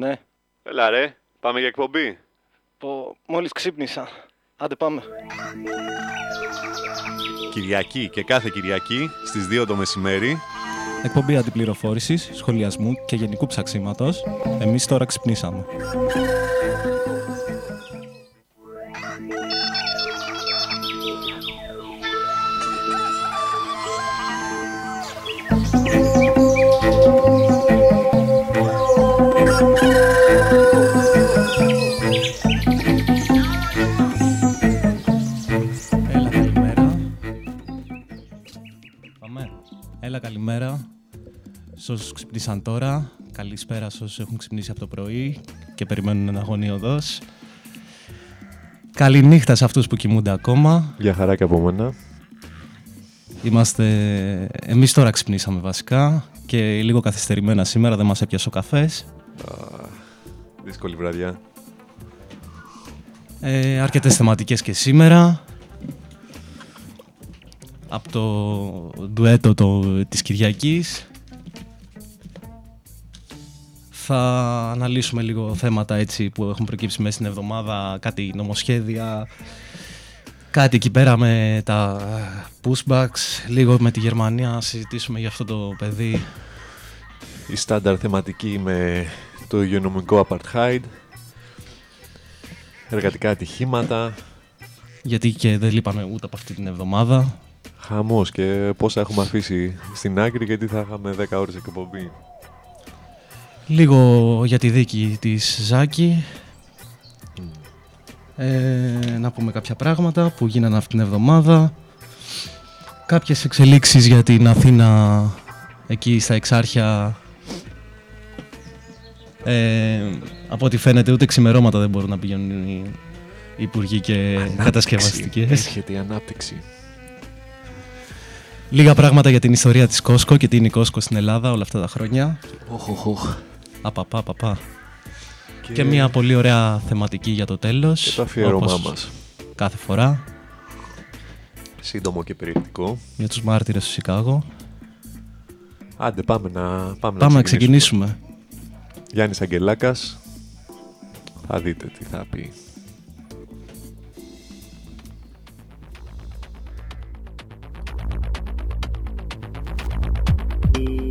Ναι. Έλα ρε, πάμε για εκπομπή. Το... Μόλις ξύπνησα. Άντε πάμε. Κυριακή και κάθε Κυριακή στις 2 το μεσημέρι. Εκπομπή αντιπληροφόρησης, σχολιασμού και γενικού ψαξίματος. Εμείς τώρα ξυπνήσαμε. Σε όσους ξυπνήσαν τώρα, καλησπέρα σε όσους έχουν ξυπνήσει από το πρωί και περιμένουν ένα αγωνίωδος. Καληνύχτα σε αυτούς που κοιμούνται ακόμα. Για χαρά και από μένα. Είμαστε... Εμείς τώρα ξυπνήσαμε βασικά και λίγο καθυστερημένα σήμερα, δεν μας έπιασε ο καφές. Δύσκολη βραδιά. Ε, αρκετές θεματικές και σήμερα. Από το ντουέτο το, της Κυριακής. Θα αναλύσουμε λίγο θέματα έτσι που έχουν προκύψει μέσα στην εβδομάδα, κάτι νομοσχέδια, κάτι εκεί πέρα με τα pushbacks, λίγο με τη Γερμανία, να συζητήσουμε για αυτό το παιδί. Η στάνταρ θεματική με το υγειονομικό apartheid. Εργατικά ατυχήματα. Γιατί και δεν λείπαμε ούτε από αυτή την εβδομάδα. Χαμός και πόσα έχουμε αφήσει στην άκρη γιατί θα είχαμε 10 ώρες εκπομπή. Λίγο για τη δίκη της Ζάκη. Ε, να πούμε κάποια πράγματα που γίνανε αυτήν την εβδομάδα. Κάποιες εξελίξεις για την Αθήνα εκεί στα Εξάρχεια. Ε, από ό,τι φαίνεται ούτε ξημερώματα δεν μπορούν να πηγαίνουν οι οι υπουργοί και κατασκευαστικές. Έρχεται η ανάπτυξη. Λίγα πράγματα για την ιστορία της Κόσκο και τι είναι η Κόσκο στην Ελλάδα όλα αυτά τα χρόνια. Οχ, οχ, οχ. Απαπα, παπα. Και μια πολύ ωραία θεματική για το τέλος. Και το αφιέρωμά όπως μας. Κάθε φορά Σύντομο και περιεκτικό. για τους μάρτυρες του Σικάγο. Άντε πάμε να, πάμε Πάμε να να ξεκινήσουμε. Γιάννης Αγγελάκας. Θα δείτε τι θα πει. Είμαι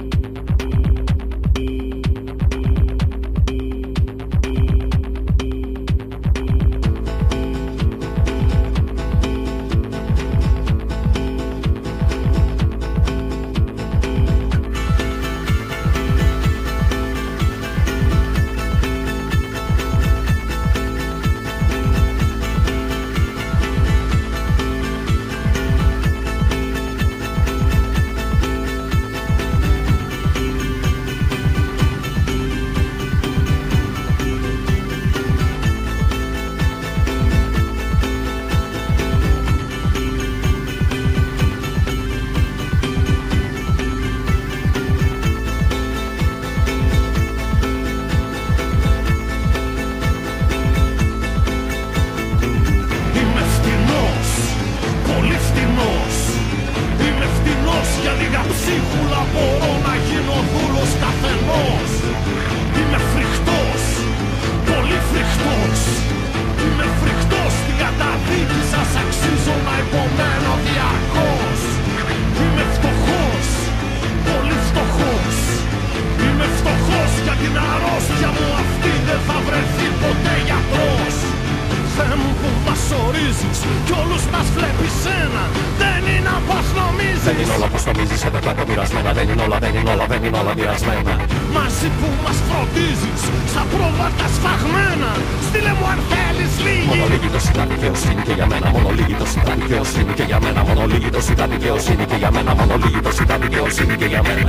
είναι όλα πως νομίζεις και τα κάτω μοιρασμένα. Δεν είναι όλα, δεν είναι όλα, δεν είναι όλα μοιρασμένα Μαζί που μας φροντίζεις Στα πρόβατα σφαγμένα. Στείλε μου αν θέλεις λίγη. Μόνο λίγη το ήταν δικαιοσύνη και για μένα. Μόνο λίγη το ήταν δικαιοσύνη και για μένα. Μόνο λίγη το ήταν δικαιοσύνη και για μένα. Μόνο λίγη το ήταν δικαιοσύνη και για μένα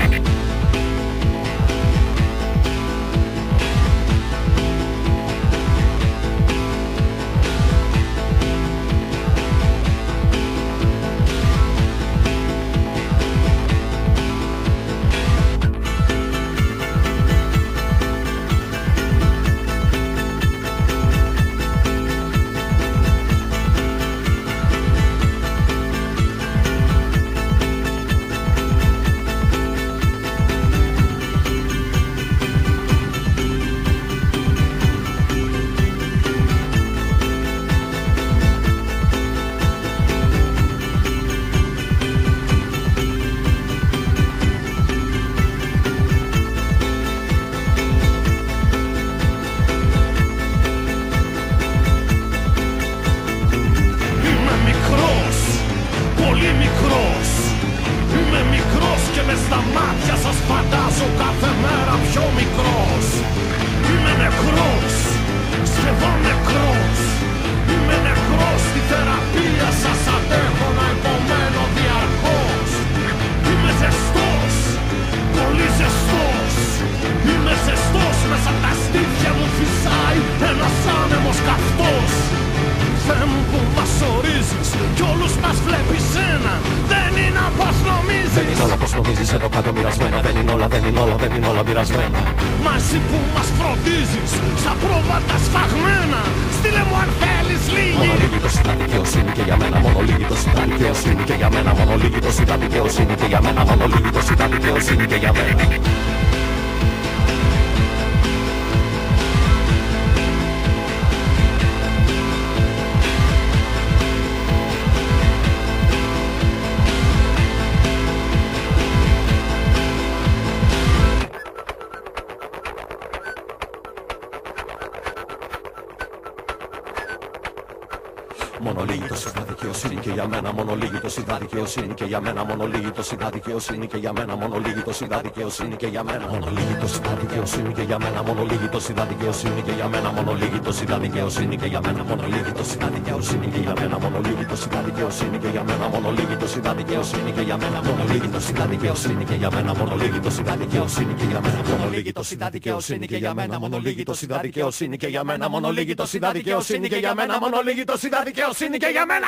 Μόνο λίγη το συντά δικαιοσύνη και για μένα Μόνο λίγη το συντά δικαιοσύνη και για μένα Μόνο λίγη το συντά δικαιοσύνη και για μένα Μόνο λίγη το συντά δικαιοσύνη και για μένα Μόνο λίγη το συντά δικαιοσύνη και για μένα Μόνο λίγη το συντά δικαιοσύνη και για μένα Μόνο λίγη το συντά δικαιοσύνη και για μένα Μόνο λίγη το συντά δικαιοσύνη και για μένα Μόνο λίγη το συντά δικαιοσύνη και για μένα Μόνο λίγη το συντά δικαιοσύνη και για μένα Μόνο λίγη το συντά δικαιοσύνη και για μένα Μόνο λίγη το συντά δικαιοσύνη και για μένα Μόνο λίγη το συντά δικαιοσύνη και για μένα Μόνο λίγη το συντά δικαιοσύνη και για μένα Μόνο λίγη το συντά δικαιοσύνη και για μένα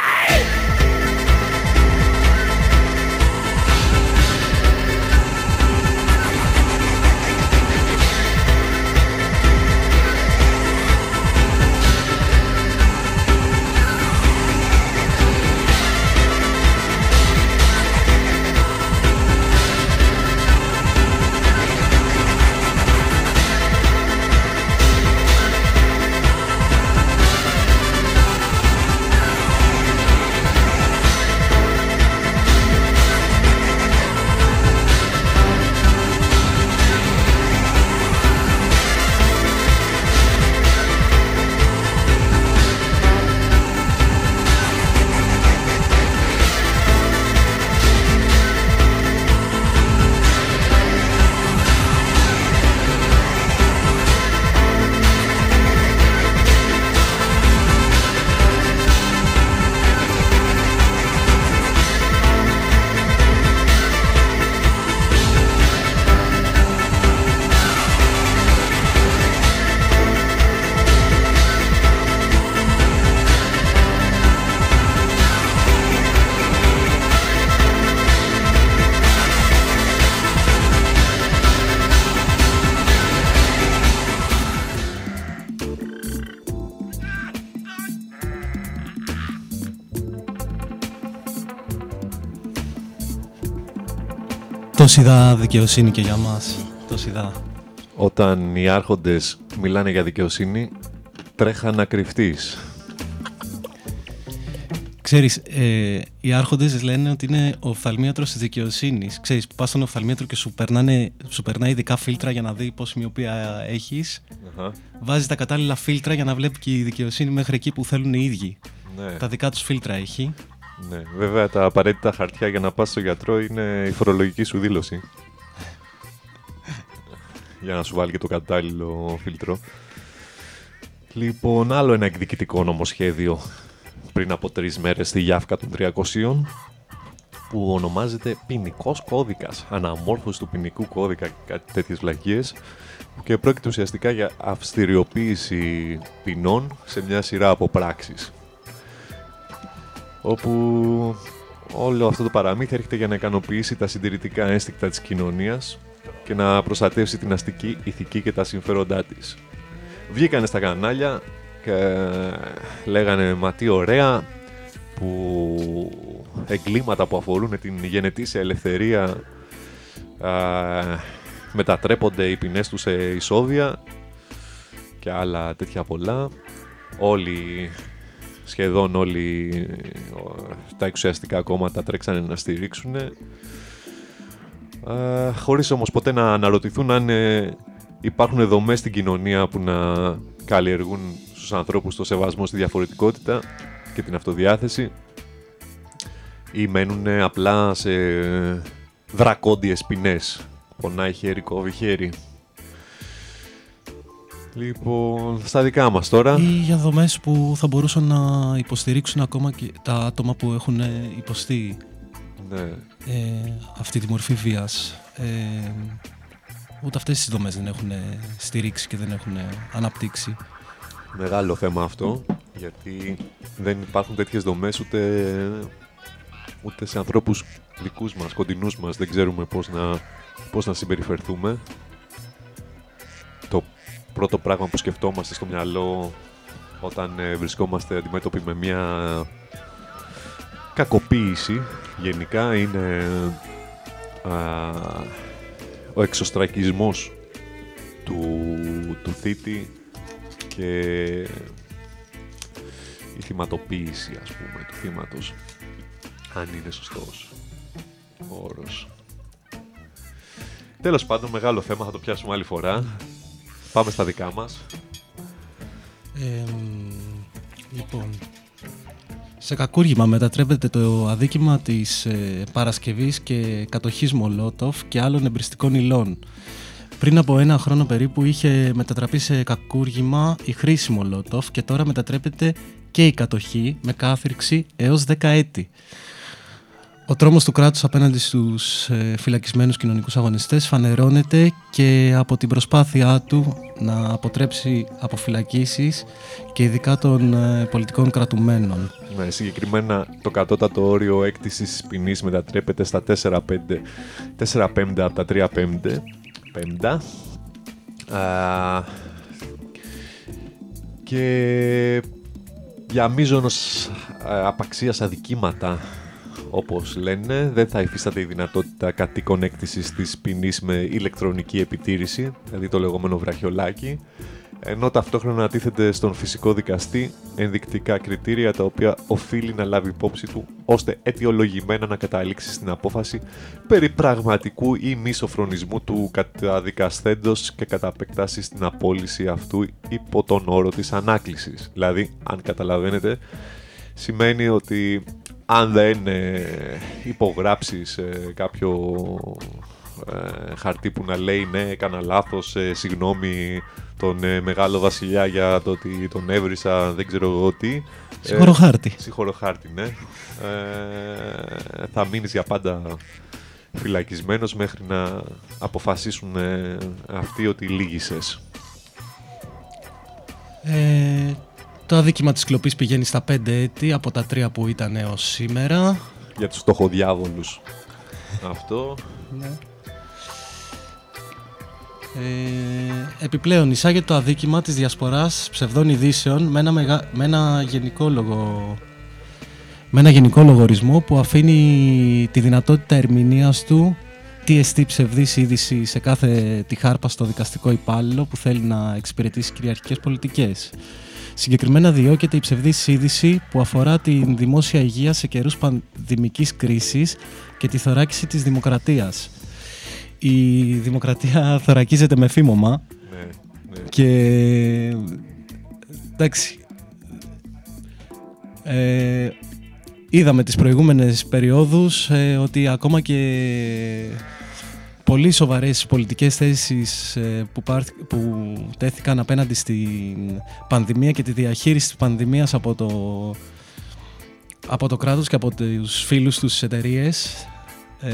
Τόση δα δικαιοσύνη και για μας. Τόση δα. Όταν οι άρχοντες μιλάνε για δικαιοσύνη, τρέχα να κρυφτείς. Ξέρεις, ε, οι άρχοντες λένε ότι είναι ο οφθαλμίατρος της δικαιοσύνης. Ξέρεις, πας στον οφθαλμίατρο και σου, περνάνε, σου περνάει ειδικά φίλτρα για να δει πόση μοιοπία έχεις. Αχα. Βάζεις τα κατάλληλα φίλτρα για να βλέπει και η δικαιοσύνη μέχρι εκεί που θέλουν οι ίδιοι. Ναι, Τα δικά τους φίλτρα έχει. Ναι. Βέβαια τα απαραίτητα χαρτιά για να πας στο γιατρό είναι η φορολογική σου δήλωση. για να σου βάλει και το κατάλληλο φίλτρο. Λοιπόν, άλλο ένα εκδικητικό νομοσχέδιο πριν από τρεις μέρες στη Γιάφκα των 300 που ονομάζεται ποινικός κώδικας, αναμόρφωση του ποινικού κώδικα και κάτι τέτοιες βλακίες και πρόκειται ουσιαστικά για αυστηριοποίηση ποινών σε μια σειρά από πράξεις όπου όλο αυτό το παραμύθι έρχεται για να ικανοποιήσει τα συντηρητικά ένστικτα της κοινωνίας και να προστατεύσει την αστική ηθική και τα συμφέροντά της. Βγήκανε στα κανάλια και λέγανε «Μα τι ωραία που εγκλήματα που αφορούν την γενετήσια ελευθερία α, μετατρέπονται οι ποινές τους σε εισόδια και άλλα τέτοια πολλά. Όλοι σχεδόν όλοι ο, τα εξουσιαστικά κόμματα τρέξανε να στηρίξουν χωρίς όμως ποτέ να αναρωτηθούν αν ε, υπάρχουν δομές στην κοινωνία που να καλλιεργούν στους ανθρώπους το σεβασμό στη διαφορετικότητα και την αυτοδιάθεση ή μένουν απλά σε δρακόντιες ποινές. Πονάει χέρι, κόβει χέρι Λοιπόν, στα δικά μας τώρα Ή για δομές που θα μπορούσαν να υποστηρίξουν ακόμα και τα άτομα που έχουν ε, υποστεί ναι. ε, αυτή τη μορφή βίας. Ε, ούτε αυτές τις δομές δεν έχουν ε, στηρίξει και δεν έχουν ε, αναπτύξει. Μεγάλο θέμα αυτό, γιατί δεν υπάρχουν τέτοιες δομές ούτε ούτε σε ανθρώπους δικούς μας, κοντινούς μας, δεν ξέρουμε πώς να, πώς να συμπεριφερθούμε. Το πρώτο πράγμα που σκεφτόμαστε στο μυαλό όταν ε, βρισκόμαστε αντιμέτωποι με μια κακοποίηση γενικά είναι α, ο εξωστρακισμός του, του θήτη και η θυματοποίηση ας πούμε του θύματος αν είναι σωστός ο όρος. Τέλος πάντων, μεγάλο θέμα, θα το πιάσουμε άλλη φορά. Πάμε στα δικά μας. Εμ, λοιπόν, σε κακούργημα μετατρέπεται το αδίκημα της ε, παρασκευής και κατοχής Μολότοφ και άλλων εμπριστικών υλών. Πριν από ένα χρόνο περίπου είχε μετατραπεί σε κακούργημα η χρήση Μολότοφ και τώρα μετατρέπεται και η κατοχή με κάθριξη έως 10 έτη. Ο τρόμος του κράτους απέναντι στους ε, φυλακισμένους κοινωνικούς αγωνιστές φανερώνεται και από την προσπάθειά του να αποτρέψει αποφυλακίσεις και ειδικά των ε, πολιτικών κρατουμένων. Ναι, συγκεκριμένα το κατώτατο όριο έκτησης της ποινής μετατρέπεται στα 4-5, 4 πέμπτα από τα 3 πέμπτε, πέμπτα. Α, και για μείζωνος α, απαξίας αδικήματα όπως λένε, δεν θα υφίσταται η δυνατότητα κατοίκων έκτησης της ποινής με ηλεκτρονική επιτήρηση, δηλαδή το λεγόμενο βραχιολάκι, ενώ ταυτόχρονα τίθεται στον φυσικό δικαστή ενδεικτικά κριτήρια τα οποία οφείλει να λάβει υπόψη του ώστε αιτιολογημένα να καταλήξει στην απόφαση περί πραγματικού ή μη σοφρονισμού του καταδικασθέντος και κατά επεκτάση στην απόλυση αυτού υπό τον όρο της ανάκλησης. Δηλαδή, αν καταλαβαίνετε, σημαίνει ότι αν δεν ε, υπογράψεις ε, κάποιο ε, χαρτί που να λέει ναι έκανα λάθος, ε, συγγνώμη τον ε, μεγάλο βασιλιά για το ότι τον έβρισα δεν ξέρω εγώ τι. Συγχωροχάρτη. Συγχωροχάρτη, ναι. Ε, θα μείνεις για πάντα φυλακισμένος μέχρι να αποφασίσουν ε, αυτοί ότι λύγησες. Ε, το αδίκημα της κλοπής πηγαίνει στα 5 έτη από τα 3 που ήταν έως σήμερα. Για τους στοχοδιάβολους. Αυτό. Ε, επιπλέον, εισάγεται το αδίκημα της διασποράς ψευδών ειδήσεων με ένα, μεγα... με ένα γενικόλογο με ένα γενικό λογορισμό που αφήνει τη δυνατότητα ερμηνείας του τι εστί ψευδής είδηση σε κάθε τη χάρπα στο δικαστικό υπάλληλο που θέλει να εξυπηρετήσει κυριαρχικές πολιτικές. Συγκεκριμένα διώκεται η ψευδής είδηση που αφορά την δημόσια υγεία σε καιρούς πανδημικής κρίσης και τη θωράκιση της δημοκρατίας. Η δημοκρατία θωρακίζεται με φήμωμα Ναι, ναι. και εντάξει ε, είδαμε τις προηγούμενες περιόδους ε, ότι ακόμα και πολύ σοβαρές πολιτικές θέσεις ε, που, πάρθ- που τέθηκαν απέναντι στην πανδημία και τη διαχείριση της πανδημίας από το, από το κράτος και από τους φίλους τους στις εταιρείες ε,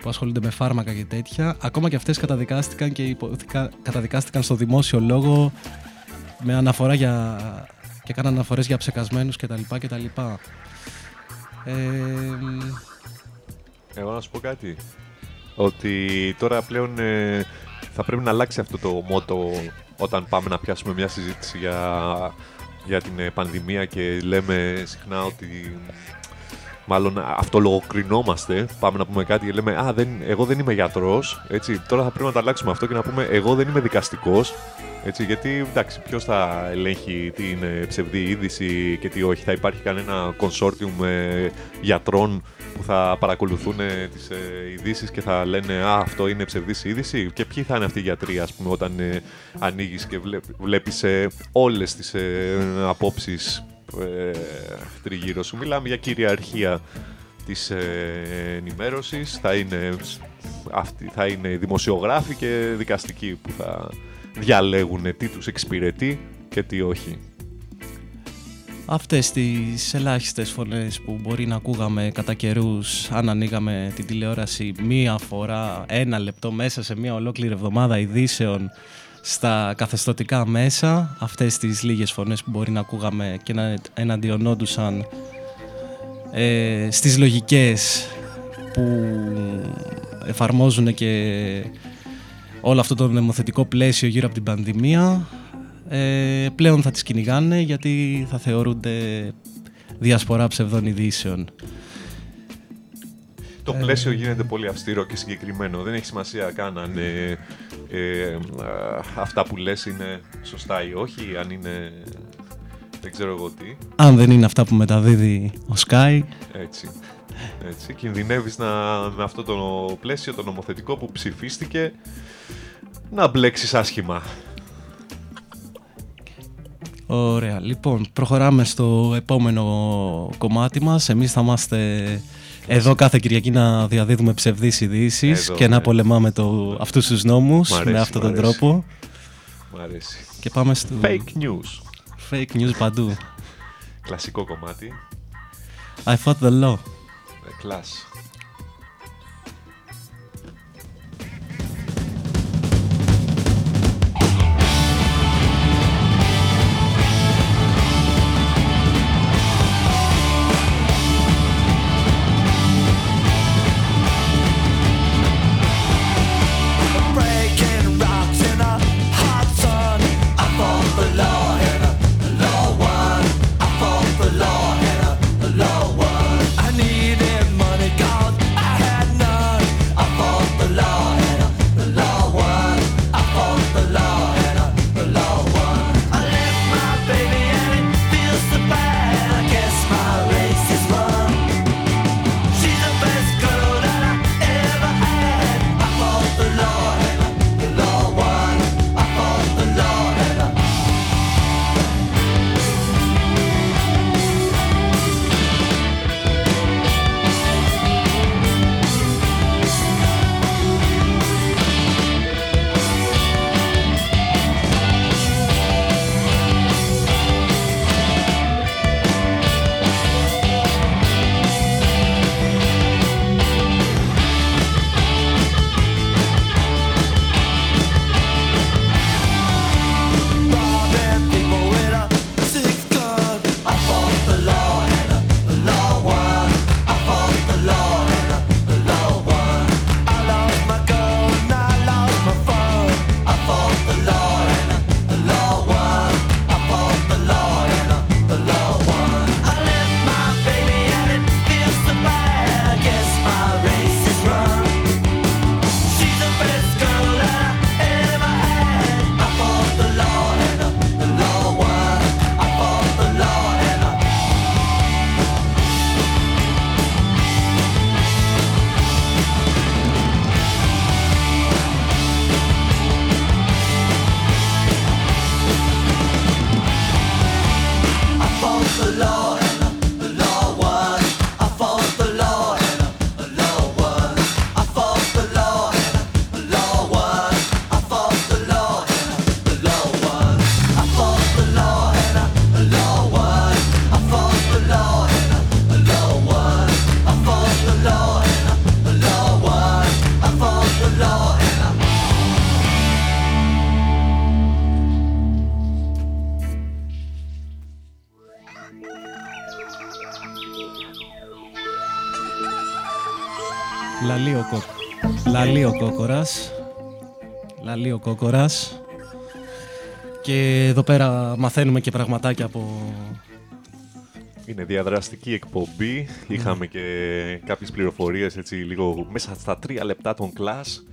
που ασχολούνται με φάρμακα και τέτοια, ακόμα και αυτές καταδικάστηκαν και υποθήκα- καταδικάστηκαν στο δημόσιο λόγο με αναφορά για και κάναν αναφορές για ψεκασμένους κτλ. κτλ. Ε, μ, Εγώ να σου πω κάτι. Ότι τώρα πλέον ε, θα πρέπει να αλλάξει αυτό το μότο όταν πάμε να πιάσουμε μια συζήτηση για, για την ε, πανδημία και λέμε συχνά ότι μάλλον αυτολογοκρινόμαστε. Πάμε να πούμε κάτι και λέμε Α, δεν, εγώ δεν είμαι γιατρός. Έτσι, τώρα θα πρέπει να τα αλλάξουμε αυτό και να πούμε Εγώ δεν είμαι δικαστικός. Έτσι, γιατί εντάξει, ποιος θα ελέγχει τι είναι ψευδή είδηση και τι όχι. Θα υπάρχει κανένα consortium ε, γιατρών που θα παρακολουθούν ε, τις ε, ειδήσεις και θα λένε Α, αυτό είναι ψευδής είδηση. Και ποιοι θα είναι αυτοί οι γιατροί, ας πούμε, όταν ε, ανοίγεις και βλέ, βλέπεις ε, όλες τις ε, απόψεις ε, τριγύρω σου. Μιλάμε για κυριαρχία της ε, ενημέρωσης. Θα είναι, αυτοί, θα είναι δημοσιογράφοι και δικαστικοί που θα διαλέγουν τι τους εξυπηρετεί και τι όχι. Αυτές τις ελάχιστες φωνές που μπορεί να ακούγαμε κατά καιρούς αν ανοίγαμε την τηλεόραση μία φορά, ένα λεπτό μέσα σε μία ολόκληρη εβδομάδα ειδήσεων στα καθεστωτικά μέσα, αυτές τις λίγες φωνές που μπορεί να ακούγαμε και να εναντιονόντουσαν ε, στις λογικές που εφαρμόζουν και όλο αυτό το νομοθετικό πλαίσιο γύρω από την πανδημία ε, πλέον θα τις κυνηγάνε γιατί θα θεωρούνται διασπορά ψευδών ειδήσεων. Το πλαίσιο γίνεται πολύ αυστηρό και συγκεκριμένο. Δεν έχει σημασία καν αν ε, ε, α, αυτά που λες είναι σωστά ή όχι, αν είναι δεν ξέρω εγώ τι. Αν δεν είναι αυτά που μεταδίδει ο Sky, Έτσι. Έτσι. Κινδυνεύεις να, με αυτό το πλαίσιο, το νομοθετικό που ψηφίστηκε, να μπλέξεις άσχημα. Ωραία. Λοιπόν, προχωράμε στο επόμενο κομμάτι μας. Εμείς θα είμαστε εδώ κάθε Κυριακή να διαδίδουμε ψευδείς ειδήσεις Εδώ, και να ναι. πολεμάμε το, αυτούς τους νόμους Μ' αρέσει, με αυτόν μ' τον αρέσει. τρόπο. Μ' αρέσει. Και πάμε στο Fake news. fake news παντού. Κλασικό κομμάτι. I fought the law. Ε, Κλάς. Λαλεί ο κόκορας. Λαλεί ο κόκορας. Και εδώ πέρα μαθαίνουμε και πραγματάκια από... Είναι διαδραστική εκπομπή. Είχαμε και κάποιες πληροφορίες έτσι λίγο μέσα στα τρία λεπτά των κλάς.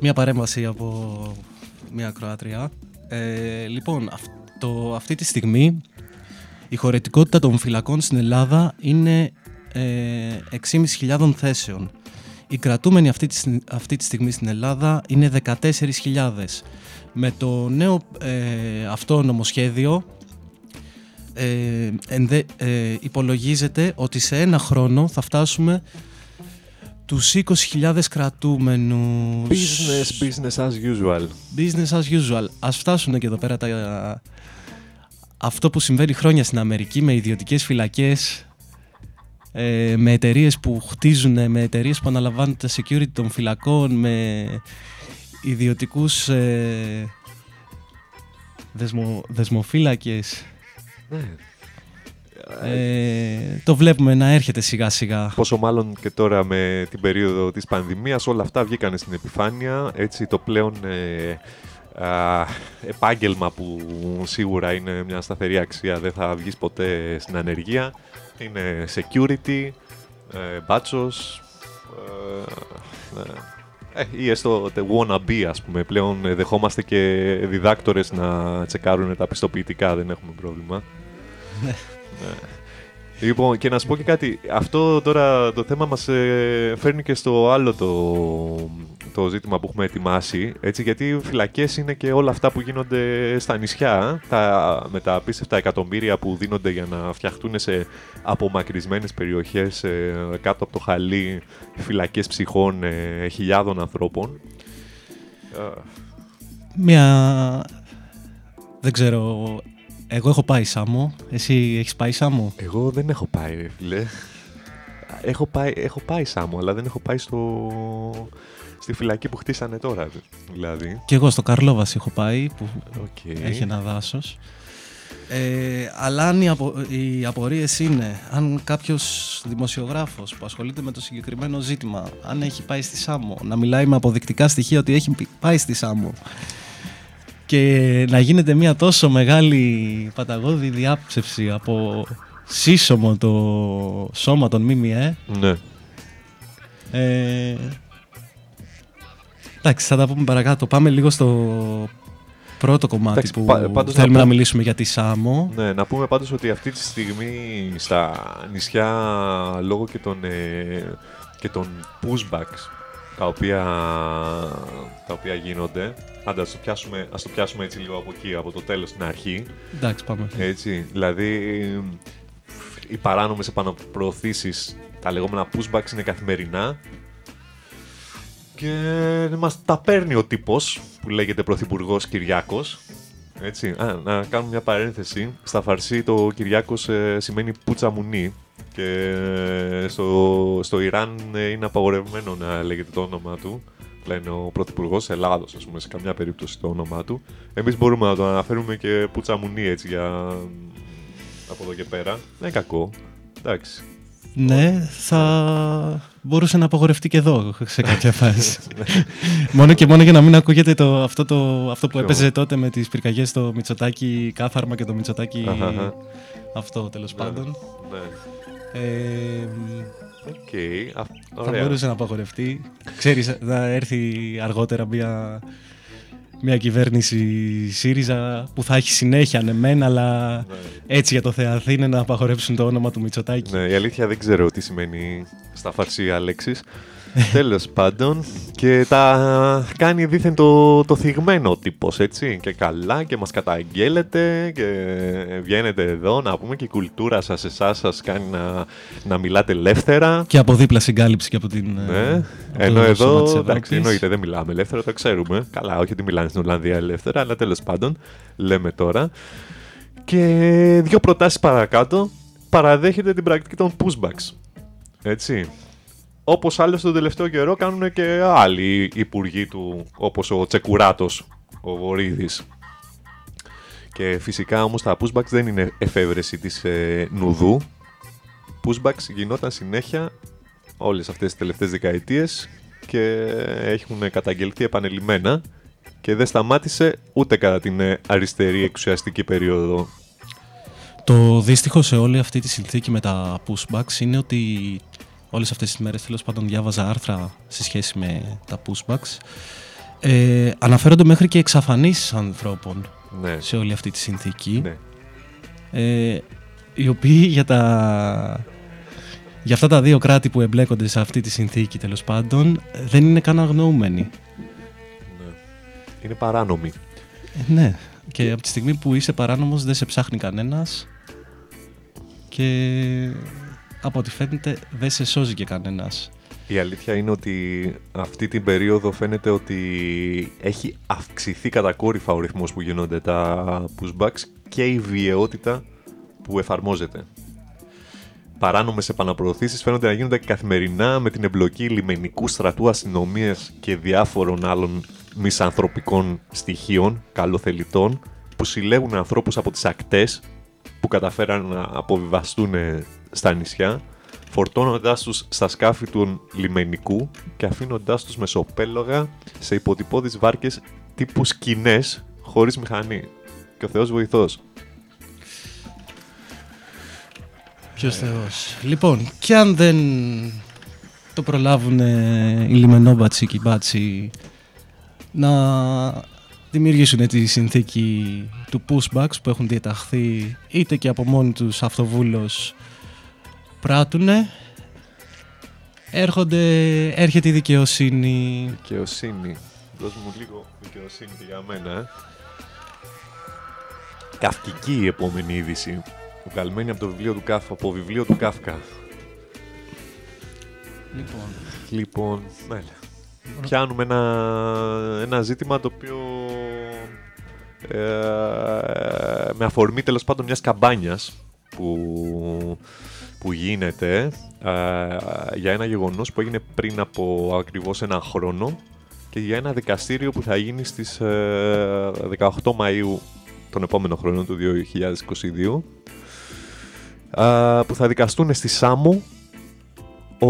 Μία παρέμβαση από μία Κροάτρια. Ε, λοιπόν, αυτό, αυτή τη στιγμή η χωρητικότητα των φυλακών στην Ελλάδα είναι ε, 6.500 θέσεων. Οι κρατούμενοι αυτή τη, στι- αυτή τη στιγμή στην Ελλάδα είναι 14.000. Με το νέο ε, αυτό νομοσχέδιο ε, ενδε- ε, υπολογίζεται ότι σε ένα χρόνο θα φτάσουμε τους 20.000 κρατούμενους. Business, business as usual. Business as usual. Ας φτάσουν και εδώ πέρα τα... αυτό που συμβαίνει χρόνια στην Αμερική με ιδιωτικές φυλακές, ε, με εταιρείες που χτίζουν, με εταιρείες που αναλαμβάνουν τα security των φυλακών, με ιδιωτικούς ε, δεσμο, δεσμοφύλακες. Ναι. Ε, το βλέπουμε να έρχεται σιγά σιγά. Πόσο μάλλον και τώρα με την περίοδο της πανδημίας όλα αυτά βγήκαν στην επιφάνεια. Έτσι το πλέον ε, α, επάγγελμα που σίγουρα είναι μια σταθερή αξία δεν θα βγεις ποτέ στην ανεργία. Είναι security, ε, μπάτσος, ε, ε, ή έστω the wannabe ας πούμε. Πλέον ε, δεχόμαστε και διδάκτορες να τσεκάρουν τα πιστοποιητικά, δεν έχουμε πρόβλημα. Ναι. Λοιπόν, και να σου πω και κάτι. Αυτό τώρα το θέμα μας ε, φέρνει και στο άλλο το, το ζήτημα που έχουμε ετοιμάσει. Έτσι, γιατί οι φυλακές είναι και όλα αυτά που γίνονται στα νησιά. Τα, με τα απίστευτα εκατομμύρια που δίνονται για να φτιαχτούν σε απομακρυσμένες περιοχές ε, κάτω από το χαλί φυλακές ψυχών ε, χιλιάδων ανθρώπων. Ε, Μια. Δεν ξέρω. Εγώ έχω πάει Σάμο. Εσύ έχεις πάει Σάμο. Εγώ δεν έχω πάει, ρε φίλε. Έχω πάει, έχω πάει Σάμο, αλλά δεν έχω πάει στο... στη φυλακή που χτίσανε τώρα, δηλαδή. Και εγώ στο Καρλόβασι έχω πάει που Οκ. έχει ένα δάσος. Ε, αλλά αν οι, απο, οι απορίες είναι αν κάποιος δημοσιογράφος που ασχολείται με το συγκεκριμένο ζήτημα αν έχει πάει στη Σάμο να μιλάει με αποδεικτικά στοιχεία ότι έχει πι- πάει στη Σάμο και να γίνεται μια τόσο μεγάλη παταγώδη διάψευση από σύσσωμο το σώμα των ΜΜΕ Ναι. ε, εντάξει, θα τα πούμε παρακάτω. Πάμε λίγο στο πρώτο κομμάτι Εντάξει, που πα- πάντως να θέλουμε να, πω- μιλήσουμε για τη Σάμο. ναι. Να πούμε πάντως ότι αυτή τη στιγμή στα νησιά, λόγω και των, ε, και των pushbacks τα οποία, τα οποία γίνονται, άντε ας το, πιάσουμε, ας το πιάσουμε έτσι λίγο από εκεί, από το τέλος στην αρχή, Εντάξει, πάμε. Έτσι, δηλαδή οι παράνομες επαναπροωθήσεις, τα λεγόμενα pushbacks είναι καθημερινά και μας τα παίρνει ο τύπος που λέγεται Πρωθυπουργός Κυριάκος. Έτσι, α, να κάνουμε μια παρένθεση. Στα φαρσί το Κυριάκος ε, σημαίνει πουτσα μουνί και ε, στο, στο Ιράν ε, είναι απαγορευμένο να λέγεται το όνομα του. Λένε ο Πρωθυπουργός της Ελλάδος, ας πούμε, σε καμιά περίπτωση το όνομά του. Εμείς μπορούμε να το αναφέρουμε και πουτσα μουνί έτσι για από εδώ και πέρα. Δεν είναι κακό. Εντάξει. Ναι, θα μπορούσε να απαγορευτεί και εδώ σε κάποια φάση. μόνο και μόνο για να μην ακούγεται το, αυτό, το, αυτό που Ποιο; έπαιζε τότε με τις πυρκαγιές το Μητσοτάκι κάθαρμα και το Μητσοτάκι Αχαχα. αυτό τέλος πάντων. Ναι. Ε, Οκ. Α, θα Ωραία. μπορούσε να απαγορευτεί. Ξέρεις, να έρθει αργότερα μια, μια κυβέρνηση ΣΥΡΙΖΑ που θα έχει συνέχεια ναι μεν, αλλά Ναι. έτσι για το Θεαθή είναι να απαγορέψουν το όνομα του Μητσοτάκη. Ναι, η αλήθεια δεν ξέρω τι σημαίνει στα φαρσί Αλέξης. Τέλος πάντων. Και τα κάνει δήθεν το, το θυγμένο ο τύπος, έτσι. Και καλά και μας καταγγέλλετε και βγαίνετε εδώ να πούμε και η κουλτούρα σας, εσάς σας κάνει να, να μιλάτε ελεύθερα. Και από δίπλα συγκάλυψη και από την. Ναι. ε, από Ενώ το Σώμα της εδώ, Ευρώπης. εντάξει, εννοείται δεν μιλάμε ελεύθερα, το ξέρουμε. Καλά, όχι ότι μιλάνε στην Ολλανδία ελεύθερα, αλλά τέλος πάντων, λέμε τώρα. Και δύο προτάσεις παρακάτω, παραδέχεται την πρακτική των pushbacks. Έτσι. Όπως άλλωστε τον τελευταίο καιρό κάνουν και άλλοι υπουργοί του, όπως ο Τσεκουράτος, ο Βορύδης. Και φυσικά όμως τα pushbacks δεν είναι εφεύρεση της ε, νουδού. Pushbacks γινόταν συνέχεια όλες αυτές τις τελευταίες δεκαετίες και έχουν καταγγελθεί επανελειμμένα και δεν σταμάτησε ούτε κατά την ε, αριστερή εξουσιαστική περίοδο. Το δύστιχο σε όλη αυτή τη συνθήκη με τα pushbacks είναι ότι όλες αυτές τις μέρες τέλος πάντων διάβαζα άρθρα σε σχέση με τα pushbacks ε, αναφέρονται μέχρι και εξαφανίσεις ανθρώπων Ναι, σε όλη αυτή τη συνθήκη ναι. ε, οι οποίοι για τα για αυτά τα δύο κράτη που εμπλέκονται σε αυτή τη συνθήκη τέλος πάντων δεν είναι καν αγνοούμενοι. ναι. Είναι παράνομη. Ε, ναι. Και από τη στιγμή που είσαι παράνομος δεν σε ψάχνει κανένας και από ό,τι φαίνεται δεν σε σώζει και κανένας. Η αλήθεια είναι ότι αυτή την περίοδο φαίνεται ότι έχει αυξηθεί κατακόρυφα ο ρυθμός που γίνονται τα pushbacks και η βιαιότητα που εφαρμόζεται. Παράνομες επαναπροωθήσεις φαίνονται να γίνονται καθημερινά με την εμπλοκή λιμενικού στρατού αστυνομίας και διάφορων άλλων μισανθρωπικών στοιχείων, καλοθελητών, που συλλέγουν ανθρώπους από τις ακτές, που καταφέραν να αποβιβαστούν στα νησιά, φορτώνοντάς τους στα σκάφη του λιμενικού και αφήνοντάς τους μεσοπέλογα σε υποτυπώδεις βάρκες τύπου σκηνές χωρίς μηχανή. Και ο Θεός βοηθός. Ποιος Θεός. Λοιπόν, και αν δεν το προλάβουν οι λιμενόμπατσι και οι μπάτσι να δημιουργήσουν τη συνθήκη του pushbacks που έχουν διαταχθεί είτε και από μόνοι τους αυτοβούλος πράττουνε έρχονται, έρχεται η δικαιοσύνη Δικαιοσύνη. Δώσ' μου λίγο δικαιοσύνη και για μένα, ε. Καυκική η επόμενη είδηση. Βγαλμένη από το βιβλίο του Κάφκα, από βιβλίο του Κάφκα. λοιπόν, Λοιπόν, ναι. Πιάνουμε ένα, ένα ζήτημα το οποίο ε, με αφορμή τέλος πάντων μιας καμπάνιας που, που γίνεται ε, για ένα γεγονός που έγινε πριν από ακριβώς ένα χρόνο και για ένα δικαστήριο που θα γίνει στις ε, 18 Μαΐου τον επόμενο χρόνο του 2022 ε, που θα δικαστούν στη Σάμο ο,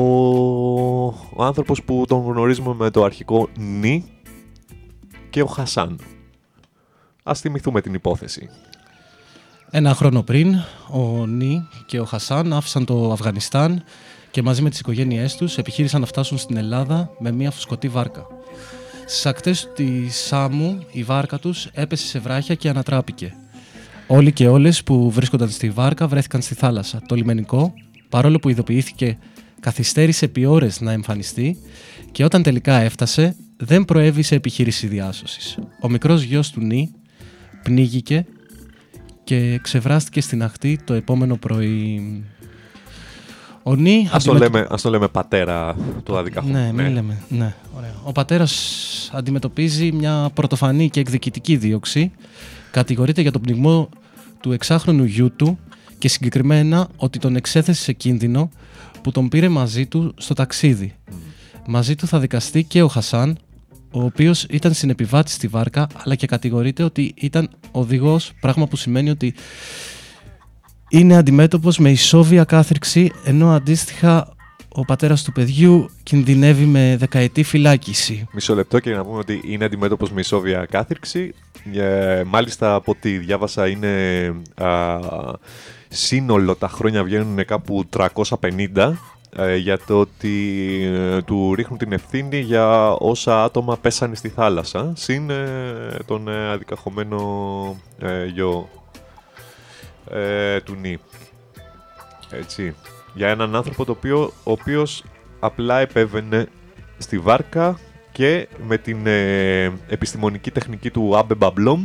ο άνθρωπος που τον γνωρίζουμε με το αρχικό Νι και ο Χασάν. Ας θυμηθούμε την υπόθεση. Ένα χρόνο πριν, ο Νι και ο Χασάν άφησαν το Αφγανιστάν και μαζί με τις οικογένειές τους επιχείρησαν να φτάσουν στην Ελλάδα με μια φουσκωτή βάρκα. Στις ακτές της Σάμου η βάρκα τους έπεσε σε βράχια και ανατράπηκε. Όλοι και όλες που βρίσκονταν στη βάρκα βρέθηκαν στη θάλασσα. Το λιμενικό, παρόλο που ειδοποιήθηκε, καθυστέρησε επί ώρες να εμφανιστεί και όταν τελικά έφτασε δεν προέβη σε επιχείρηση διάσωσης. Ο μικρός γιος του Νι πνίγηκε και ξεβράστηκε στην ακτή το επόμενο πρωί. Ο Νι... Ας το, αντιμετω- λέμε, ας το λέμε πατέρα του αδικαχού. ναι, μην λέμε. Ναι, ωραία. Ο πατέρας αντιμετωπίζει μια πρωτοφανή και εκδικητική δίωξη. Κατηγορείται για τον πνιγμό του εξάχρονου γιού του και συγκεκριμένα ότι τον εξέθεσε σε κίνδυνο που τον πήρε μαζί του στο ταξίδι. Μαζί του θα δικαστεί και ο Χασάν, ο οποίος ήταν συνεπιβάτης στη βάρκα, αλλά και κατηγορείται ότι ήταν οδηγός, πράγμα που σημαίνει ότι είναι αντιμέτωπος με ισόβια κάθριξη, ενώ αντίστοιχα ο πατέρας του παιδιού κινδυνεύει με δεκαετή φυλάκιση. Μισό λεπτό και να πούμε ότι είναι αντιμέτωπος με ισόβια κάθριξη. Ε, μάλιστα από ό,τι διάβασα είναι α, σύνολο τα χρόνια βγαίνουν κάπου 350 ε, για το ότι ε, του ρίχνουν την ευθύνη για όσα άτομα πέσανε στη θάλασσα συν ε, τον ε, αδικαχωμένο ε, γιο ε, του Νι. Έτσι. Για έναν άνθρωπο το οποίο, ο οποίος απλά επέβαινε στη βάρκα και με την ε, επιστημονική τεχνική του Άμπε Μπαμπλόμ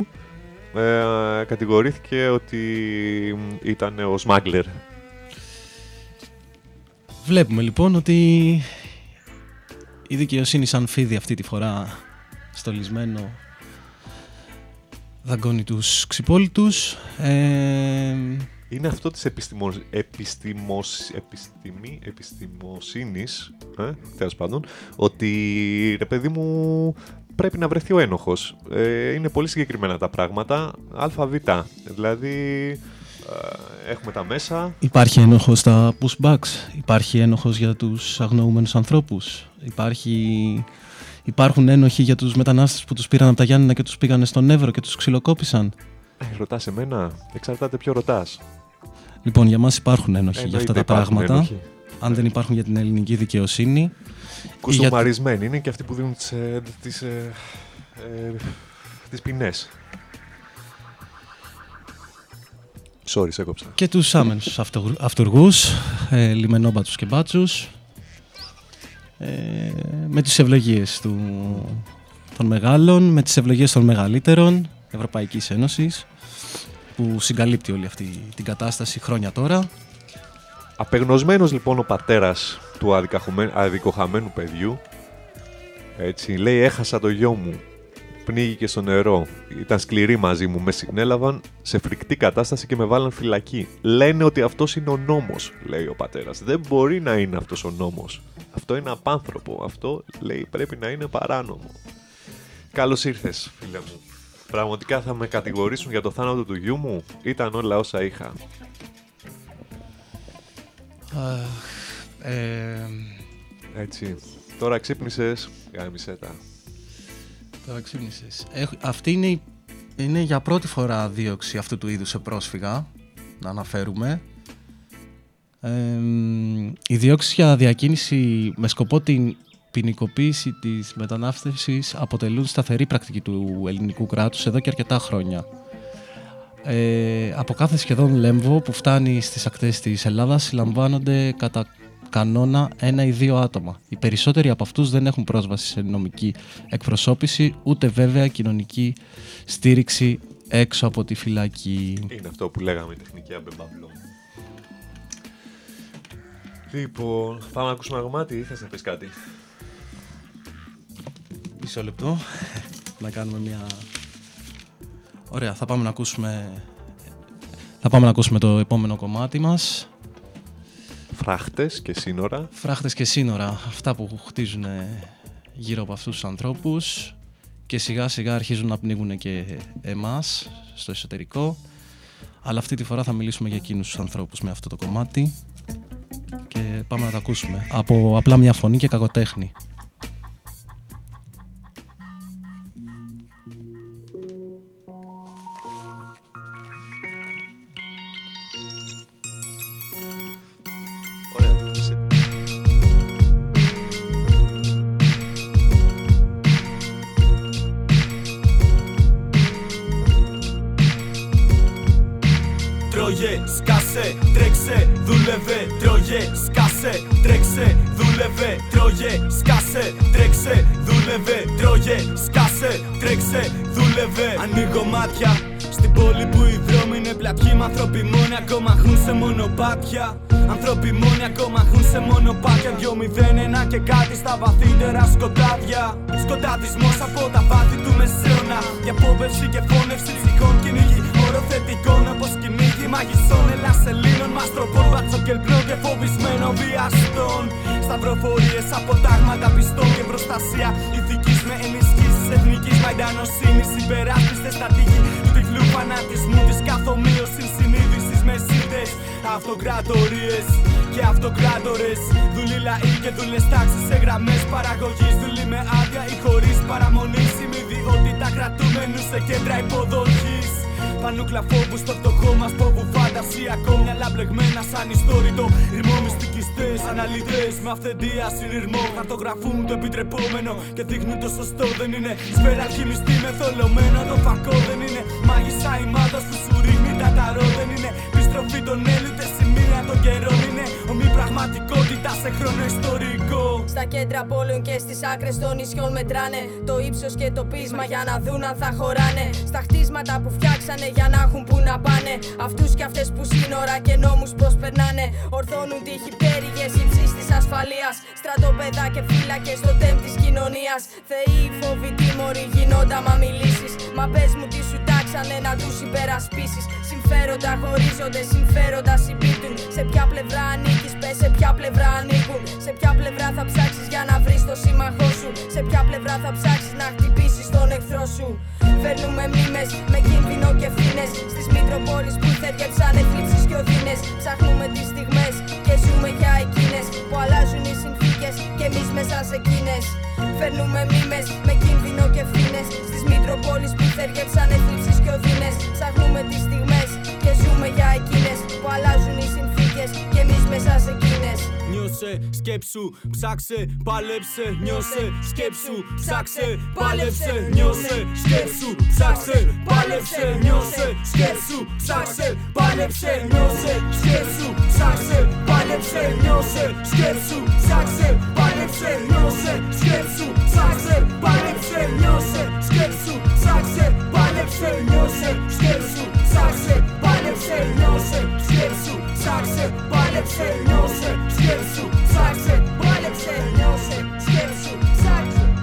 ε, κατηγορήθηκε ότι ήταν ο σμάγκλερ. Βλέπουμε λοιπόν ότι η δικαιοσύνη σαν φίδι αυτή τη φορά στολισμένο δαγκώνει τους ξυπόλυτους. Ε, Είναι αυτό της επιστημο... επιστημος... επιστημη... επιστημοσύνης, ε, τέλος πάντων, ότι ρε παιδί μου πρέπει να βρεθεί ο ένοχος. Ε, είναι πολύ συγκεκριμένα τα πράγματα, ΑΒ. Δηλαδή ε, έχουμε τα μέσα, υπάρχει ένοχος στα pushbacks, υπάρχει ένοχος για τους αγνοούμενους ανθρώπους, υπάρχει... Υπάρχουν ένοχοι για τους μετανάστες που τους πήραν από τα Γιάννηνα και τους πήγανε στον Εύρο και τους ξυλοκόπησαν. Ε, ρωτάς εμένα, εξαρτάται ποιο ρωτάς. Λοιπόν, για μας υπάρχουν ένοχοι για Εννοείται αυτά τα υπάρχουν πράγματα. ένοχοι. Αν δεν υπάρχουν για την ελληνική δικαιοσύνη. Κουστομαρισμένοι είναι και αυτοί που δίνουν τις, ε, τις, ε, ε, τις ποινές. Sorry, σε έκοψα. και τους άμενους αυτο- αυτούργους, ε, λιμενόμπατσους και μπάτσους, ε, με τις ευλογίες του, των μεγάλων, με τις ευλογίες των μεγαλύτερων Ευρωπαϊκής Ένωσης, που συγκαλύπτει όλη αυτή την κατάσταση χρόνια τώρα. Απεγνωσμένος λοιπόν ο πατέρας του αδικαχωμέ- αδικοχαμένου παιδιού έτσι, λέει έχασα το γιο μου πνίγηκε στο νερό ήταν σκληροί μαζί μου με συνέλαβαν σε φρικτή κατάσταση και με βάλαν φυλακή λένε ότι αυτός είναι ο νόμος λέει ο πατέρας δεν μπορεί να είναι αυτός ο νόμος αυτό είναι απάνθρωπο αυτό λέει πρέπει να είναι παράνομο Καλώς ήρθες φίλε μου Πραγματικά θα με κατηγορήσουν για το θάνατο του γιού μου. Ήταν όλα όσα είχα. Αχ, ε, Έτσι. Τώρα ξύπνησες. Γάμισε τα. Τώρα ξύπνησες. Έχ- αυτή είναι, η- είναι για πρώτη φορά δίωξη αυτού του είδους σε πρόσφυγα, να αναφέρουμε. Ε, οι διώξεις για διακίνηση με σκοπό την ποινικοποίηση της μετανάστευσης αποτελούν σταθερή πρακτική του ελληνικού κράτους εδώ και αρκετά χρόνια. Ε, από κάθε σχεδόν λέμβο που φτάνει στις ακτές της Ελλάδας συλλαμβάνονται κατά κανόνα ένα ή δύο άτομα. Οι περισσότεροι από αυτούς δεν έχουν πρόσβαση σε νομική εκπροσώπηση ούτε βέβαια κοινωνική στήριξη έξω από τη φυλακή. Είναι αυτό που λέγαμε τεχνική αμπεμπαμπλό. Λοιπόν, πάμε να ακούσουμε ένα κομμάτι ή θες να πεις κάτι; Μισό λεπτό. να κάνουμε μια... Ωραία, θα πάμε να ακούσουμε... Θα πάμε να ακούσουμε το επόμενο κομμάτι μας. Φράχτες και σύνορα. Φράχτες και σύνορα, αυτά που χτίζουν γύρω από αυτούς τους ανθρώπους και σιγά σιγά αρχίζουν να πνίγουν και εμάς στο εσωτερικό. Αλλά αυτή τη φορά θα μιλήσουμε για εκείνους τους ανθρώπους με αυτό το κομμάτι και πάμε να τα ακούσουμε. Από απλά μια φωνή και κακοτέχνη. Τρώγε, σκάσε, τρέξε, δούλευε, τρώγε, σκάσε, τρέξε, δούλευε, τρώγε, σκάσε, τρέξε, δούλευε, τρώγε, σκάσε, τρέξε, δούλευε. Ανοίγω μάτια στην πόλη που οι δρόμοι είναι πλατιοί με άνθρωποι μόνοι ακόμα έχουν σε μονοπάτια. Άνθρωποι μόνοι ακόμα έχουν σε μονοπάτια. 2-0-1 και κάτι στα βαθύτερα σκοτάδια. Σκοτάδισμός από τα βάθη του μεσαίωνα. Για απόβευση και φώνευση ψυχών κυνηγή. Οροθετικών όπως κυνήγι μαγισσών Ελλάς-Ελλήνων Μαστροπών, μπατσοκελπνών και φοβισμένων βιαστών Σταυροφορίες, αποτάγματα πιστών και προστασία. Ηθικής με ενισχύσεις εθνικής μαϊντανοσύνης Υπεράσπιστες στα τείχη του τυφλού φανατισμού Της καθομοίωσης συνείδησης με σύντες Αυτοκρατορίες και αυτοκράτορες. Δουλεί λαοί και δουλειές τάξεις σε γραμμές παραγωγής. Δουλεί με άδεια ή χωρίς παραμονή. Σημειδιότητα κρατούμενους σε κέντρα υποδοχής Πανούκλα φόβους στο φτωχό μα φόβου φαντασιακό. Μυαλά μπλεγμένα σαν ιστόρητο. Ρημό μυστικιστές, αναλυτές με αυθεντία συνειρμό. Χαρτογραφούν το επιτρεπόμενο και δείχνουν το σωστό. Δεν είναι σφαίρα αλχημιστή με θολωμένο. Το φακό δεν είναι μάγισσα η μάδα που σου ρίχνει τα ταρό. Δεν είναι επιστροφή των έλειτε σημεία των καιρών. Είναι ομή πραγματικότητας σε χρόνο ιστορικό. Στα κέντρα πόλεων και στις άκρες των νησιών μετράνε το ύψος και το πείσμα για να δουν αν θα χωράνε. Στα χτίσματα που φτιάξανε για να έχουν που να πάνε. Αυτούς και αυτές που σύνορα και νόμους προσπερνάνε. Ορθώνουν τύχη πτέρυγε υψής της ασφαλείας. Στρατοπέδα και φύλακες στο τέμ της κοινωνίας. Θεοί, φόβοι, τίμωροι γίνοντα μα μιλήσεις. Μα πες μου τι σου τάξανε να του υπερασπίσεις. Συμφέροντα χωρίζονται, συμφέροντα συμπίπτουν. Σε ποια πλευρά ανήκεις, πες σε ποια πλευρά ανήκουν. Σε ποια πλευρά θα ψάξεις για να βρεις το σύμμαχό σου. Σε ποια πλευρά θα ψάξεις να χτυπήσεις τον εχθρό σου. Φέρνουμε μνήμες με κίνδυνο και ευθύνε. Στις Μητροπόλεις που θερκέψαν θλίψει και οδύνες. Ψάχνουμε τις στιγμές και ζούμε για εκείνες που αλλάζουν οι συνθήκες και εμείς μέσα σε εκείνες. Φέρνουμε μνήμες με κίνδυνο και ευθύνε. Στις Μητροπόλεις Σαν θλίψεις και οδύνες. Ψάχνουμε τις στιγμές και ζούμε για εκείνες Που αλλάζουν οι συνθήκες. Και εμείς μέσα σε εκείνε. Νιώσε, σκέψου, ψάξε, πάλεψε, νιώσε, σκέψου, ψάξε, πάλεψε, νιώσε, σκέψου, ψάξε, πάλεψε, νιώσε, σκέψου, ψάξε, πάλεψε, νιώσε, σκέψου, ψάξε, πάλεψε, νιώσε, σκέψου, ψάξε, πάλεψε, νιώσε, σκέψου, ψάξε, πάλεψε, νιώσε, σκέψου, ψάξε, πάλεψε, νιώσε, σκέψου, ψάξε, πάλεψε, νιώσε, σκέψου, Ψάξε, πάλεψε, νιώσε, σκέψου Ψάξε, πάλεψε, νιώσε, σκέψου Ψάξε,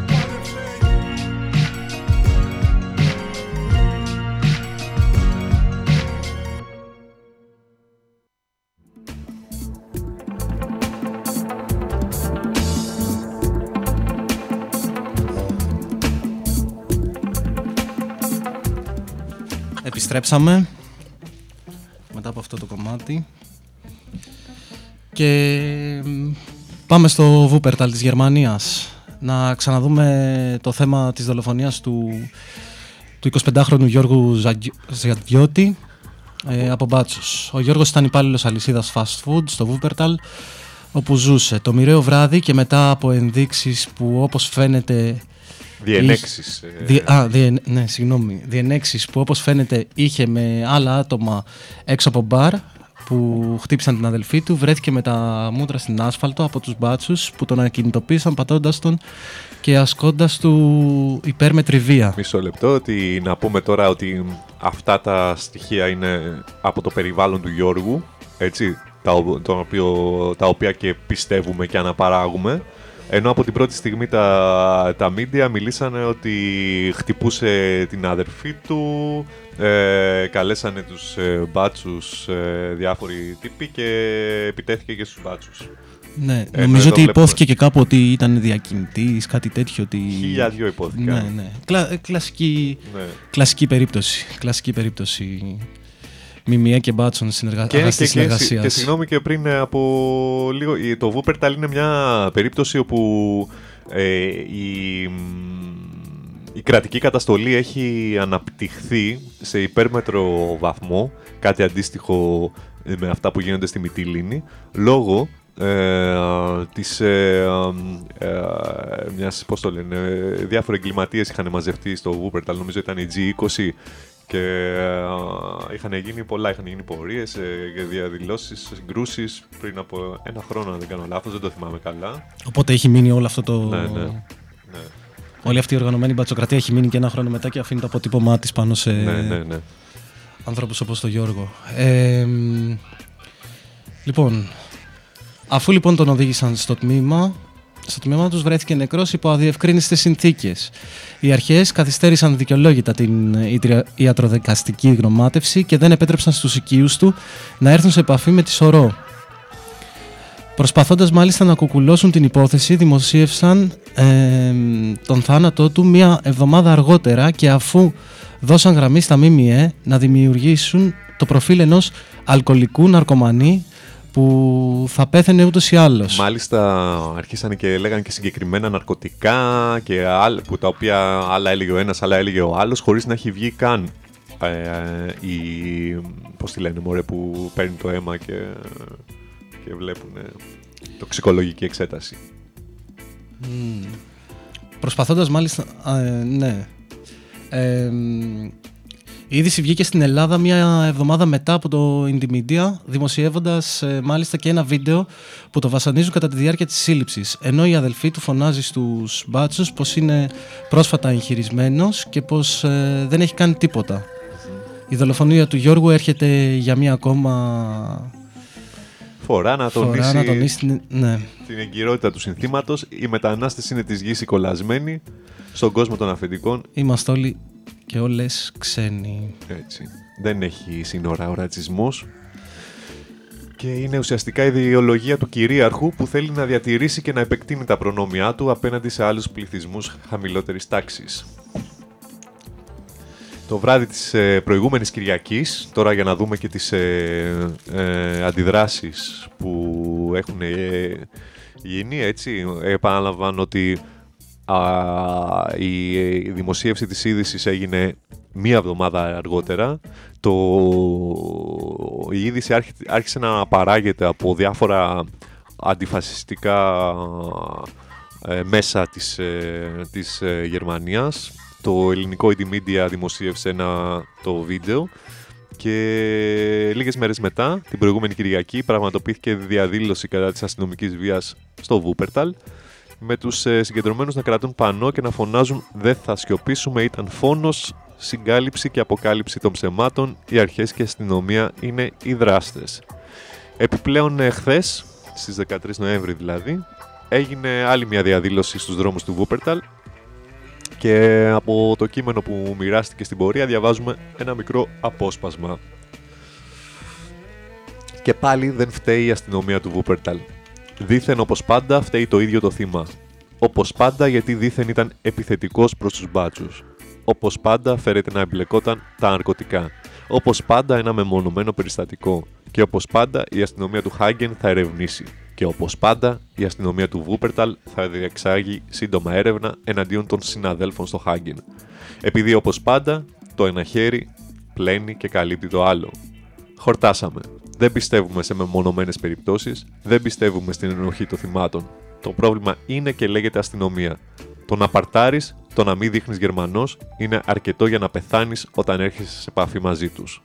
Επιστρέψαμε. Μετά από αυτό το κομμάτι και μ, πάμε στο Βούπερταλ της Γερμανίας να ξαναδούμε το θέμα της δολοφονίας του, του 25χρονου Γιώργου Ζαγγι- Ζαντιώτη ε, από Μπάτσους. Ο Γιώργος ήταν υπάλληλος αλυσίδας fast food στο Βούπερταλ όπου ζούσε το μοιραίο βράδυ και μετά από ενδείξεις που όπως φαίνεται Διενέξεις. ε, Διε, α, διε, ναι, συγγνώμη. Διενέξεις που όπως φαίνεται είχε με άλλα άτομα έξω από μπαρ που χτύπησαν την αδελφή του, βρέθηκε με τα μούτρα στην άσφαλτο από τους μπάτσους που τον ακινητοποίησαν πατώντας τον και ασκώντας του υπέρμετρη βία. Μισό λεπτό, ότι να πούμε τώρα ότι αυτά τα στοιχεία είναι από το περιβάλλον του Γιώργου, έτσι, τα, ο- το οποίο, τα οποία και πιστεύουμε και αναπαράγουμε. Ενώ από την πρώτη στιγμή τα, τα media μιλήσανε ότι χτυπούσε την αδερφή του, ε, καλέσανε τους ε, μπάτσους ε, διάφοροι τύποι και επιτέθηκε και στους μπάτσους. Ναι, Ε, νομίζω εδώ ότι βλέπουμε. υπόθηκε και κάπου ότι ήταν διακινητής, κάτι τέτοιο. Ότι... Χίλια δυο υπόθηκαν. Ναι, ναι. Κλα, ε, κλασική, Ναι. κλασική περίπτωση. Κλασική περίπτωση. Μιμιέ και μπάτσων συνεργα... Και, αγαστής και, και, συνεργασίας. και συγγνώμη και πριν ε, από λίγο, η- το Βούπερταλ είναι μια περίπτωση όπου ε, η, μ, η κρατική καταστολή έχει αναπτυχθεί σε υπέρμετρο βαθμό, κάτι αντίστοιχο με αυτά που γίνονται στη Μυτιλίνη, λόγω ε, της, ε, ε, ε, μιας, πώς το λένε, ε, διάφοροι εγκληματίες είχαν μαζευτεί στο Βούπερταλ, νομίζω ήταν η G20 και ε, είχαν γίνει πολλά, είχαν γίνει πορείες ε, και διαδηλώσεις, συγκρούσεις πριν από ένα χρόνο, αν δεν κάνω λάθος, δεν το θυμάμαι καλά. Οπότε έχει μείνει όλο αυτό το. Ναι, ναι. Ναι. Όλη αυτή η οργανωμένη μπατσοκρατία έχει μείνει και ένα χρόνο μετά και αφήνει το αποτύπωμά της πάνω σε ναι, ναι, ναι. ανθρώπου όπως τον Γιώργο. Ε, μ, λοιπόν, αφού λοιπόν τον οδήγησαν στο τμήμα, στο τμήμα τους βρέθηκε νεκρός υπό αδιευκρίνηστε συνθήκες. Οι αρχές καθυστέρησαν δικαιολόγητα την ιτρια- ιατροδικαστική γνωμάτευση και δεν επέτρεψαν στους οικείους του να έρθουν σε επαφή με τη σωρό. Προσπαθώντας μάλιστα να κουκουλώσουν την υπόθεση, δημοσίευσαν ε, τον θάνατό του μία εβδομάδα αργότερα και αφού δώσαν γραμμή στα ΜΜΕ να δημιουργήσουν το προφίλ ενός αλκοολικού ναρκωμανή που θα πέθαινε ούτως ή άλλως. Μάλιστα αρχίσανε και λέγανε και συγκεκριμένα ναρκωτικά και άλλα, που τα οποία άλλα έλεγε ο ένας, άλλα έλεγε ο άλλος χωρίς να έχει βγει καν ε, η, πώς τη λένε μωρέ που παίρνει το αίμα και, και βλέπουν τοξικολογική εξέταση. Μμμ. Προσπαθώντας μάλιστα... α, ε, ναι. Ε, μ, η είδηση βγήκε στην Ελλάδα μια εβδομάδα μετά από το Indymedia, δημοσιεύοντας ε, μάλιστα και ένα βίντεο που το βασανίζουν κατά τη διάρκεια της σύλληψης, ενώ η αδελφή του φωνάζει στους μπάτσους πως είναι πρόσφατα εγχειρισμένος και πως ε, δεν έχει κάνει τίποτα. Η δολοφονία του Γιώργου έρχεται για μια ακόμα Φορά να φορά τονίσει να τονίσει την... Ναι. την εγκυρότητα του συνθήματος. Οι μετανάστες είναι της γης οι κολλασμένοι στον κόσμο των αφεντικών. Είμαστε όλοι και όλες ξένοι. Έτσι. Δεν έχει σύνορα ο ρατσισμός. Και είναι ουσιαστικά η ιδεολογία του κυρίαρχου που θέλει να διατηρήσει και να επεκτείνει τα προνόμια του απέναντι σε άλλους πληθυσμούς χαμηλότερης τάξης. Το βράδυ της ε, προηγούμενης Κυριακής, τώρα για να δούμε και τις ε, ε, αντιδράσεις που έχουν ε, γίνει, έτσι, επαναλαμβάνω ότι α, η, η δημοσίευση της είδησης έγινε μία εβδομάδα αργότερα. Το, η είδηση άρχι- άρχισε να παράγεται από διάφορα αντιφασιστικά ε, μέσα της, ε, της ε, Γερμανίας. Το ελληνικό Indymedia δημοσίευσε ένα, το βίντεο και λίγες μέρες μετά, την προηγούμενη Κυριακή, πραγματοποιήθηκε διαδήλωση κατά της αστυνομικής βίας στο Βούπερταλ με τους ε, συγκεντρωμένους να κρατούν πανό και να φωνάζουν «Δεν θα σιωπήσουμε, ήταν φόνος, συγκάλυψη και αποκάλυψη των ψεμάτων, οι αρχές και η αστυνομία είναι οι δράστες». Επιπλέον ε, χθες, στις 13 Νοέμβρη δηλαδή, έγινε άλλη μια διαδήλωση στους δρόμους του Βούπερταλ και από το κείμενο που μοιράστηκε στην πορεία διαβάζουμε ένα μικρό απόσπασμα. Και πάλι δεν φταίει η αστυνομία του Βούπερταλ. Δήθεν όπως πάντα φταίει το ίδιο το θύμα. Όπως πάντα γιατί δήθεν ήταν επιθετικός προς τους μπάτσους. Όπως πάντα φέρεται να εμπλεκόταν τα ναρκωτικά. Όπως πάντα ένα μεμονωμένο περιστατικό και όπως πάντα η αστυνομία του Χάγκεν θα ερευνήσει και όπως πάντα η αστυνομία του Βούπερταλ θα διεξάγει σύντομα έρευνα εναντίον των συναδέλφων στο Χάγκεν. Επειδή όπως πάντα το ένα χέρι πλένει και καλύπτει το άλλο. Χορτάσαμε. Δεν πιστεύουμε σε μεμονωμένες περιπτώσεις, δεν πιστεύουμε στην ενοχή των θυμάτων. Το πρόβλημα είναι και λέγεται αστυνομία. Το να παρτάρεις, το να μην δείχνεις Γερμανός, είναι αρκετό για να πεθάνεις όταν έρχεσαι σε επαφή μαζί τους.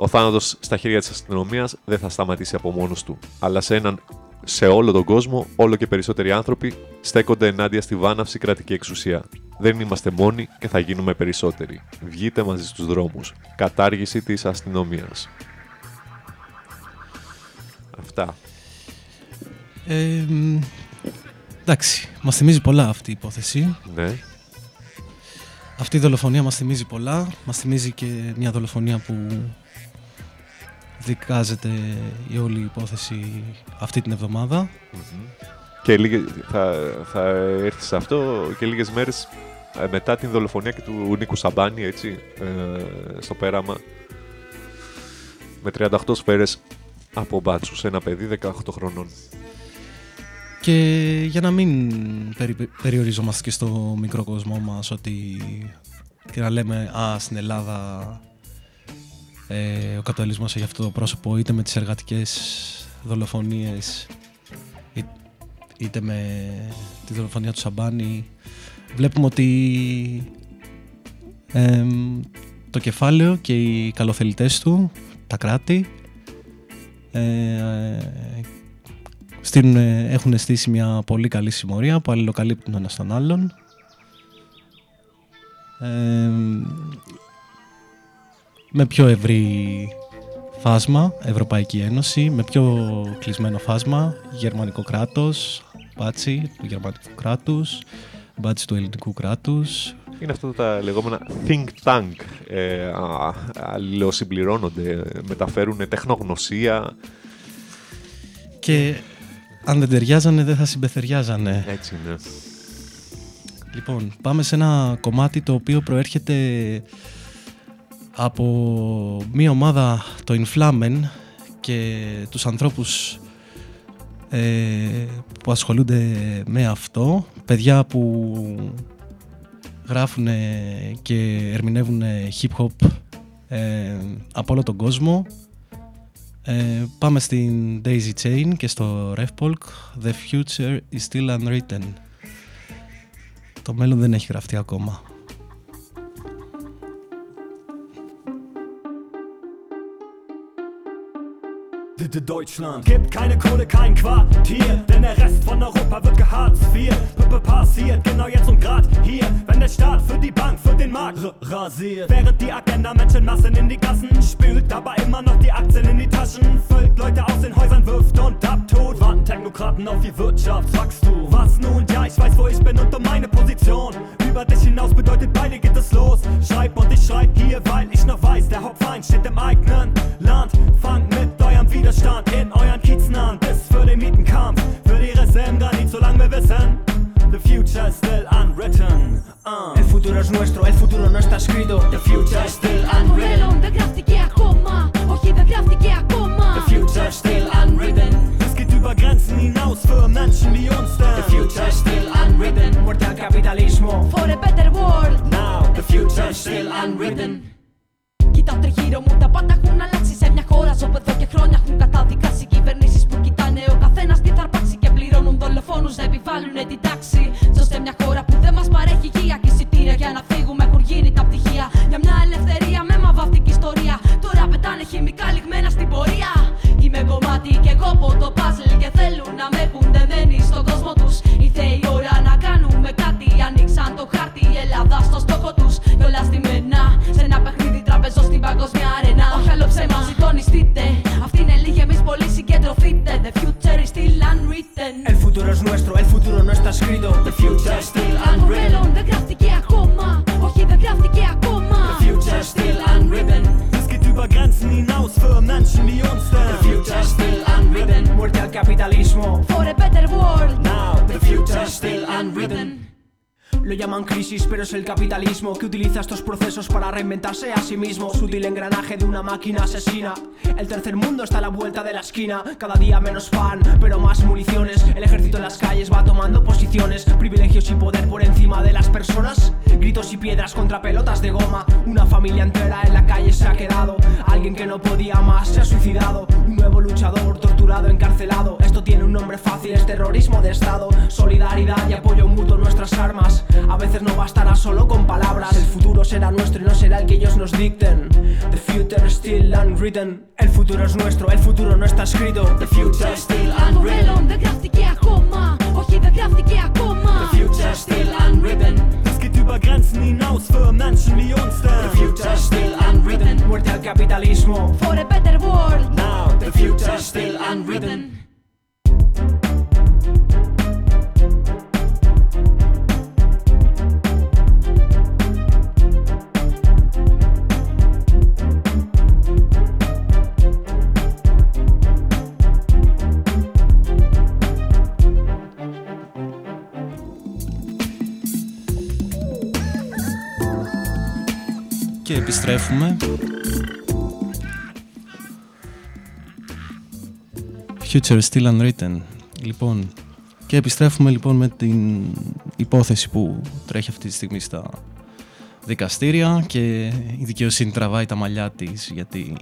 Ο θάνατος στα χέρια της αστυνομίας δεν θα σταματήσει από μόνος του, αλλά σε, έναν, σε όλο τον κόσμο, όλο και περισσότεροι άνθρωποι στέκονται ενάντια στη βάναυση κρατική εξουσία. Δεν είμαστε μόνοι και θα γίνουμε περισσότεροι. Βγείτε μαζί στους δρόμους. Κατάργηση της αστυνομίας. Αυτά. Ε, μ, εντάξει, μας θυμίζει πολλά αυτή η υπόθεση. Ναι. Αυτή η δολοφονία μας θυμίζει πολλά. Μας θυμίζει και μια δολοφονία που δικάζεται η όλη υπόθεση αυτή την εβδομάδα. Και λίγε, θα, θα έρθει σε αυτό και λίγες μέρες ε, μετά την δολοφονία και του Νίκου Σαμπάνη, έτσι, ε, στο πέραμα. Με 38 σφαίρες από μπάτσους σε ένα παιδί 18 χρονών. Και για να μην περι- περιοριζόμαστε και στο μικρό κόσμο μας ότι και να λέμε «Α, στην Ελλάδα ε, ο καπιταλισμός έχει αυτό το πρόσωπο είτε με τις εργατικές δολοφονίες ή- είτε με τη δολοφονία του Σαμπάνη βλέπουμε ότι εμ, το κεφάλαιο και οι καλοθελητές του, τα κράτη ε, στείλουν, έχουν στήσει μια πολύ καλή συμμορία που αλληλοκαλύπτουν ένα τον άλλον. Ε, με πιο ευρύ φάσμα, Ευρωπαϊκή Ένωση, με πιο κλεισμένο φάσμα, γερμανικό κράτος, μπάτσι του γερμανικού κράτους, μπάτσι του ελληνικού κράτους, Είναι αυτό τα λεγόμενα think tank. Ε, α, αλληλοσυμπληρώνονται, ε, μεταφέρουν τεχνογνωσία. και αν δεν ταιριάζανε δεν θα συμπεθεριάζανε. Έτσι είναι. Λοιπόν, πάμε σε ένα κομμάτι το οποίο προέρχεται από μία ομάδα, το Inflamen, και τους ανθρώπους ε, που ασχολούνται με αυτό. Παιδιά που γράφουν και ερμηνεύουν hip-hop ε, από όλο τον κόσμο. Ε, πάμε στην Daisy Chain και στο Refpolk. The future is still unwritten. Το μέλλον δεν έχει γραφτεί ακόμα. Deutschland gibt keine Kohle, kein Quartier, denn der Rest von Europa wird geharzt. Wir passiert genau jetzt und grad hier, wenn der Staat für die Bank, für den Markt rasiert. Während die Agenda Menschenmassen in die Gassen spült, aber immer noch die Aktien in die Taschen füllt, Leute aus den Häusern wirft und abtut. Warten Technokraten auf ihr Wirtschaftswachstum. Was nun? Ja, ich weiß, wo ich bin und um meine Position. Über dich hinaus bedeutet, beide geht es los. Schreib und ich schreib hier, weil ich noch weiß, der Hauptfeind steht im eigenen Land. Fangt mit eurem Widerstand in euren Kiezen an, bis für den Mietenkampf. Für die Risse im Granit, solange wir wissen, the future is still unwritten. Uh. El futuro es nuestro, el futuro no está escrito. The future is still Το unwritten. μέλλον δεν γράφτηκε ακόμα. Όχι, δεν γράφτηκε ακόμα. The future is still unwritten. Es geht über Grenzen hinaus für Menschen wie uns denn. The future is still unwritten. Muerte al capitalismo. For a better world. Now the future is still unwritten. Κοιτάω τριγύρω μου, τα πάντα έχουν αλλάξει σε μια χώρα. Ζω εδώ και χρόνια έχουν καταδικάσει κυβερνήσεις που κοιτάνε ο καθένας τι θα αρπάξει και πληρώνουν δολοφόνους να επιβάλλουν την τάξη. Ζω σε μια χώρα που δεν μας παρέχει υγεία και εισιτήρια για να φύγουμε έχουν γίνει τα πτυχία. Για μια ελευθερία με μαβαυτική ιστορία. Τώρα πετάνε χημικά λιγμένα στην πορεία. Είμαι κομμάτι κι εγώ από το puzzle και θέλουν να με έχουν δεμένοι στον κόσμο τους. Ήρθε η ώρα να κάνουμε κάτι. Ανοίξαν το χάρτη, η Ελλάδα στο στόχο τους. Κι όλα στημένα σε ένα παιχνίδι τραπεζό στην παγκόσμια αρένα. Όχι άλλο ψέμα, συντονιστείτε. Αυτή είναι λίγη, εμεί πολύ συγκεντρωθείτε. The future is still unwritten. El futuro es nuestro, el futuro no está escrito. The future is still Το μέλλον unwritten. δεν γράφτηκε ακόμα. Όχι, δεν γράφτηκε ακόμα. The future is still unwritten. Es geht über Grenzen hinaus für Menschen wie uns denn. The future is still unwritten. Muerte al capitalismo. For a better world. Now the future is still unwritten. Lo llaman crisis, pero es el capitalismo que utiliza estos procesos para reinventarse a sí mismo. Sutil engranaje de una máquina asesina. El tercer mundo está a la vuelta de la esquina. Cada día menos pan, pero más municiones. El ejército en las calles va tomando posiciones. Privilegios y poder por encima de las personas. Gritos y piedras contra pelotas de goma. Una familia entera en la calle se ha quedado. Alguien que no podía más se ha suicidado. Un nuevo luchador torturado, encarcelado. Esto tiene un nombre fácil, es terrorismo de Estado. Solidaridad y apoyo mutuo nuestras armas. A veces no bastará solo con palabras. El futuro será nuestro y no será el que ellos nos dicten. The future is still unwritten. El futuro es nuestro, el futuro no está escrito. The future is still Το unwritten. μέλλον δεν γράφτηκε ακόμα. Όχι, δεν γράφτηκε ακόμα. The future is still unwritten. Es geht über Grenzen hinaus für Menschen wie uns The denn. future is still unwritten. Muerte al capitalismo. For a better world. Now The future is still unwritten. Επιστρέφουμε. Future still unwritten. Λοιπόν, και επιστρέφουμε λοιπόν με την υπόθεση που τρέχει αυτή τη στιγμή στα δικαστήρια και η δικαιοσύνη τραβάει τα μαλλιά της γιατί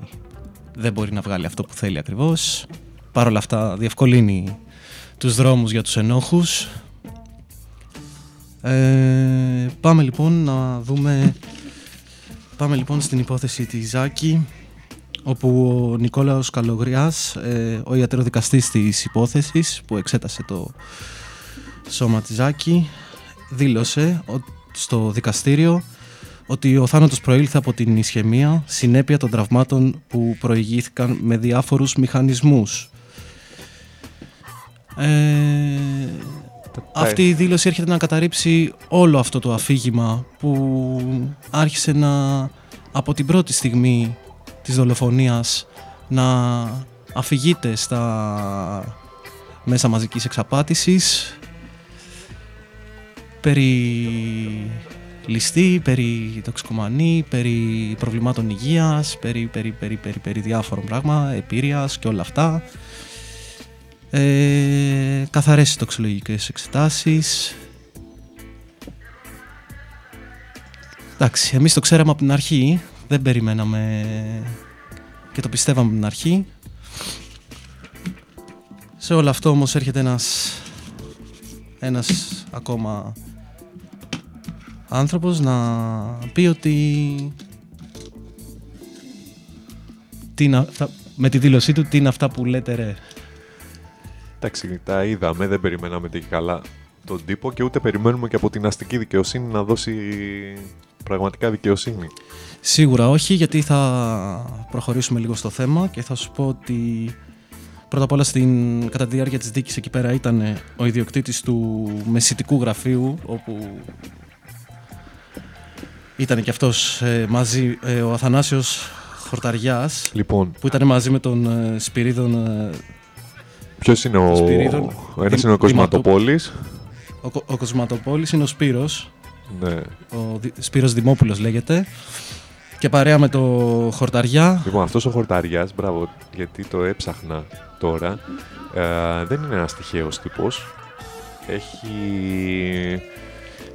δεν μπορεί να βγάλει αυτό που θέλει ακριβώς. Παρ' όλα αυτά διευκολύνει τους δρόμους για τους ενόχους. Ε, πάμε λοιπόν να δούμε Πάμε λοιπόν στην υπόθεση της Ζάκη όπου ο Νικόλαος Καλογριάς, ε, ο ιατροδικαστής της υπόθεσης που εξέτασε το σώμα της Ζάκη δήλωσε ο- στο δικαστήριο ότι ο θάνατος προήλθε από την ισχυμία συνέπεια των τραυμάτων που προηγήθηκαν με διάφορους μηχανισμούς. Ε, αυτή η δήλωση έρχεται να καταρρύψει όλο αυτό το αφήγημα που άρχισε να από την πρώτη στιγμή της δολοφονίας να αφηγείται στα μέσα μαζικής εξαπάτησης. Περί ληστή, περί τοξικομανή, περί προβλημάτων υγείας, περί, περί, περί, περί, περί διάφορων πράγμα, επίρρειας και όλα αυτά ε, καθαρές τοξολογικές εξετάσεις. Εντάξει, εμείς το ξέραμε από την αρχή, δεν περιμέναμε και το πιστεύαμε από την αρχή. Σε όλο αυτό όμως έρχεται ένας, ένας ακόμα άνθρωπος να πει ότι τι είναι αυτά- με τη δήλωσή του τι είναι αυτά που λέτε ρε. Εντάξει, τα είδαμε, δεν περιμέναμε και καλά τον τύπο και ούτε περιμένουμε και από την αστική δικαιοσύνη να δώσει πραγματικά δικαιοσύνη. Σίγουρα όχι, γιατί θα προχωρήσουμε λίγο στο θέμα και θα σου πω ότι πρώτα απ' όλα στην, κατά τη διάρκεια της δίκης εκεί πέρα ήταν ο ιδιοκτήτης του μεσητικού γραφείου όπου ήταν και αυτός ε, μαζί, ε, ο Αθανάσιος Χορταριάς Λοιπόν, που ήταν μαζί με τον ε, Σπυρίδων ε, ποιος είναι ο. Σπυρίδων, Ο ένας Δη- είναι ο Δηματο- Κοσματοπόλης. ο, Κο- ο Κοσματοπόλης είναι ο Σπύρος Ναι. ο Δη- Σπύρος Δημόπουλος λέγεται και παρέα με το Χορταριά Λοιπόν, αυτός ο Χορταριάς, μπράβο, γιατί το έψαχνα τώρα, ε, δεν είναι ένας τυχαίος τύπος. Έχει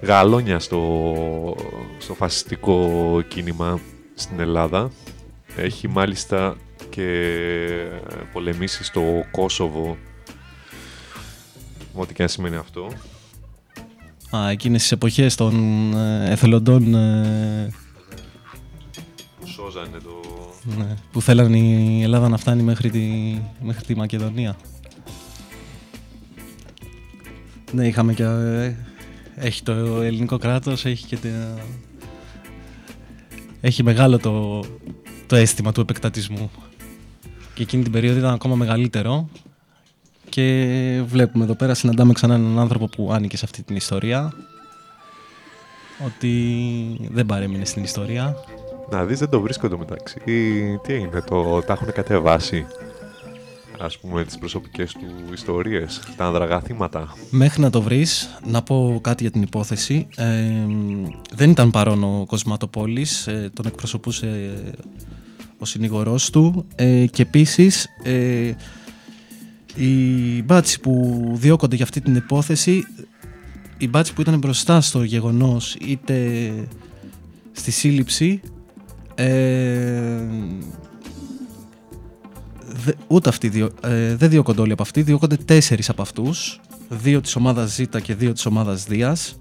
γαλόνια στο, στο φασιστικό κίνημα στην Ελλάδα. Έχει μάλιστα και πολεμήσεις στο Κόσοβο, ό,τι και αν σημαίνει αυτό. Α, εκείνες τις εποχές των ε, εθελοντών ε, Που σώζανε το... ναι, που θέλαν η Ελλάδα να φτάνει μέχρι τη, μέχρι τη Μακεδονία. Ναι, είχαμε και... ε, έχει το ελληνικό κράτος, έχει και... τε- έχει μεγάλο το, το αίσθημα του επεκτατισμού. Και εκείνη την περίοδο ήταν ακόμα μεγαλύτερο. Και βλέπουμε εδώ πέρα, συναντάμε ξανά έναν άνθρωπο που άνοικε σε αυτή την ιστορία. Ότι δεν παρέμεινε στην ιστορία. Να δεις, δεν το βρίσκω το μεταξύ. Τι έγινε, το, τα έχουν κατεβάσει ας πούμε τις προσωπικές του ιστορίες, τα ανδραγά θύματα. Μέχρι να το βρεις, να πω κάτι για την υπόθεση. Ε, δεν ήταν παρόν ο Κοσματοπόλης, ε, τον εκπροσωπούσε ο συνηγορός του ε, και επίσης ε, οι μπάτσι που διώκονται για αυτή την υπόθεση, οι μπάτσι που ήταν μπροστά στο γεγονός είτε στη σύλληψη, ε, δε- ούτε αυτοί διο, ε, δεν διώκονται όλοι από αυτοί, διώκονται τέσσερις από αυτούς. Δύο της ομάδας Ζ και δύο της ομάδας Δίας.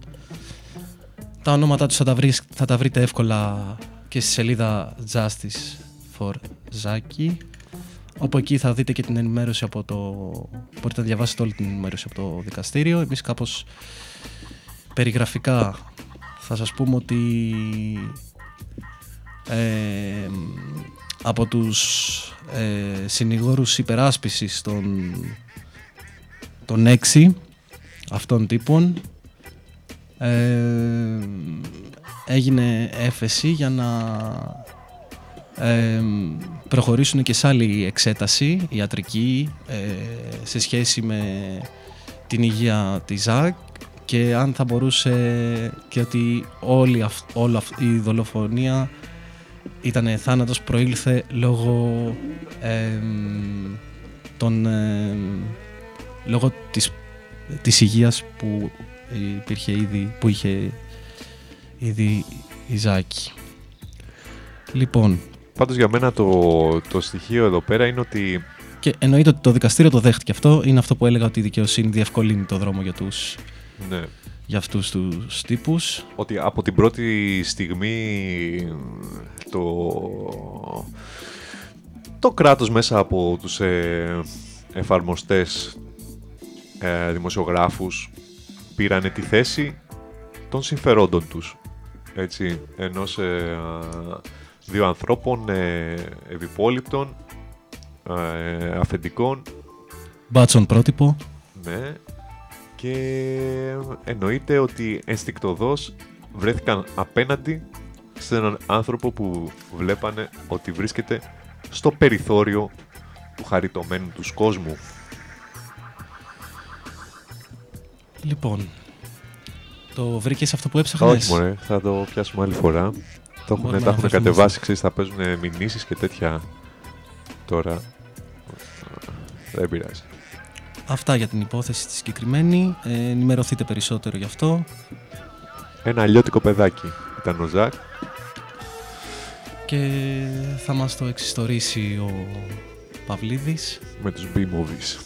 Τα ονόματά τους θα τα, βρεις, θα τα βρείτε εύκολα και στη σελίδα Justice for Zaki. Όπου εκεί θα δείτε και την ενημέρωση από το... Μπορείτε να διαβάσετε όλη την ενημέρωση από το δικαστήριο. Εμείς κάπως περιγραφικά θα σας πούμε ότι ε, από τους ε, συνηγόρους υπεράσπισης των, των έξι αυτών τύπων ε, έγινε έφεση για να ε, προχωρήσουν και σε άλλη εξέταση ιατρική ε, σε σχέση με την υγεία της ΖΑΚ και αν θα μπορούσε και ότι όλη αυ, όλο αυ- η δολοφονία ήταν θάνατος προήλθε λόγω εμ, των, εμ, λόγω της, της υγείας που υπήρχε ήδη, που είχε ήδη η Ζάκη. Λοιπόν, Πάντως για μένα το, το στοιχείο εδώ πέρα είναι ότι και εννοείται ότι το δικαστήριο το δέχτηκε αυτό. Είναι αυτό που έλεγα ότι η δικαιοσύνη διευκολύνει το δρόμο για, τους, ναι, για αυτούς τους τύπους. ότι από την πρώτη στιγμή το, το κράτος μέσα από τους ε, εφαρμοστές ε, δημοσιογράφους πήρανε τη θέση των συμφερόντων τους. Έτσι, ενός ε, α, δύο ανθρώπων ε, ευυπόλοιπτων, ε, αφεντικών Μπάτσον πρότυπο. ναι. Και εννοείται ότι ενστικτοδός βρέθηκαν απέναντι σε έναν άνθρωπο που βλέπανε ότι βρίσκεται στο περιθώριο του χαριτωμένου τους κόσμου. Λοιπόν, το βρήκες αυτό που έψαχνες; Όχι μωρέ, θα το πιάσουμε άλλη φορά. Το έχουν, Μπορούμε τα να έχουν αφήσουμε κατεβάσει, στο- ξέρεις, θα παίζουν μηνύσεις και τέτοια τώρα. Δεν πειράζει. Αυτά για την υπόθεση τη συγκεκριμένη. Ε, ενημερωθείτε περισσότερο γι' αυτό. Ένα αλλιώτικο παιδάκι ήταν ο Ζακ. Και θα μας το εξιστορήσει ο Παυλίδης. με τους B-movies.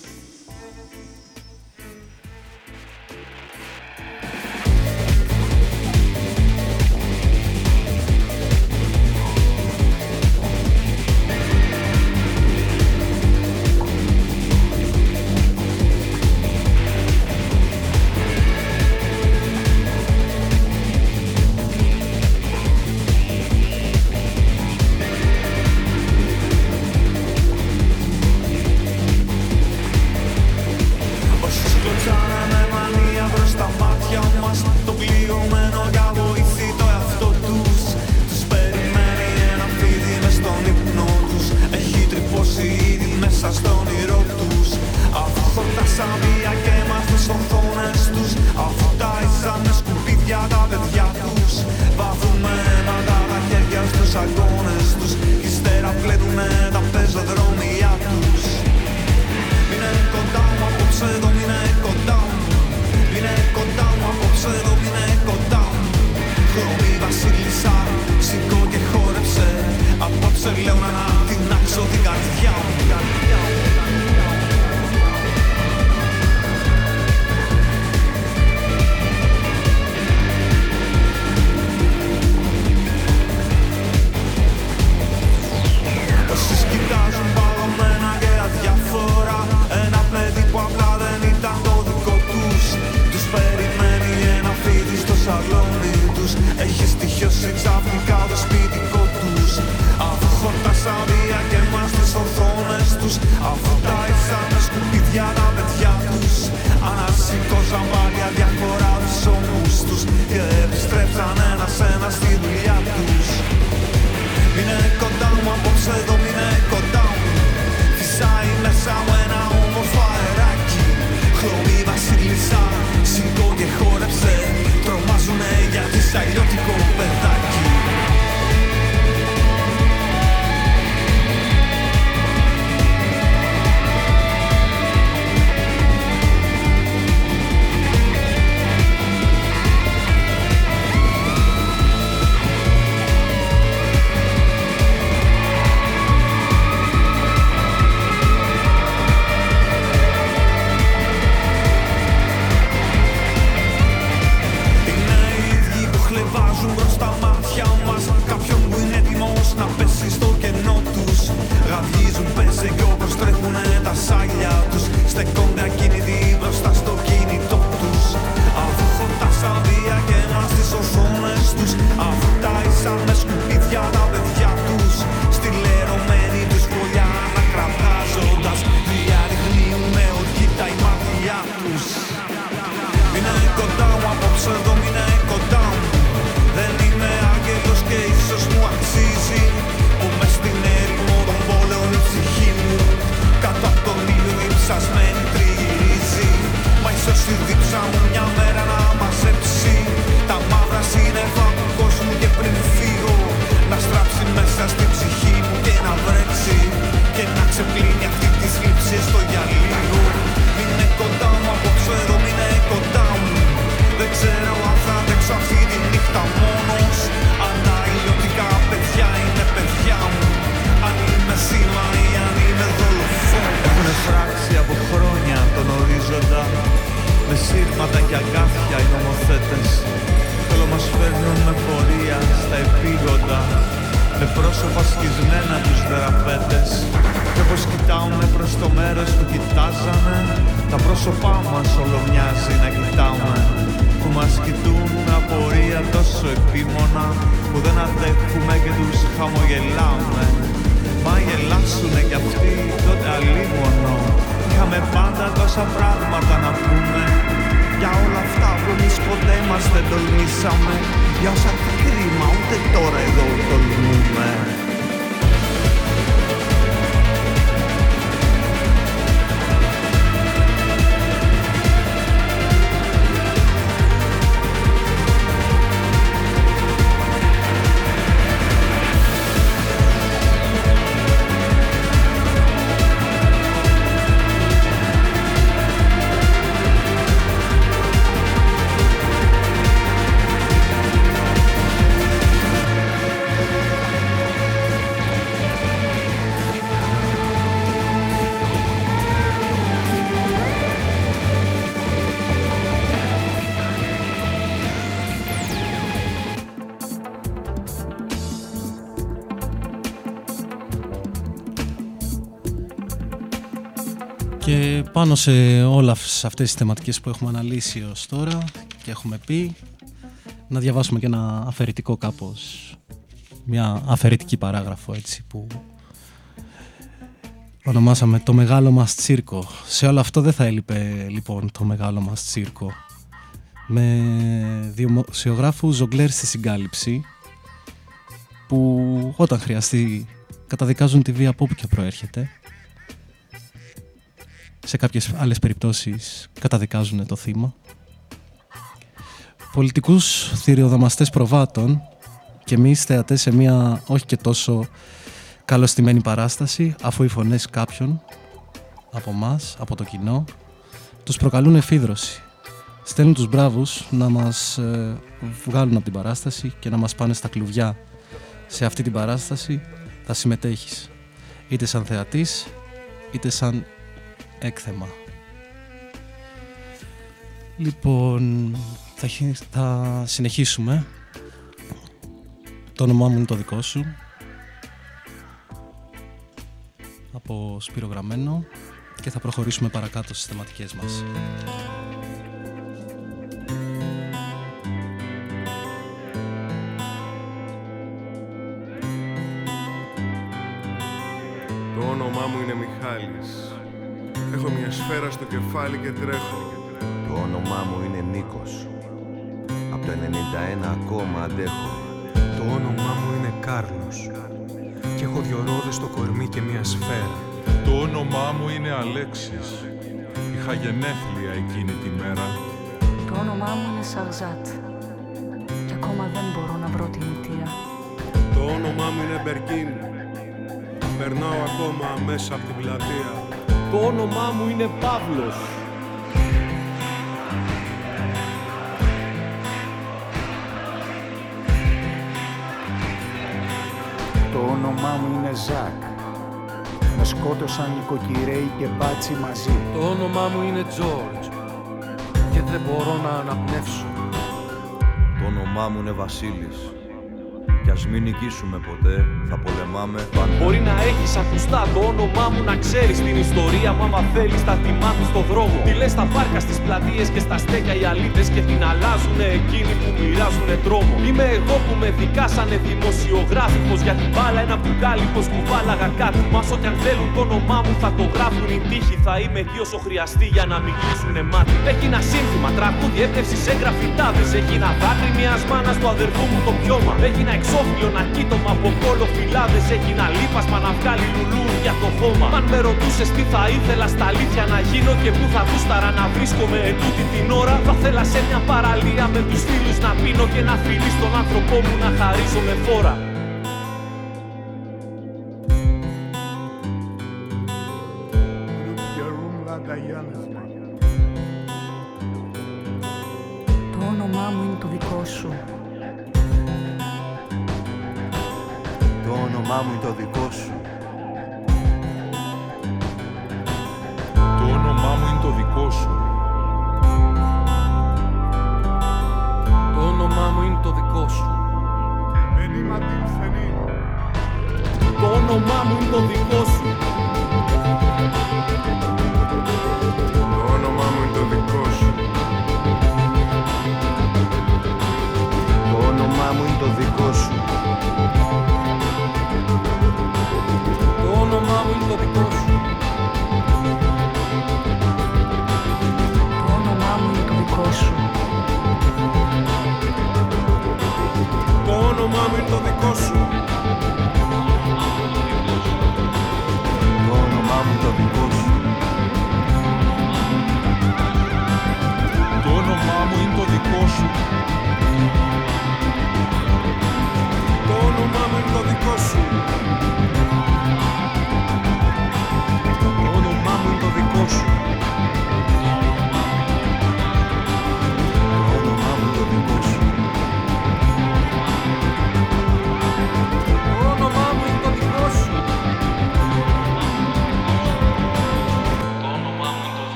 Πάνω σε όλα αυτές τις θεματικές που έχουμε αναλύσει ως τώρα και έχουμε πει, να διαβάσουμε και ένα αφαιρετικό κάπως, μια αφαιρετική παράγραφο έτσι που ονομάσαμε το μεγάλο μας τσίρκο. Σε όλο αυτό δεν θα έλειπε λοιπόν το μεγάλο μας τσίρκο. Με δημοσιογράφου ζογκλέρ στη συγκάλυψη που όταν χρειαστεί καταδικάζουν τη βία από όπου και προέρχεται σε κάποιες άλλες περιπτώσεις καταδικάζουν το θύμα. Πολιτικούς θηριοδαμαστές προβάτων και εμείς θεατές σε μια όχι και τόσο καλωστημένη παράσταση αφού οι φωνές κάποιων από μας, από το κοινό τους προκαλούν εφίδρωση. Στέλνουν τους μπράβους να μας ε, βγάλουν από την παράσταση και να μας πάνε στα κλουβιά. Σε αυτή την παράσταση θα συμμετέχεις είτε σαν θεατής είτε σαν έκθεμα. Λοιπόν, θα, χει- θα συνεχίσουμε. Το όνομά μου είναι το δικό σου. Από Σπύρο Γραμμένο και θα προχωρήσουμε παρακάτω στις θεματικές μας. Το όνομά μου είναι Μιχάλης. Έχω μια σφαίρα στο κεφάλι και τρέχω. Το όνομά μου είναι Νίκος. Από το 91 ακόμα αντέχω. Το όνομά μου είναι Κάρλος και έχω δυο ρόδες στο κορμί και μια σφαίρα. Το όνομά μου είναι Αλέξης. Είχα γενέθλια εκείνη τη μέρα. Το όνομά μου είναι Σαρζάτ και ακόμα δεν μπορώ να βρω την αιτία. Το όνομά μου είναι Μπερκίν. Περνάω ακόμα μέσα από την πλατεία. Το όνομά μου είναι Παύλος. Το όνομά μου είναι Ζακ. Με σκότωσαν νοικοκυρέοι και μπάτσι μαζί. Το όνομά μου είναι George και δεν μπορώ να αναπνεύσω. Το όνομά μου είναι Βασίλης. Κι ας μην νικήσουμε ποτέ, θα πολεμάμε πάντα. Μπορεί να έχεις ακουστά το όνομά μου να ξέρεις την ιστορία μου άμα θέλεις τα τιμά στο δρόμο. Τι λες στα πάρκα, στις πλατείες και στα στέκια οι αλήτες και την αλλάζουνε εκείνοι που μοιράζουνε τρόμο. Είμαι εγώ που με δικάσανε δημοσιογράφικος για την μπάλα ένα μπουκάλι πως κουβάλαγα κάτι. Μα ό,τι αν θέλουν το όνομά μου θα το γράφουν οι τύχοι. Θα είμαι εκεί όσο χρειαστεί για να μην κλείσουνε μάτι. Έχει ένα σύνθημα, τραγούδι, έπτευση σε γραφιτάδες. Έχει ένα δάκρυ μιας μάνας του αδερφού μου το πιώμα. Έχει ένα εξώφυλλο Εξώφυλλο να κοίτομα από κόλλο φυλάδες. Έχει να λείπασμα να βγάλει λουλούδια το χώμα. Μ' αν με ρωτούσες τι θα ήθελα στα αλήθεια να γίνω Και που θα γούσταρα να βρίσκομαι ετούτη την ώρα Θα θέλα σε μια παραλία με τους φίλους να πίνω Και να φιλεί στον άνθρωπό μου να χαρίζω με φόρα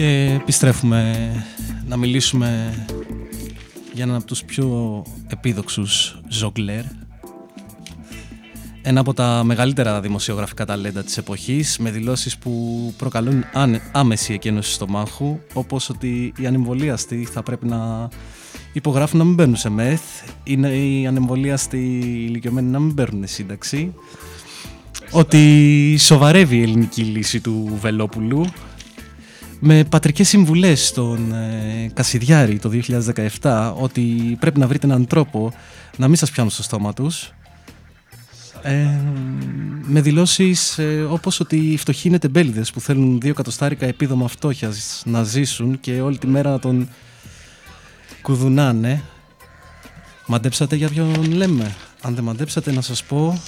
Και επιστρέφουμε να μιλήσουμε για έναν από τους πιο επίδοξους ζογκλέρ. Ένα από τα μεγαλύτερα δημοσιογραφικά ταλέντα της εποχής με δηλώσεις που προκαλούν άνε- άμεση εκένωση στο μάχου όπως ότι οι ανεμβολίαστοι θα πρέπει να υπογράφουν να μην μπαίνουν σε μεθ είναι οι ανεμβολίαστοι ηλικιωμένοι να μην παίρνουν σύνταξη ότι σοβαρεύει η ελληνική λύση του Βελόπουλου με πατρικές συμβουλές στον ε, Κασιδιάρη το 2017 ότι πρέπει να βρείτε έναν τρόπο να μην σας πιάνουν στο στόμα τους. Ε, με δηλώσεις ε, όπως ότι οι φτωχοί είναι τεμπέληδες που θέλουν δύο κατοστάρικα επίδομα φτώχειας να ζήσουν και όλη τη μέρα να τον κουδουνάνε. Μαντέψατε για ποιον λέμε. Αν δεν μαντέψατε να σας πω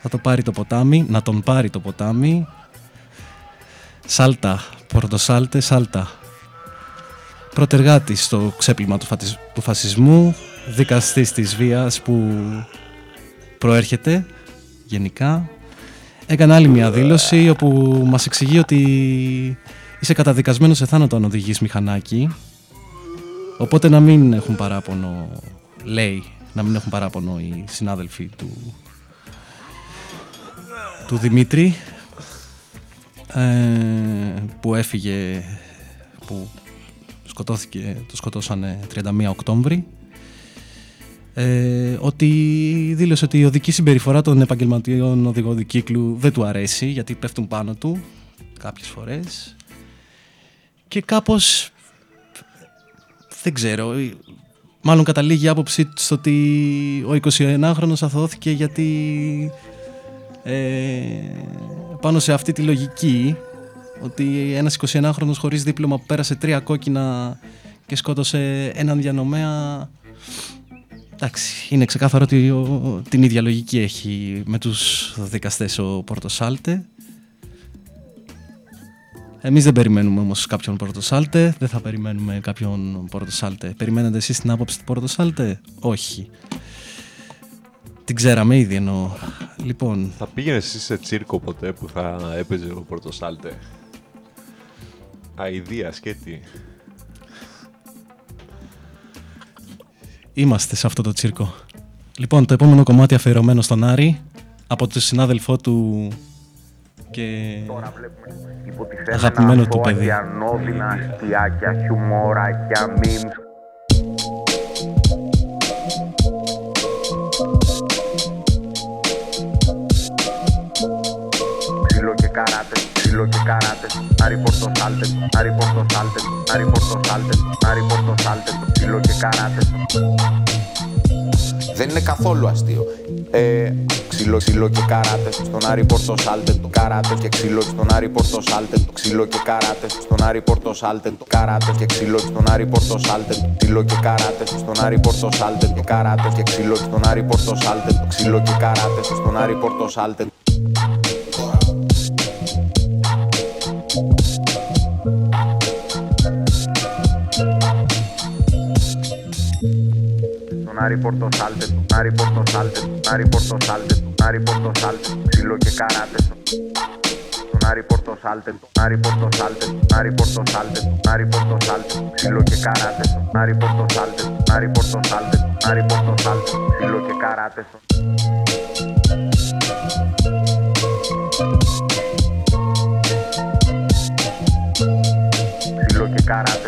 Θα το πάρει το ποτάμι Να τον πάρει το ποτάμι. Σάλτα, Πορτοσάλτε, Σάλτα. Πρωτεργάτης στο ξέπλυμα του, φατισ- του φασισμού, δικαστής της βίας που προέρχεται γενικά. Έκανε άλλη μια δήλωση όπου μας εξηγεί ότι είσαι καταδικασμένος σε θάνατο αν οδηγείς μηχανάκι. Οπότε να μην έχουν παράπονο, λέει, να μην έχουν παράπονο οι συνάδελφοι του, του Δημήτρη ε, που έφυγε, που σκοτώθηκε, το σκοτώσανε 31 Οκτώβρη. Ε, ότι δήλωσε ότι η οδική συμπεριφορά των επαγγελματιών οδηγοδικύκλου δεν του αρέσει γιατί πέφτουν πάνω του κάποιες φορές. Και κάπως δεν ξέρω μάλλον καταλήγει η άποψη στο ότι ο 21χρονος αθώθηκε γιατί ε, πάνω σε αυτή τη λογική ότι ένας 21χρονος χωρίς δίπλωμα που πέρασε τρία κόκκινα και σκότωσε έναν διανομέα εντάξει, είναι ξεκάθαρο ότι ο- την ίδια λογική έχει με τους δικαστές ο Πορτοσάλτε. Εμείς δεν περιμένουμε όμως κάποιον Πορτοσάλτε δεν θα περιμένουμε κάποιον Πορτοσάλτε. Περιμένετε εσείς την άποψη του Πορτοσάλτε; Όχι την ξέραμε ήδη εννοώ λοιπόν Θα πήγαινες εσύ σε τσίρκο ποτέ που θα έπαιζε ο Πορτοσάλτε; Αηδία, σκέτη. Είμαστε σε αυτό το τσίρκο. Λοιπόν, το επόμενο κομμάτι αφιερωμένο στον Άρη από τον συνάδελφό του και Υποτιθέμενα αγαπημένο του αθώα παιδί. και ανώδυνα αστιάκια, χιουμοράκια, memes άρη πόρτο σάλτε Ξύλο και καράτε Δεν είναι καθόλου αστείο. Ε, ξύλο, ξύλο και καράτε στον Άρη Πόρτο Σάλτε. Το καράτε και ξύλο στον Άρη Πόρτο Σάλτε. Το ξύλο και καράτε στον Άρη Πόρτο Σάλτε. Το καράτε και ξύλο στον Άρη Πόρτο Σάλτε. Το ξύλο και καράτε στον Άρη Πόρτο Σάλτε. Το καράτε και ξύλο στον Άρη Πόρτο Σάλτε. Το ξύλο και καράτε στον Άρη Πόρτο Σάλτε. Τον Άρη Πόρτο Σάλτε, τον Άρη Πόρτο Σάλτε, τον Άρη Πόρτο Σάλτε, τον Άρη Πόρτο Σάλτε, ξύλο και καράτε. Τον Άρη Πόρτο Σάλτε, τον Άρη Πόρτο Σάλτε, τον Άρη Πόρτο Σάλτε, τον Άρη Πόρτο Σάλτε, ξύλο και καράτε. Τον Άρη Πόρτο Σάλτε, τον Άρη Πόρτο Σάλτε, τον Άρη Πόρτο Σάλτε, ξύλο και καράτε. Ξύλο και καράτε. Ξύλο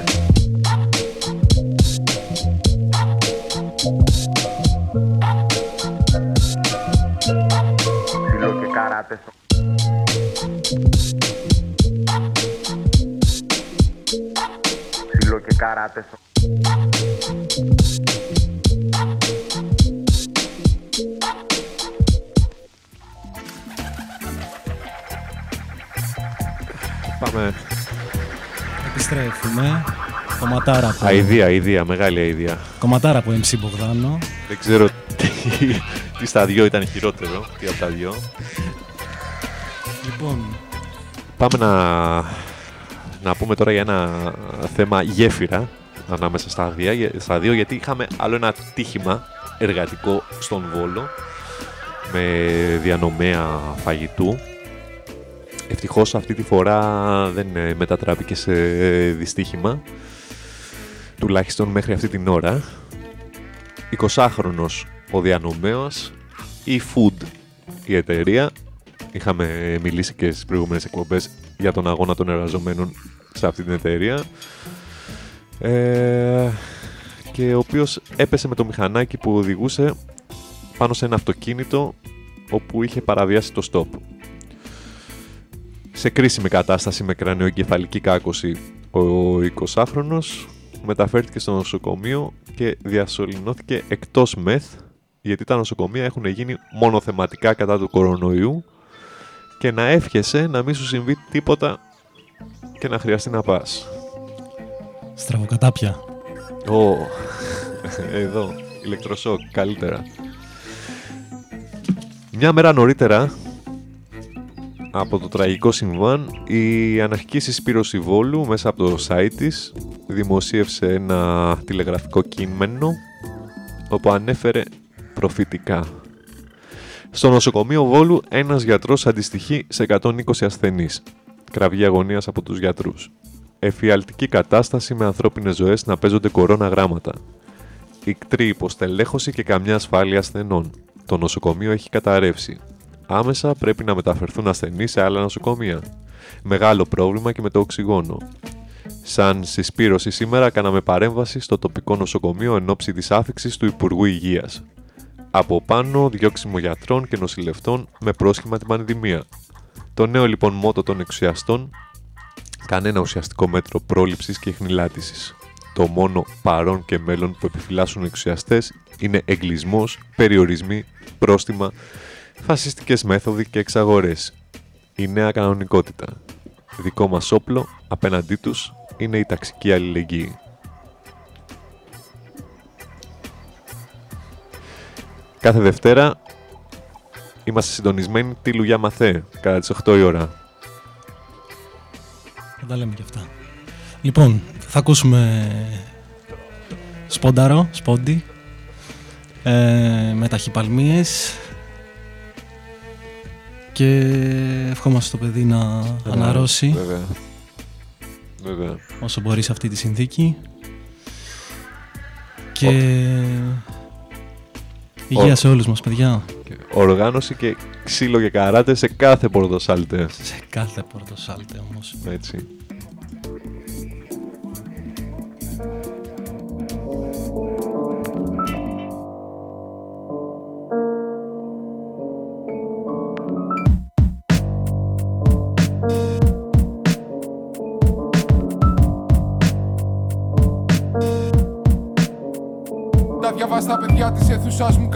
Κομματάρα από, Αηδία, αηδία, μεγάλη αηδία. κομματάρα από MC Μπογδάνο. Δεν ξέρω τι, τι στα δυο ήταν χειρότερο, τι από τα δυο. Λοιπόν, Πάμε να, να πούμε τώρα για ένα θέμα γέφυρα ανάμεσα στα, δύο, στα δύο, γιατί είχαμε άλλο ένα τύχημα εργατικό στον Βόλο με διανομέα φαγητού. Ευτυχώς αυτή τη φορά δεν ε, μετατράπηκε σε δυστύχημα, τουλάχιστον μέχρι αυτή την ώρα. 20χρονος ο διανομέας, e-food η εταιρεία. Είχαμε μιλήσει και στις προηγούμενες εκπομπές για τον αγώνα των εργαζομένων σε αυτή την εταιρεία. Ε, και ο οποίος έπεσε με το μηχανάκι που οδηγούσε πάνω σε ένα αυτοκίνητο όπου είχε παραβιάσει το stop. Σε κρίσιμη κατάσταση με κρανιοεγκεφαλική κάκωση ο 20χρονος μεταφέρθηκε στο νοσοκομείο και διασωληνώθηκε εκτός μεθ γιατί τα νοσοκομεία έχουν γίνει μόνο θεματικά κατά του κορονοϊού και να εύχεσαι να μην σου συμβεί τίποτα και να χρειαστεί να πας. στραβοκατάπια. Ω, εδώ, ηλεκτροσόκ, καλύτερα. Μια μέρα νωρίτερα από το τραγικό συμβάν, η αναρχική συσπήρωση Βόλου μέσα από το site της δημοσίευσε ένα τηλεγραφικό κείμενο όπου ανέφερε προφητικά. Στο νοσοκομείο Βόλου ένας γιατρός αντιστοιχεί σε 120 ασθενείς. Κραυγή αγωνίας από τους γιατρούς. Εφιαλτική κατάσταση με ανθρώπινες ζωές να παίζονται κορώνα γράμματα. Ικτρή υποστελέχωση και καμιά ασφάλεια ασθενών. Το νοσοκομείο έχει καταρρεύσει. Άμεσα πρέπει να μεταφερθούν ασθενείς σε άλλα νοσοκομεία. Μεγάλο πρόβλημα και με το οξυγόνο. Σαν συσπήρωση σήμερα κάναμε παρέμβαση στο τοπικό νοσοκομείο εν ώψη της άφηξης του Υπουργού Υγείας. Από πάνω διώξιμο γιατρών και νοσηλευτών με πρόσχημα την πανδημία. Το νέο λοιπόν μότο των εξουσιαστών κανένα ουσιαστικό μέτρο πρόληψης και χνηλάτησης. Το μόνο παρόν και μέλλον που επιφυλάσσουν οι εξουσιαστές είναι εγκλισμός, περιορισμοί, πρόστιμα, φασιστικές μέθοδοι και εξαγορές. Η νέα κανονικότητα. Δικό μας όπλο απέναντί τους είναι η ταξική αλληλεγγύη. Κάθε Δευτέρα είμαστε συντονισμένοι τη Λουγιά Μαθέ κατά τις 8 η ώρα. Θα τα λέμε και αυτά. Λοιπόν, θα ακούσουμε σπόνταρο, σπόντι, ε, με ταχυπαλμίες και ευχόμαστε στο παιδί να Βέβαια, αναρρώσει Βέβαια. Βέβαια. όσο μπορεί σε αυτή τη συνθήκη και Υγεία σε όλους μας, παιδιά. Οργάνωση και ξύλο και καράτε σε κάθε πορτοσάλτε. Σε κάθε πορτοσάλτε όμως. Έτσι.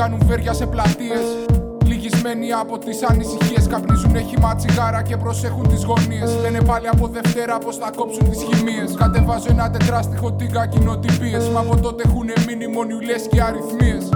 Κάνουν βέρια σε πλατείες. Λυγισμένοι από τις ανησυχίες. Καπνίζουν χυμά τσιγάρα και προσέχουν τις γωνίες. Λένε πάλι από Δευτέρα πως θα κόψουν τις χημίες. Κατεβάζω ένα τετράστιχο τίγκα κοινοτυπίες. Μα από τότε έχουν μείνει μονιουλές και αριθμίες.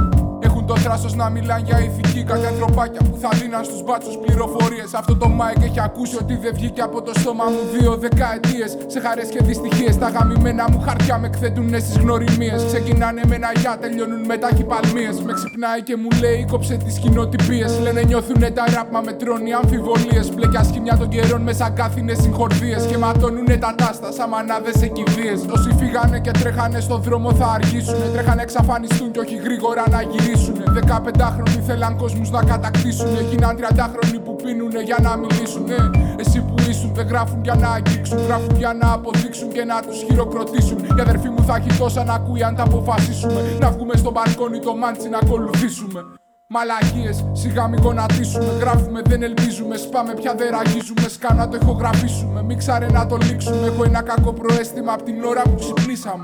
Έχουν το θράσο να μιλάνε για ηθική. Κάτι ανθρωπάκια που θα δίναν στους μπάτσους πληροφορίες. Αυτό το Μάικ έχει ακούσει ότι δεν βγήκε από το στόμα μου δύο δεκαετίες. Σε χαρές και δυστυχίες. Τα γαμημένα μου χαρτιά με εκθέτουνε στις γνωριμίες. Ξεκινάνε με ένα γεια, τελειώνουν με ταχυπαλμίε. Με ξυπνάει και μου λέει κόψε τις κοινοτυπίες. Λένε νιώθουνε τα ραπ, μα με τρώνει αμφιβολίες. Μπλεκιά σχήμια των καιρών με σαν κάθινε συγχορδίες. Και ματώνουνε τα τάστα σαν μανάδες σε κηδείες. Όσοι φύγανε και τρέχανε στο δρόμο θα αργήσουνε. Τρέχανε εξαφανιστούν και όχι γρήγορα να γυρίσουνε. 15χρονοι θέλαν κόσμους να κατακτήσουν. Έγιναν 30χρονοι που πίνουνε για να μιλήσουνε. Εσύ που ήσουν δεν γράφουν για να αγγίξουν. Γράφουν για να αποδείξουν και να τους χειροκροτήσουν. Η αδερφή μου θα έχει τόσα να ακούει αν τα αποφασίσουμε. Να βγούμε στο μπαλκόνι το μάντσι να ακολουθήσουμε. Μαλακίες, σιγά μην γονατίσουμε. Γράφουμε, δεν ελπίζουμε. Σπάμε, πια δεν ραγίζουμε. Σκάνα το ηχογραφήσουμε. Μίξαρε να το λήξουμε. Έχω ένα κακό προαίσθημα από την ώρα που ξυπνήσαμε.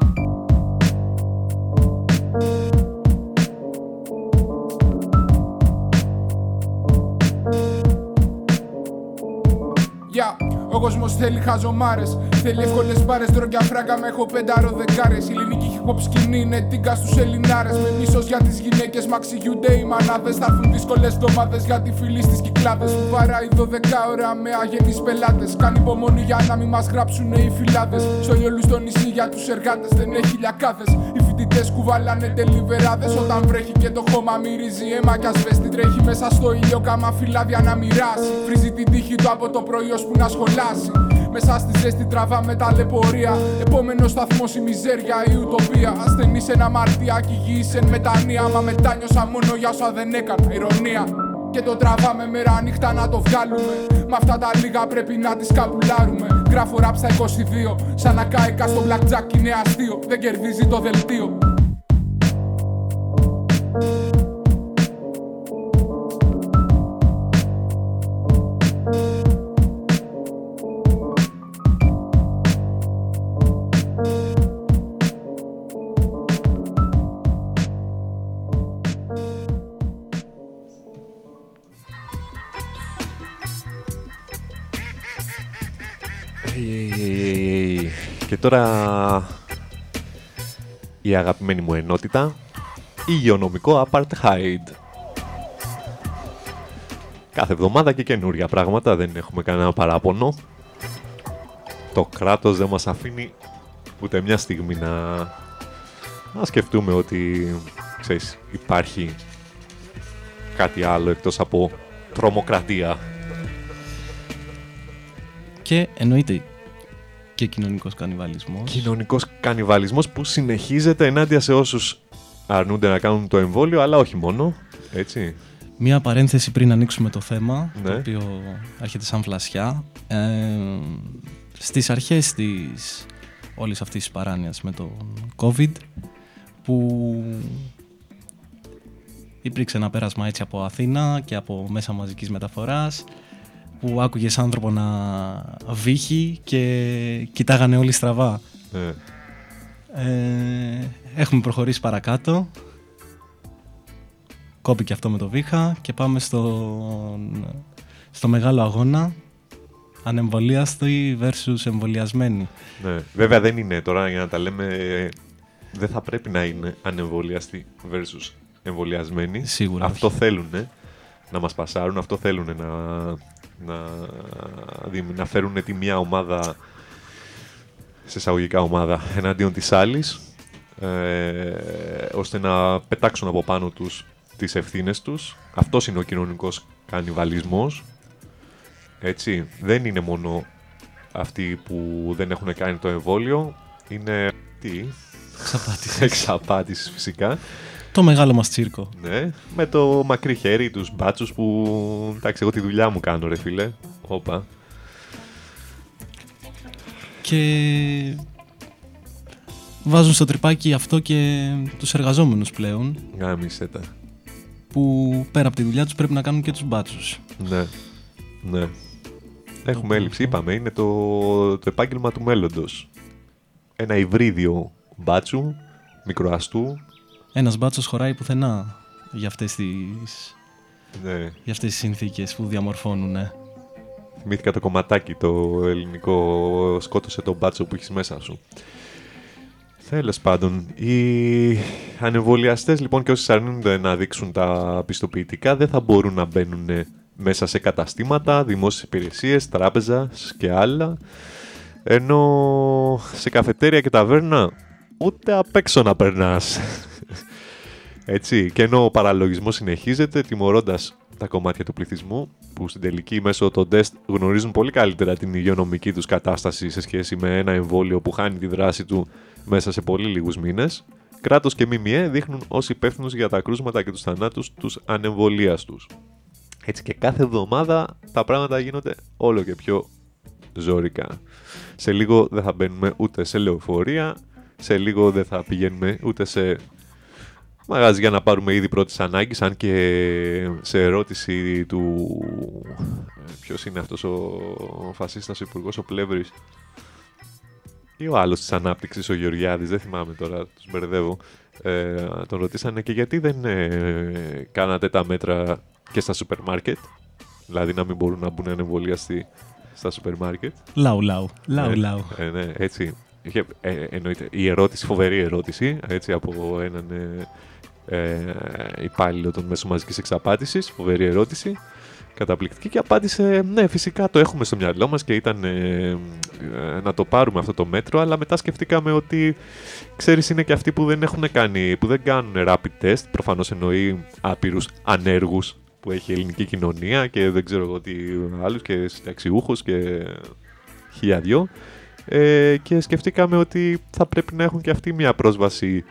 Γεια, ο κόσμος θέλει χαζομάρες. Θέλει εύκολες μπάρες, ντρόγκια φράγκα με έχω πένταρο δεκάρες. Η ελληνική hip hop σκηνή είναι τίγκα στους Ελληνάρες. Με μίσος για τις γυναίκες, μα αξιούνται οι μανάδε. Θα έρθουν δύσκολες εβδομάδες για τη φίλη στις κυκλάδες. Που βαράει 12 ώρα με αγενείς πελάτες. Κάνει υπομονή για να μην μας γράψουν οι φυλάδες. Στο λιόλου στο νησί για τους εργάτες δεν έχει λιακάδες. Οι φοιτητές κουβαλάνε τελιβεράδες. Όταν βρέχει και το χώμα μυρίζει αίμα κι ασβέστη. Τρέχει μέσα στο ήλιο κάμα φυλάδια να μοιράσει. Φρίζει την τύχη του από το πρωί ως που να σχολάσει. Μέσα στη ζέστη τραβάμε ταλαιπωρία. Επόμενο σταθμό η μιζέρια, η ουτοπία. Ασθενή σε ένα μαρτιάκι, γης εν μετανία. Μα μετάνιωσα μόνο για όσα δεν έκανα. Ηρωνία. Και το τραβάμε μέρα νύχτα να το βγάλουμε. Μ' αυτά τα λίγα πρέπει να τις καπουλάρουμε. Γράφω ραπ στα 22. Σαν να κάηκα στο blackjack είναι αστείο. Δεν κερδίζει το δελτίο. Τώρα η αγαπημένη μου ενότητα, υγειονομικό apartheid. Κάθε εβδομάδα και καινούρια πράγματα, δεν έχουμε κανένα παράπονο. Το κράτος δεν μας αφήνει ούτε μια στιγμή να, να σκεφτούμε ότι ξέρεις, υπάρχει κάτι άλλο εκτός από τρομοκρατία. Και εννοείται και κοινωνικός κανιβαλισμός. Κοινωνικός κανιβαλισμός που συνεχίζεται ενάντια σε όσους αρνούνται να κάνουν το εμβόλιο, αλλά όχι μόνο. Έτσι. Μία παρένθεση πριν ανοίξουμε το θέμα, το Ναι. οποίο έρχεται σαν φλασιά. Ε, στις αρχές της όλης αυτής της παράνοιας με το COVID, που υπήρξε ένα πέρασμα έτσι από Αθήνα και από μέσα μαζικής μεταφοράς, που άκουγες άνθρωπο να βύχει και κοιτάγανε όλοι στραβά. Ναι. Ε, έχουμε προχωρήσει παρακάτω. Κόπηκε αυτό με το βήχα και πάμε στο, στο μεγάλο αγώνα ανεμβολίαστοι versus εμβολιασμένοι. Ναι. Βέβαια δεν είναι τώρα για να τα λέμε. Δεν θα πρέπει να είναι ανεμβολιαστοί versus εμβολιασμένοι. Σίγουρα Αυτό όχι. θέλουν να μας πασάρουν, αυτό θέλουν να, να, δημι- να φέρουν τη μία ομάδα σε εισαγωγικά ομάδα εναντίον της άλλης ε, ώστε να πετάξουν από πάνω τους τις ευθύνες τους. Αυτός είναι ο κοινωνικός κανιβαλισμός. Έτσι, δεν είναι μόνο αυτοί που δεν έχουν κάνει το εμβόλιο, είναι τι, Εξαπάτησης. εξαπάτησης φυσικά. Το μεγάλο μας τσίρκο. Ναι, με το μακρύ χέρι, τους μπάτσους που... Εντάξει, εγώ τη δουλειά μου κάνω ρε φίλε. Όπα. Και βάζουν στο τρυπάκι αυτό και τους εργαζόμενους πλέον Γάμισε τα. που πέρα από τη δουλειά τους πρέπει να κάνουν και τους μπάτσους. Ναι, ναι. Έχουμε έλλειψη, είπαμε, είναι το, το επάγγελμα του μέλλοντος. Ένα υβρίδιο μπάτσου, μικροαστού. Ένας μπάτσος χωράει πουθενά για αυτές τις, Ναι. για αυτές τις συνθήκες που διαμορφώνουν. ναι. Θυμήθηκα το κομματάκι το ελληνικό σκότωσε τον μπάτσο που έχεις μέσα σου. Τέλος πάντων, οι ανεμβολιαστές λοιπόν και όσοι αρνούνται να δείξουν τα πιστοποιητικά δεν θα μπορούν να μπαίνουν μέσα σε καταστήματα, δημόσιες υπηρεσίες, τράπεζας και άλλα. Ενώ σε καφετέρια και ταβέρνα ούτε απ' έξω να περνάς. Έτσι, και ενώ ο παραλογισμός συνεχίζεται, τιμωρώντας τα κομμάτια του πληθυσμού, που στην τελική μέσω των τεστ γνωρίζουν πολύ καλύτερα την υγειονομική τους κατάσταση σε σχέση με ένα εμβόλιο που χάνει τη δράση του μέσα σε πολύ λίγους μήνες, κράτος και ΜΜΕ δείχνουν ως υπεύθυνους για τα κρούσματα και τους θανάτους τους ανεμβολίαστους. Έτσι και κάθε εβδομάδα τα πράγματα γίνονται όλο και πιο ζώρικα. Σε λίγο δεν θα μπαίνουμε ούτε σε λεωφορεία, σε λίγο δεν θα πηγαίνουμε ούτε σε μαγαζιά να πάρουμε ήδη πρώτης ανάγκης, αν και σε ερώτηση του... ε, Ποιος είναι αυτός ο φασίστας ο υπουργός, ο Πλεύρης, ή ο άλλος της ανάπτυξης, ο Γεωργιάδης, δεν θυμάμαι τώρα, τους μπερδεύω, ε, τον ρωτήσανε και γιατί δεν ε, κάνατε τα μέτρα και στα σούπερ μάρκετ, δηλαδή να μην μπορούν να μπουν ανεμβολίαστοι στα σούπερ μάρκετ. Λαου λαου, λαου Ε, λαου. ε, ναι, έτσι. Είχε, ε, εννοείται, η ερώτηση, φοβερή ερώτηση, έτσι, από έναν ε, ε, υπάλληλο των μέσων μαζικής εξαπάτησης, φοβερή ερώτηση, καταπληκτική και απάντησε, ναι, φυσικά το έχουμε στο μυαλό μας και ήταν ε, ε, να το πάρουμε αυτό το μέτρο, αλλά μετά σκεφτήκαμε ότι, ξέρεις, είναι και αυτοί που δεν έχουν κάνει, που δεν κάνουν rapid test, προφανώς εννοεί άπειρους ανέργους που έχει η ελληνική κοινωνία και δεν ξέρω εγώ τι άλλους και συνταξιούχους και χίλια δυο. Ε, και σκεφτήκαμε ότι θα πρέπει να έχουν και αυτοί μια πρόσβαση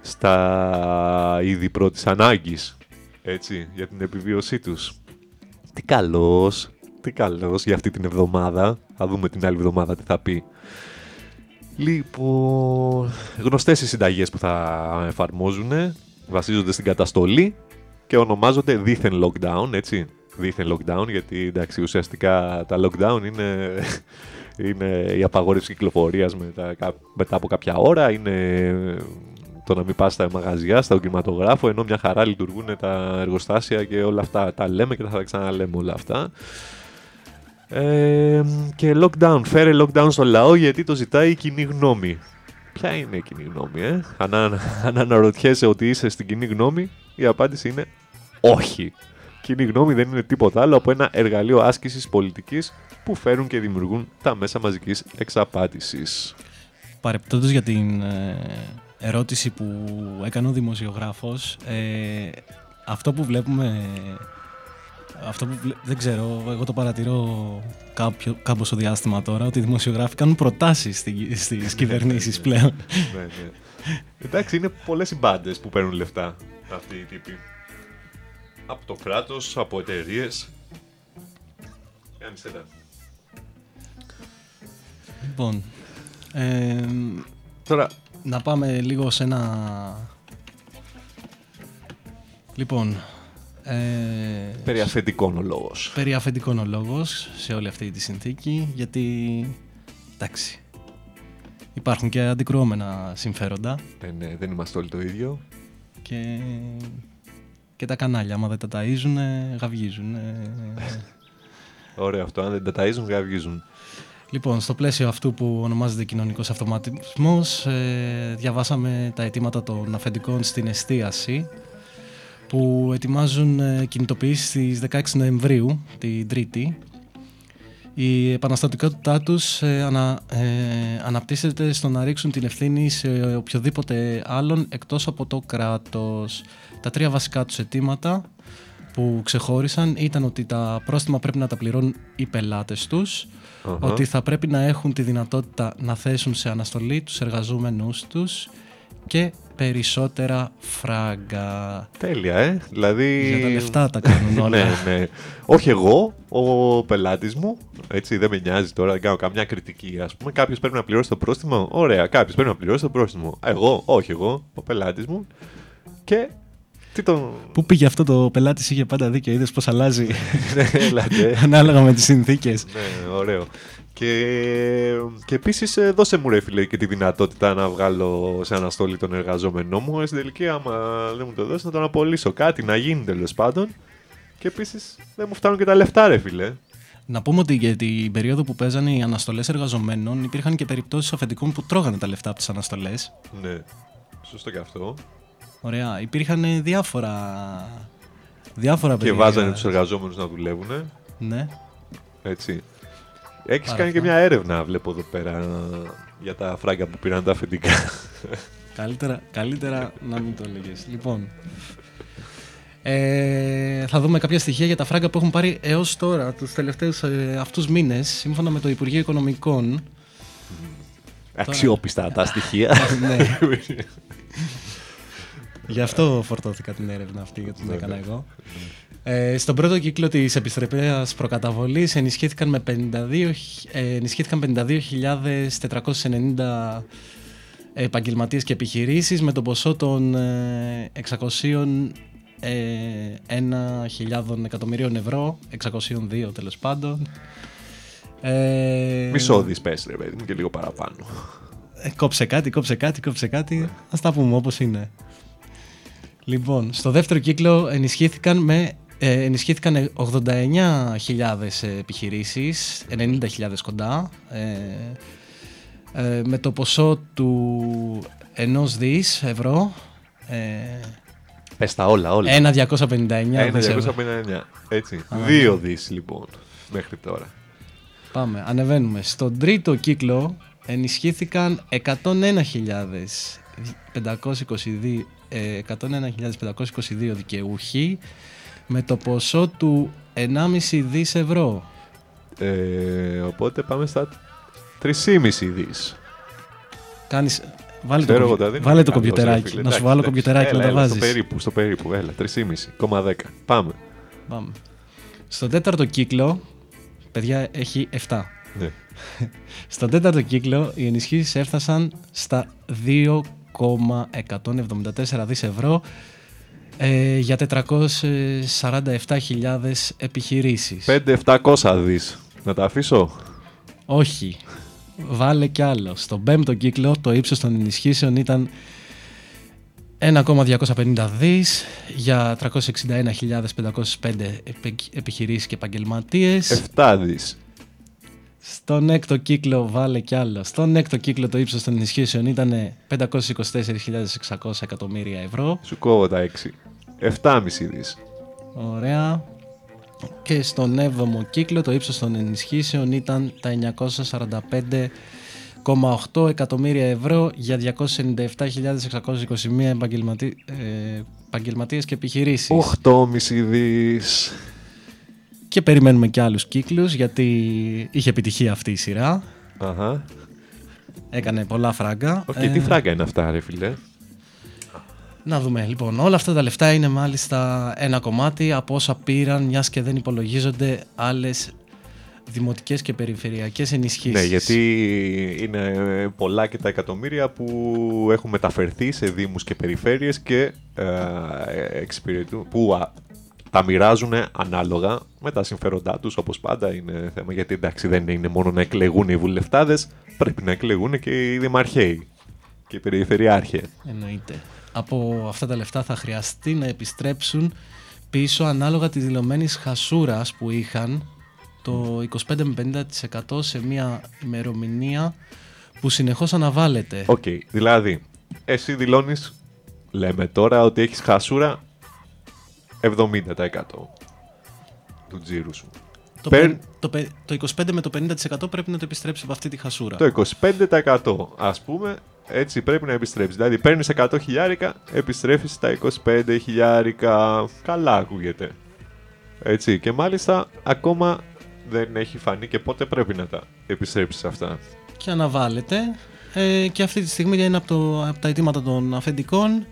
στα είδη πρώτης ανάγκης, έτσι, για την επιβίωσή τους. Τι καλός, τι καλός για αυτή την εβδομάδα. Θα δούμε την άλλη εβδομάδα τι θα πει. Λοιπόν, γνωστές οι συνταγές που θα εφαρμόζουν, βασίζονται στην καταστολή και ονομάζονται δίθεν lockdown, έτσι. Δίθεν lockdown, γιατί εντάξει, ουσιαστικά τα lockdown είναι, είναι η απαγόρευση κυκλοφορίας μετά, μετά από κάποια ώρα, είναι το να μην πας στα μαγαζιά, στα κινηματογράφο, ενώ μια χαρά λειτουργούν τα εργοστάσια και όλα αυτά. Τα λέμε και θα τα ξαναλέμε όλα αυτά. Ε, και lockdown, φέρε lockdown στο λαό γιατί το ζητάει η κοινή γνώμη. Ποια είναι η κοινή γνώμη, ε; Αν, αν αναρωτιέσαι ότι είσαι στην κοινή γνώμη, η απάντηση είναι όχι. Κοινή γνώμη δεν είναι τίποτα άλλο από ένα εργαλείο άσκησης πολιτικής που φέρουν και δημιουργούν τα μέσα μαζικής εξαπάτησης. Παρεπτόντως για την ε, ερώτηση που έκανε ο δημοσιογράφος, ε, αυτό που βλέπουμε, αυτό που βλέ- δεν ξέρω, εγώ το παρατηρώ κάποιο, κάμποσο διάστημα τώρα, ότι οι δημοσιογράφοι κάνουν προτάσεις στη, στις κυβερνήσεις πλέον. ναι, ναι. Εντάξει, είναι πολλές οι μπάντες που παίρνουν λεφτά αυτοί οι τύποι. Από το κράτος, από εταιρείες. Κάνεις ένα. Λοιπόν, ε, Τώρα, να πάμε λίγο σε ένα... Λοιπόν, ε, Περί αφεντικών ο λόγος. Περί αφεντικών ο λόγος σε όλη αυτή τη συνθήκη, γιατί, εντάξει, υπάρχουν και αντικρουόμενα συμφέροντα Ε, ναι, δεν είμαστε όλοι το ίδιο. και, και τα κανάλια, άμα δεν τα ταΐζουν, γαυγίζουν. Ωραίο αυτό, αν δεν τα ταΐζουν, γαυγίζουν. Λοιπόν, στο πλαίσιο αυτού που ονομάζεται κοινωνικός αυτοματισμός, ε, διαβάσαμε τα αιτήματα των αφεντικών στην εστίαση, που ετοιμάζουν ε, κινητοποιήσεις στις 16 Νοεμβρίου, την Τρίτη. Η επαναστατικότητά τους ε, ανα, ε, αναπτύσσεται στο να ρίξουν την ευθύνη σε οποιοδήποτε άλλον εκτός από το κράτος. Τα τρία βασικά τους αιτήματα που ξεχώρισαν ήταν ότι τα πρόστιμα πρέπει να τα πληρώνουν οι πελάτες τους, Αχα. ότι θα πρέπει να έχουν τη δυνατότητα να θέσουν σε αναστολή τους εργαζόμενούς τους και περισσότερα φράγκα. Τέλεια, ε. Δηλαδή... Για τα λεφτά τα κάνουν όλα. ναι, ναι. Όχι εγώ, ο πελάτης μου. Έτσι, δεν με νοιάζει τώρα, δεν κάνω καμιά κριτική. Α πούμε, κάποιος πρέπει να πληρώσει το πρόστιμο; Ωραία, κάποιος πρέπει να πληρώσει το πρόστιμο. Εγώ, όχι εγώ, ο πελάτης μου. Και. Τι τον. Πού πήγε αυτό το πελάτης, είχε πάντα δίκιο. Είδες πώς αλλάζει; Ναι, έλατε. ανάλογα με τις συνθήκες. Ναι, ωραίο. Και, και επίσης δώσε μου ρε φίλε και τη δυνατότητα να βγάλω σε αναστολή τον εργαζόμενό μου. Ε, Στην τελική, άμα δεν μου το δώσει, να τον απολύσω κάτι, να γίνει τέλος πάντων. Και επίσης δεν μου φτάνουν και τα λεφτά, ρε φίλε. Να πούμε ότι για την περίοδο που παίζανε οι αναστολές εργαζομένων υπήρχαν και περιπτώσεις αφεντικών που τρώγανε τα λεφτά από τις αναστολές. Ναι, σωστό και αυτό. Ωραία. Υπήρχαν διάφορα. Διάφορα Και περίεργα. βάζανε τους εργαζόμενους να δουλεύουν. Ναι. Έτσι. Έχεις Πάρα κάνει και αυτά. μια έρευνα, βλέπω εδώ πέρα, για τα φράγκα που πήραν τα αφεντικά. Καλύτερα, καλύτερα να μην το έλεγες. Λοιπόν. Ε, θα δούμε κάποια στοιχεία για τα φράγκα που έχουν πάρει έως τώρα, τους τελευταίους ε, αυτούς μήνες, σύμφωνα με το Υπουργείο Οικονομικών. Αξιόπιστα τα στοιχεία. ναι. Γι' αυτό φορτώθηκα την έρευνα αυτή, γιατί την Ναι, έκανα ναι. εγώ. Ε, στον πρώτο κύκλο της επιστρεπέας προκαταβολής ενισχύθηκαν, με 52, ε, ενισχύθηκαν 52.490 επαγγελματίες και επιχειρήσεις με το ποσό των ε, 600 ε, 1.000 εκατομμυρίων ευρώ, 602 τέλος πάντων. Ε, Μισό δις πες, ρε παιδί μου, και λίγο παραπάνω. ε, κόψε κάτι, κόψε κάτι, κόψε κάτι. Ας τα πούμε όπως είναι. Λοιπόν, στο δεύτερο κύκλο ενισχύθηκαν με ε, ενισχύθηκαν 89.000 επιχειρήσεις, 90.000 κοντά, ε, ε, με το ποσό του 1 δις ευρώ. Ε, Πες τα όλα, όλα. Ένα 259 Ένα δις ευρώ. 259. Έτσι. Α, Δύο ναι. δις λοιπόν μέχρι τώρα. Πάμε, ανεβαίνουμε. Στον τρίτο κύκλο ενισχύθηκαν 101.522 ε, 101.522 δικαιούχοι με το ποσό του 1,5 δις ευρώ. Ε, οπότε πάμε στα 3,5 δις. Κάνεις... Βάλε το, Ξέρω κομπι- εγώ, τα δίνω βάλε το καλώς, ρε κομπιουτεράκι. φίλε. Να σου Εντάξει, βάλω εντάξει. κομπιουτεράκι να Έλα, τα έλα, βάζεις. Στο περίπου, στο περίπου. Έλα, 3,5, 10. Πάμε. Πάμε. Στον τέταρτο κύκλο, παιδιά, έχει 7. Ναι. Στον τέταρτο κύκλο, οι ενισχύσεις έφτασαν στα 2,174 δις ευρώ ε, για 447.000 επιχειρήσεις. 5-700 δις. Να τα αφήσω; Όχι. Βάλε κι άλλο. Στον πέμπτο κύκλο το ύψος των ενισχύσεων ήταν 1,250 δις για 361.505 επι- επιχειρήσεις και επαγγελματίες. 7 δις. Στον έκτο κύκλο βάλε κι άλλο. Στον έκτο κύκλο το ύψος των ενισχύσεων ήταν 524.600 εκατομμύρια ευρώ. Σου κόβω τα 6. 7,5 δις. Ωραία. Και στον 7ο κύκλο το ύψος των ενισχύσεων ήταν τα 945,8 εκατομμύρια ευρώ για 297.621 επαγγελματι... ε, επαγγελματίες και επιχειρήσεις. 8,5 δις. Και περιμένουμε και άλλους κύκλους γιατί είχε επιτυχία αυτή η σειρά. Αχα. Έκανε πολλά φράγκα. Οκ, Ε, τι φράγκα είναι αυτά, ρε φίλε; Να δούμε λοιπόν. Όλα αυτά τα λεφτά είναι μάλιστα ένα κομμάτι από όσα πήραν, μιας και δεν υπολογίζονται άλλες δημοτικές και περιφερειακές ενισχύσεις. Ναι, γιατί είναι πολλά και τα εκατομμύρια που έχουν μεταφερθεί σε δήμους και περιφέρειες και ε, εξυπηρετούν, που α, τα μοιράζουν ανάλογα με τα συμφέροντά τους, όπως πάντα είναι θέμα, γιατί εντάξει δεν είναι μόνο να εκλεγούν οι βουλευτάδες, πρέπει να εκλεγούν και οι δημαρχαίοι και οι περιφερειάρχοι. Εννοείται. Από αυτά τα λεφτά θα χρειαστεί να επιστρέψουν πίσω ανάλογα τη δηλωμένη χασούρας που είχαν το 25 με 50% σε μια ημερομηνία που συνεχώς αναβάλλεται. Οκ, δηλαδή, εσύ δηλώνεις, λέμε τώρα, ότι έχεις χασούρα 70% του τζίρου σου. Το, Παίρν- πεν- το, πε- το 25 με το 50% πρέπει να το επιστρέψει από αυτή τη χασούρα. Το 25% ας πούμε έτσι πρέπει να επιστρέψει. Δηλαδή παίρνεις 100 χιλιάρικα, επιστρέφεις τα 25 χιλιάρικα. Καλά ακούγεται. Έτσι και μάλιστα ακόμα δεν έχει φανεί και πότε πρέπει να τα επιστρέψεις αυτά. Και αναβάλλεται ε, και αυτή τη στιγμή είναι από, το, από τα αιτήματα των αφεντικών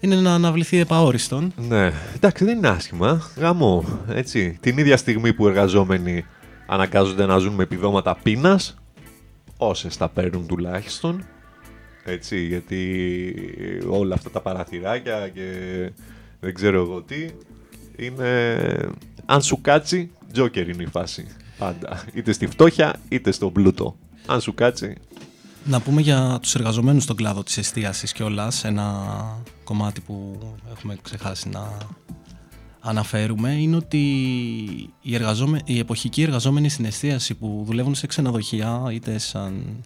είναι να αναβληθεί επαόριστον. Ναι, εντάξει, δεν είναι άσχημα. Γαμό. Έτσι. Την ίδια στιγμή που οι εργαζόμενοι αναγκάζονται να ζουν με επιδόματα πείνας, όσες τα παίρνουν τουλάχιστον. Έτσι, γιατί όλα αυτά τα παραθυράκια και δεν ξέρω εγώ τι είναι. Αν σου κάτσει, τζόκερ είναι η φάση. Πάντα. Είτε στη φτώχεια, είτε στον πλούτο. Αν σου κάτσει. Να πούμε για τους εργαζομένους στον κλάδο της εστίασης και ένα κομμάτι που έχουμε ξεχάσει να αναφέρουμε είναι ότι οι, εργαζόμε... οι εποχικοί εργαζόμενοι στην εστίαση που δουλεύουν σε ξενοδοχεία είτε σαν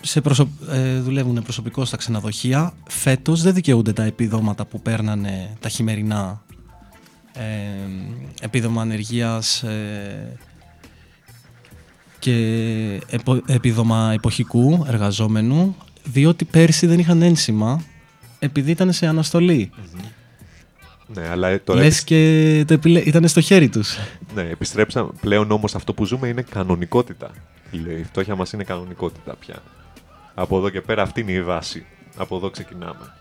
σε προσω... ε, δουλεύουν προσωπικό στα ξενοδοχεία φέτος δεν δικαιούνται τα επιδόματα που παίρνανε τα χειμερινά. Ε, επίδομα ανεργίας ε, και επίδομα εποχικού εργαζόμενου διότι πέρσι δεν είχαν ένσημα επειδή ήταν σε αναστολή. Ναι, αλλά τώρα... Λες και το επιλέ... ήταν στο χέρι τους. Ναι, επιστρέψαμε. Πλέον όμως αυτό που ζούμε είναι κανονικότητα. Η φτώχεια μας είναι κανονικότητα πια. Από εδώ και πέρα αυτή είναι η βάση. Από εδώ ξεκινάμε.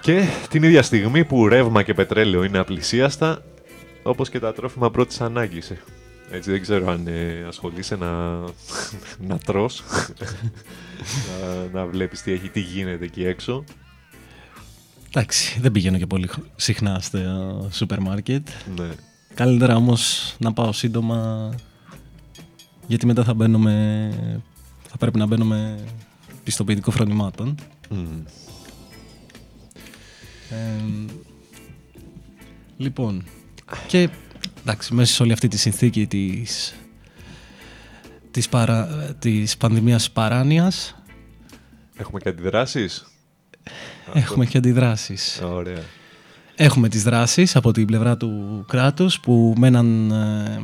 Και την ίδια στιγμή που ρεύμα και πετρέλαιο είναι απλησίαστα, όπως και τα τρόφιμα πρώτης ανάγκης. Έτσι δεν ξέρω αν ε, ασχολείσαι να, να τρως, να, να βλέπεις τι, έχει, τι γίνεται εκεί έξω. Εντάξει, δεν πηγαίνω και πολύ συχνά στο σούπερ μάρκετ. Ναι. Καλύτερα όμως να πάω σύντομα, γιατί μετά θα μπαίνουμε, θα πρέπει να μπαίνουμε πιστοποιητικό φρονημάτων. λοιπόν, και εντάξει, μέσα σε όλη αυτή τη συνθήκη της, της, παρα, της πανδημίας παράνοιας Έχουμε και αντιδράσεις; Έχουμε και αντιδράσεις. Ωραία. Έχουμε τις δράσεις από την πλευρά του κράτους που με έναν, ε,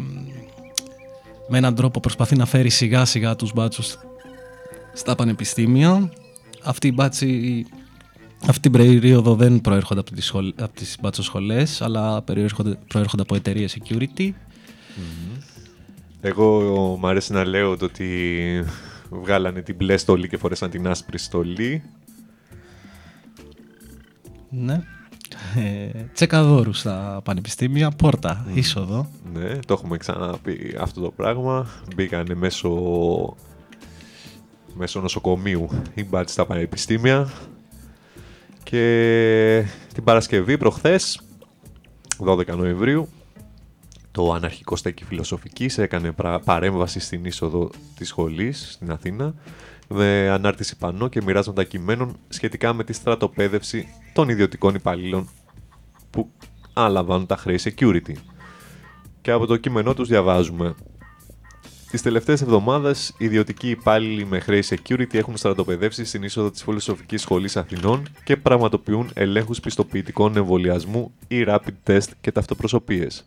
με έναν τρόπο προσπαθεί να φέρει σιγά σιγά τους μπάτσους στα πανεπιστήμια. Αυτή η μπάτσι αυτή την περίοδο δεν προέρχονται από τις, σχολ... από τις σχολές, αλλά προέρχονται, προέρχονται από εταιρείες security. Εγώ μου αρέσει να λέω το ότι βγάλανε την μπλε στολή και φορέσαν την άσπρη στολή. Ναι. Ε, τσεκαδόρους στα πανεπιστήμια, πόρτα, είσοδο. Ναι, το έχουμε ξαναπεί αυτό το πράγμα. Μπήκανε μέσω, μέσω νοσοκομείου οι μπάτσι στα πανεπιστήμια. Και την Παρασκευή προχθές, 12 Νοεμβρίου, το αναρχικό στέκι φιλοσοφικής έκανε παρέμβαση στην είσοδο της σχολής στην Αθήνα με ανάρτηση πανό και μοιράζοντα κειμένων σχετικά με τη στρατοπέδευση των ιδιωτικών υπαλλήλων που αναλαμβάνουν τα χρέη security. Και από το κείμενό τους διαβάζουμε Τις τελευταίες εβδομάδες, οι ιδιωτικοί υπάλληλοι με χρέη security έχουν στρατοπεδεύσει στην είσοδο της Φιλοσοφική Σχολής Αθηνών και πραγματοποιούν ελέγχους πιστοποιητικών εμβολιασμού ή rapid test και ταυτοπροσωπίες.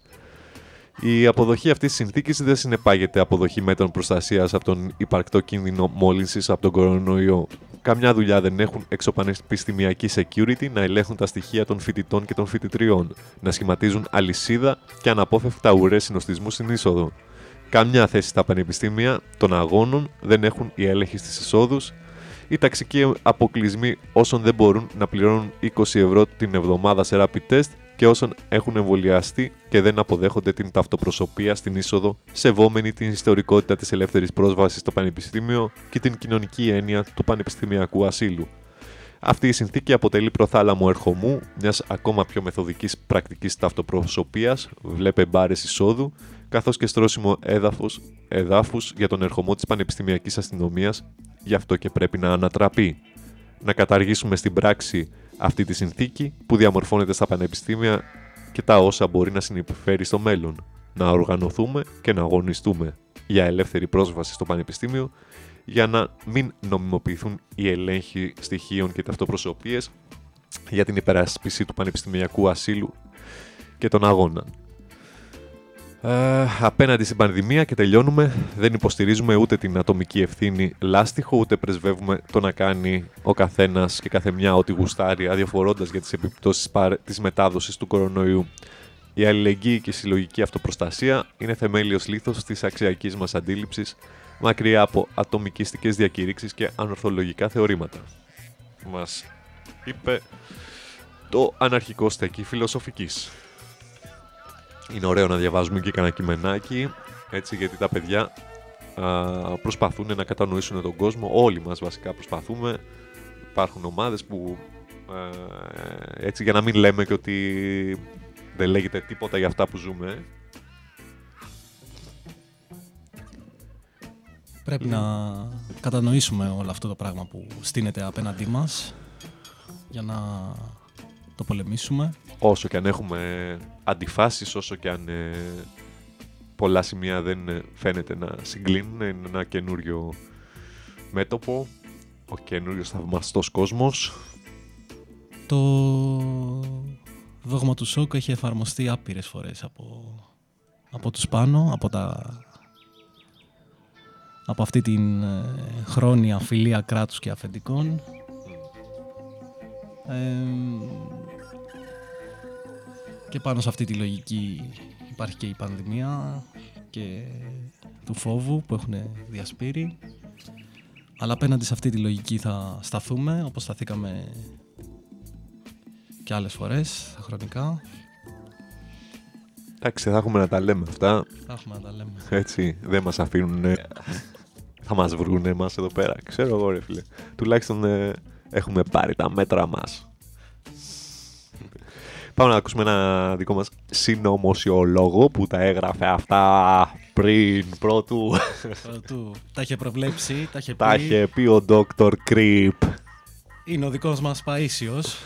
Η αποδοχή αυτής της συνθήκης δεν συνεπάγεται αποδοχή μέτρων προστασίας από τον υπαρκτό κίνδυνο μόλυνσης από τον κορονοϊό. Καμιά δουλειά δεν έχουν εξωπανεπιστημιακή security να ελέγχουν τα στοιχεία των φοιτητών και των φοιτητριών, να σχηματίζουν αλυσίδα και αναπόφευκτα ουρές συνοστισμού στην είσοδο. Καμιά θέση στα πανεπιστήμια των αγώνων δεν έχουν οι έλεγχοι στις εισόδους, οι ταξικοί αποκλεισμοί όσων δεν μπορούν να πληρώνουν 20 ευρώ την εβδομάδα σε rapid test και όσων έχουν εμβολιαστεί και δεν αποδέχονται την ταυτοπροσωπία στην είσοδο, σεβόμενη την ιστορικότητα της ελεύθερης πρόσβασης στο πανεπιστήμιο και την κοινωνική έννοια του πανεπιστημιακού ασύλου. Αυτή η συνθήκη αποτελεί προθάλαμο ερχομού μιας ακόμα πιο μεθοδικής πρακτικής ταυτοπροσωπία, βλέπε μπάρες εισόδου, καθώς και στρώσιμο εδάφους για τον ερχομό της πανεπιστημιακής αστυνομίας, γι' αυτό και πρέπει να ανατραπεί. Να καταργήσουμε στην πράξη αυτή τη συνθήκη που διαμορφώνεται στα πανεπιστήμια και τα όσα μπορεί να συνεπιφέρει στο μέλλον. Να οργανωθούμε και να αγωνιστούμε για ελεύθερη πρόσβαση στο πανεπιστήμιο για να μην νομιμοποιηθούν οι ελέγχοι στοιχείων και ταυτοπροσωπίες για την υπερασπίση του πανεπιστημιακού ασύλου και των αγώνων. Ε, απέναντι στην πανδημία και τελειώνουμε, δεν υποστηρίζουμε ούτε την ατομική ευθύνη λάστιχο, ούτε πρεσβεύουμε το να κάνει ο καθένας και καθεμιά ό,τι γουστάρει, αδιαφορώντας για τις επιπτώσεις της μετάδοσης του κορονοϊού. Η αλληλεγγύη και η συλλογική αυτοπροστασία είναι θεμέλιος λίθος της αξιακής μας αντίληψης, μακριά από ατομικιστικές διακήρυξεις και ανορθολογικά θεωρήματα. Μας είπε το αναρχικός στέκι φιλοσοφικής. Είναι ωραίο να διαβάζουμε και κανένα κειμενάκι, έτσι, γιατί τα παιδιά α, προσπαθούν να κατανοήσουν τον κόσμο. Όλοι μας βασικά προσπαθούμε. Υπάρχουν ομάδες που ε, έτσι για να μην λέμε και ότι δεν λέγεται τίποτα για αυτά που ζούμε. Πρέπει να κατανοήσουμε όλο αυτό το πράγμα που στείνεται απέναντί μας για να το πολεμήσουμε. Όσο και αν έχουμε αντιφάσεις, όσο και αν ε, πολλά σημεία δεν ε, φαίνεται να συγκλίνουν, είναι ένα καινούριο μέτωπο, ο καινούριος θαυμαστός κόσμος. Το δόγμα του σοκ έχει εφαρμοστεί άπειρες φορές από, από τους πάνω, από, τα, από αυτή την ε, χρόνια φιλία κράτους και αφεντικών. Ε, και πάνω σε αυτή τη λογική υπάρχει και η πανδημία και του φόβου που έχουν διασπείρει. Αλλά απέναντι σε αυτή τη λογική θα σταθούμε, όπως σταθήκαμε και άλλες φορές, τα χρονικά. Εντάξει, θα έχουμε να τα λέμε αυτά. Θα έχουμε να τα λέμε. Έτσι, δεν μας αφήνουν. θα μας βρούνε εμάς εδώ πέρα. Ξέρω εγώ ρε φίλε. Τουλάχιστον ε, έχουμε πάρει τα μέτρα μας. Πάμε να ακούσουμε ένα δικό μας συνωμοσιολόγο που τα έγραφε αυτά πριν, πρώτου. Πρωτού. Τα είχε προβλέψει, τα είχε πει. Τα είχε πει ο Dr. Creep. Είναι ο δικός μας Παΐσιος.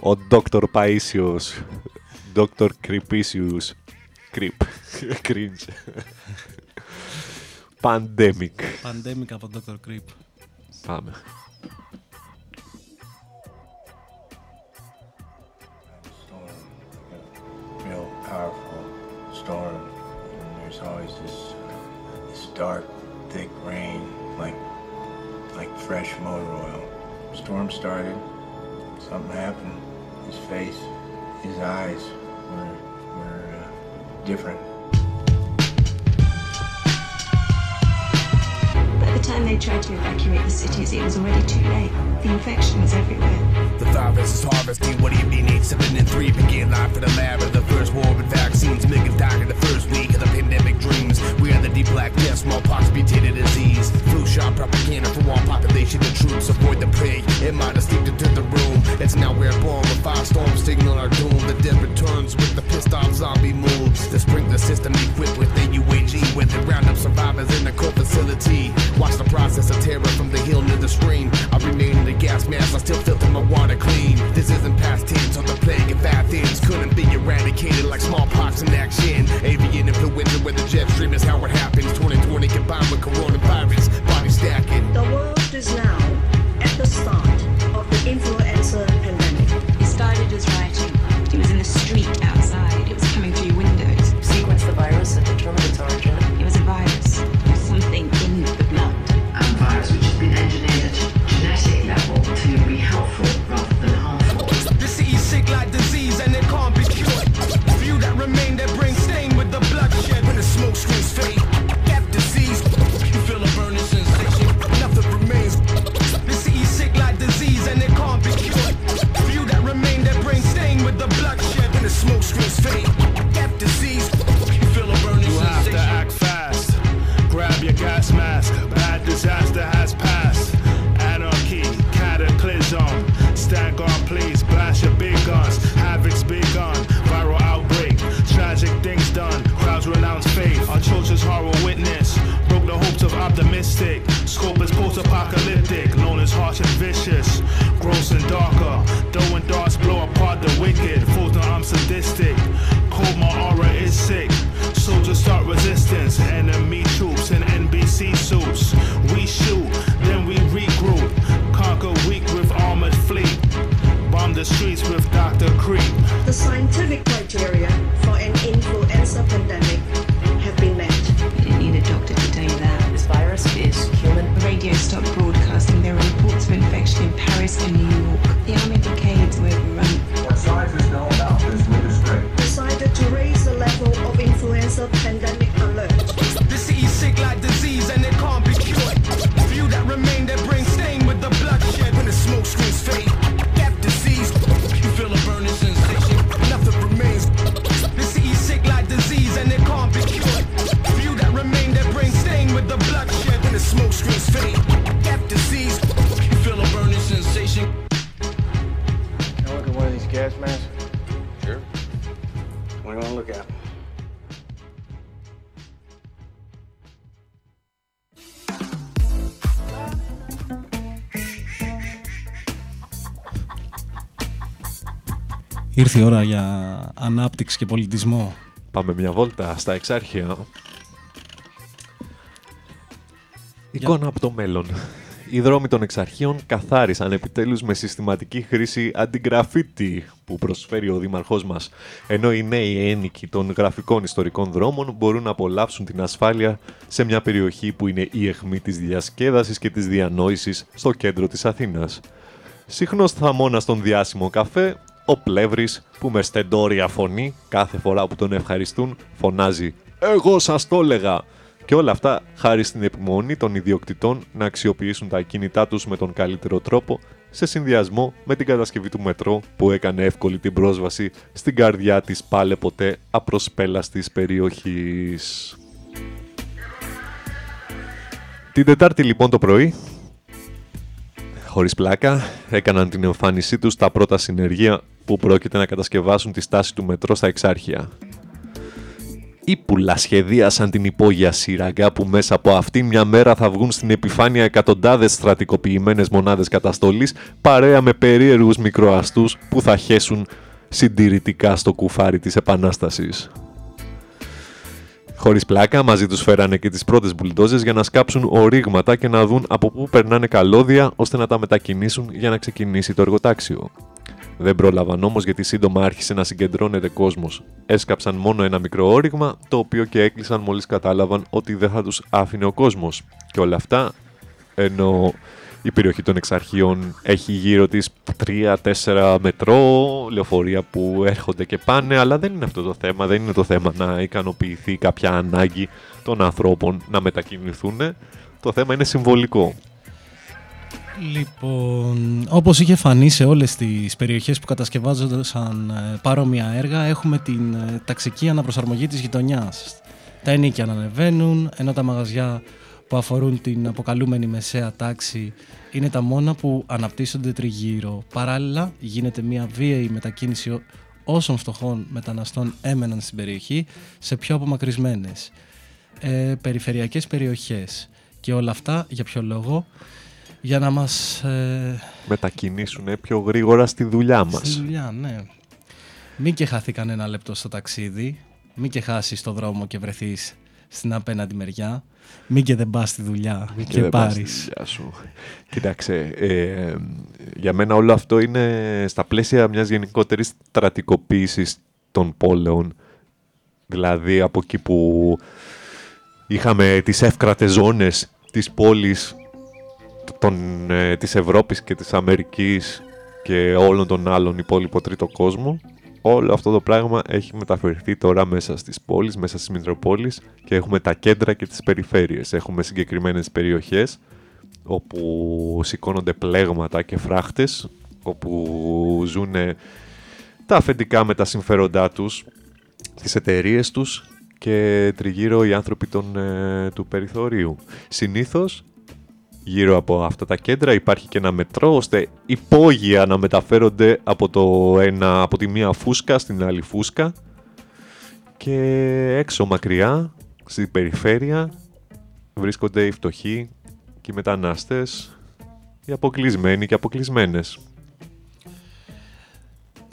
Ο Dr. Paisios. Dr. Creepisius. Creep. Cringe. Pandemic. Pandemic από Dr. Creep. Πάμε. Powerful storm. And there's always this this dark, thick rain, like like fresh motor oil. Storm started. Something happened. His face, his eyes were were uh, different. Time they tried to evacuate the cities, it was already too late. The infection was everywhere. The virus is harvesting. What mean? Eight, seven, and three begin life in the lab of the first war with vaccines. In the first week of the pandemic dreams. We are the deep black death, smallpox, mutated disease. Flu shot propaganda for all population and troops. Avoid the plague. It might have steeped into the room. It's now we're born with firestorms signal our doom. The dead returns with the pissed off zombie moves. The sprinkler system equipped with AUAG. Where they round up survivors in the cold facility. Watch the process of terror from the hill to the stream. I remain in the gas mask. I still filter my water clean. This isn't past tense on the plague bad things. Couldn't be eradicated like smallpox in action. Avian influenza where the jet stream is how it happens. 2020 combined with coronavirus. Body stacking. The world is now at the start of the influenza pandemic. It started as writing. He was in the street streets with Ήρθε η ώρα για ανάπτυξη και πολιτισμό. Πάμε μια βόλτα στα εξάρχεια. Εικόνα από το μέλλον. Οι δρόμοι των εξαρχείων καθάρισαν επιτέλους με συστηματική χρήση αντιγραφίτη που προσφέρει ο δήμαρχός μας, ενώ οι νέοι ένικοι των γραφικών ιστορικών δρόμων μπορούν να απολαύσουν την ασφάλεια σε μια περιοχή που είναι η αιχμή της διασκέδασης και της διανόησης στο κέντρο της Αθήνας. Συχνός θαμώνας στον διάσημο καφέ, ο Πλεύρης που με στεντόρια φωνή κάθε φορά που τον ευχαριστούν φωνάζει «Εγώ σας το έλεγα» Και όλα αυτά χάρη στην επιμονή των ιδιοκτητών να αξιοποιήσουν τα ακίνητά τους με τον καλύτερο τρόπο σε συνδυασμό με την κατασκευή του μετρό που έκανε εύκολη την πρόσβαση στην καρδιά της πάλε ποτέ απροσπέλαστης περιοχής. Την Τετάρτη λοιπόν το πρωί, χωρίς πλάκα, έκαναν την εμφάνισή τους τα πρώτα συνεργεία που πρόκειται να κατασκευάσουν τη στάση του μετρό στα Εξάρχεια. Ήπουλα σχεδίασαν την υπόγεια σύραγγα που μέσα από αυτή μια μέρα θα βγουν στην επιφάνεια εκατοντάδες στρατικοποιημένες μονάδες καταστολής παρέα με περίεργους μικροαστούς που θα χέσουν συντηρητικά στο κουφάρι της Επανάστασης. Χωρίς πλάκα, μαζί τους φέρανε και τις πρώτες μπουλντόζες για να σκάψουν ορίγματα και να δουν από πού περνάνε καλώδια ώστε να τα μετακινήσουν για να ξεκινήσει το εργοτάξιο. Δεν πρόλαβαν όμως γιατί σύντομα άρχισε να συγκεντρώνεται κόσμος. Έσκαψαν μόνο ένα μικρό όριγμα, το οποίο και έκλεισαν μόλις κατάλαβαν ότι δεν θα τους άφηνε ο κόσμος. Και όλα αυτά ενώ η περιοχή των εξαρχείων έχει γύρω της 3-4 μετρό, λεωφορεία που έρχονται και πάνε, αλλά δεν είναι αυτό το θέμα, δεν είναι το θέμα να ικανοποιηθεί κάποια ανάγκη των ανθρώπων να μετακινηθούν. Το θέμα είναι συμβολικό. Λοιπόν, όπως είχε φανεί σε όλες τις περιοχές που κατασκευάζονται σαν ε, παρόμοια έργα, έχουμε την ε, ταξική αναπροσαρμογή της γειτονιάς. Τα ενίκια ανεβαίνουν, ενώ τα μαγαζιά που αφορούν την αποκαλούμενη μεσαία τάξη είναι τα μόνα που αναπτύσσονται τριγύρω. Παράλληλα, γίνεται μια βίαιη μετακίνηση όσων φτωχών μεταναστών έμεναν στην περιοχή σε πιο απομακρυσμένες ε, περιφερειακές περιοχές. Και όλα αυτά για ποιο λόγο, για να μας... Ε, Μετακινήσουν πιο γρήγορα στη δουλειά μας. Στη δουλειά, ναι. Μην και χαθεί κανένα λεπτό στο ταξίδι, μην και χάσεις το δρόμο και βρεθείς στην απέναντι μεριά. Μην και δεν πας στη δουλειά Μην και, δεν πας πάρεις. στη δουλειά σου. Κοίταξε, ε, για μένα όλο αυτό είναι στα πλαίσια μιας γενικότερης στρατικοποίησης των πόλεων. Δηλαδή από εκεί που είχαμε τις εύκρατες ζώνες της πόλης των, ε, της Ευρώπης και της Αμερικής και όλων των άλλων υπόλοιπο τρίτο κόσμο όλο αυτό το πράγμα έχει μεταφερθεί τώρα μέσα στις πόλεις, μέσα στις Μητροπόλεις και έχουμε τα κέντρα και τις περιφέρειες. Έχουμε συγκεκριμένες περιοχές όπου σηκώνονται πλέγματα και φράχτες, όπου ζουν τα αφεντικά με τα συμφέροντά τους, τις εταιρείες τους και τριγύρω οι άνθρωποι των, ε, του περιθωρίου. Συνήθως γύρω από αυτά τα κέντρα υπάρχει και ένα μετρό ώστε υπόγεια να μεταφέρονται από, το ένα, από τη μία φούσκα στην άλλη φούσκα και έξω μακριά στην περιφέρεια βρίσκονται οι φτωχοί και οι μετανάστες οι αποκλεισμένοι και αποκλεισμένες.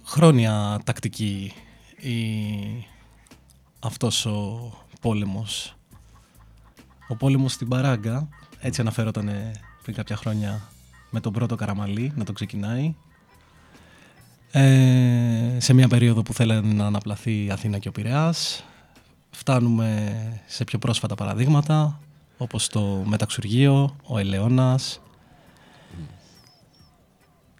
Χρόνια τακτική η... αυτός ο πόλεμος. Ο πόλεμος στην Παράγκα έτσι αναφέρονταν πριν κάποια χρόνια με τον πρώτο Καραμαλή να το ξεκινάει. Ε, σε μια περίοδο που θέλανε να αναπλαθεί η Αθήνα και ο Πειραιάς. Φτάνουμε σε πιο πρόσφατα παραδείγματα όπως το Μεταξουργείο, ο Ελαιώνας,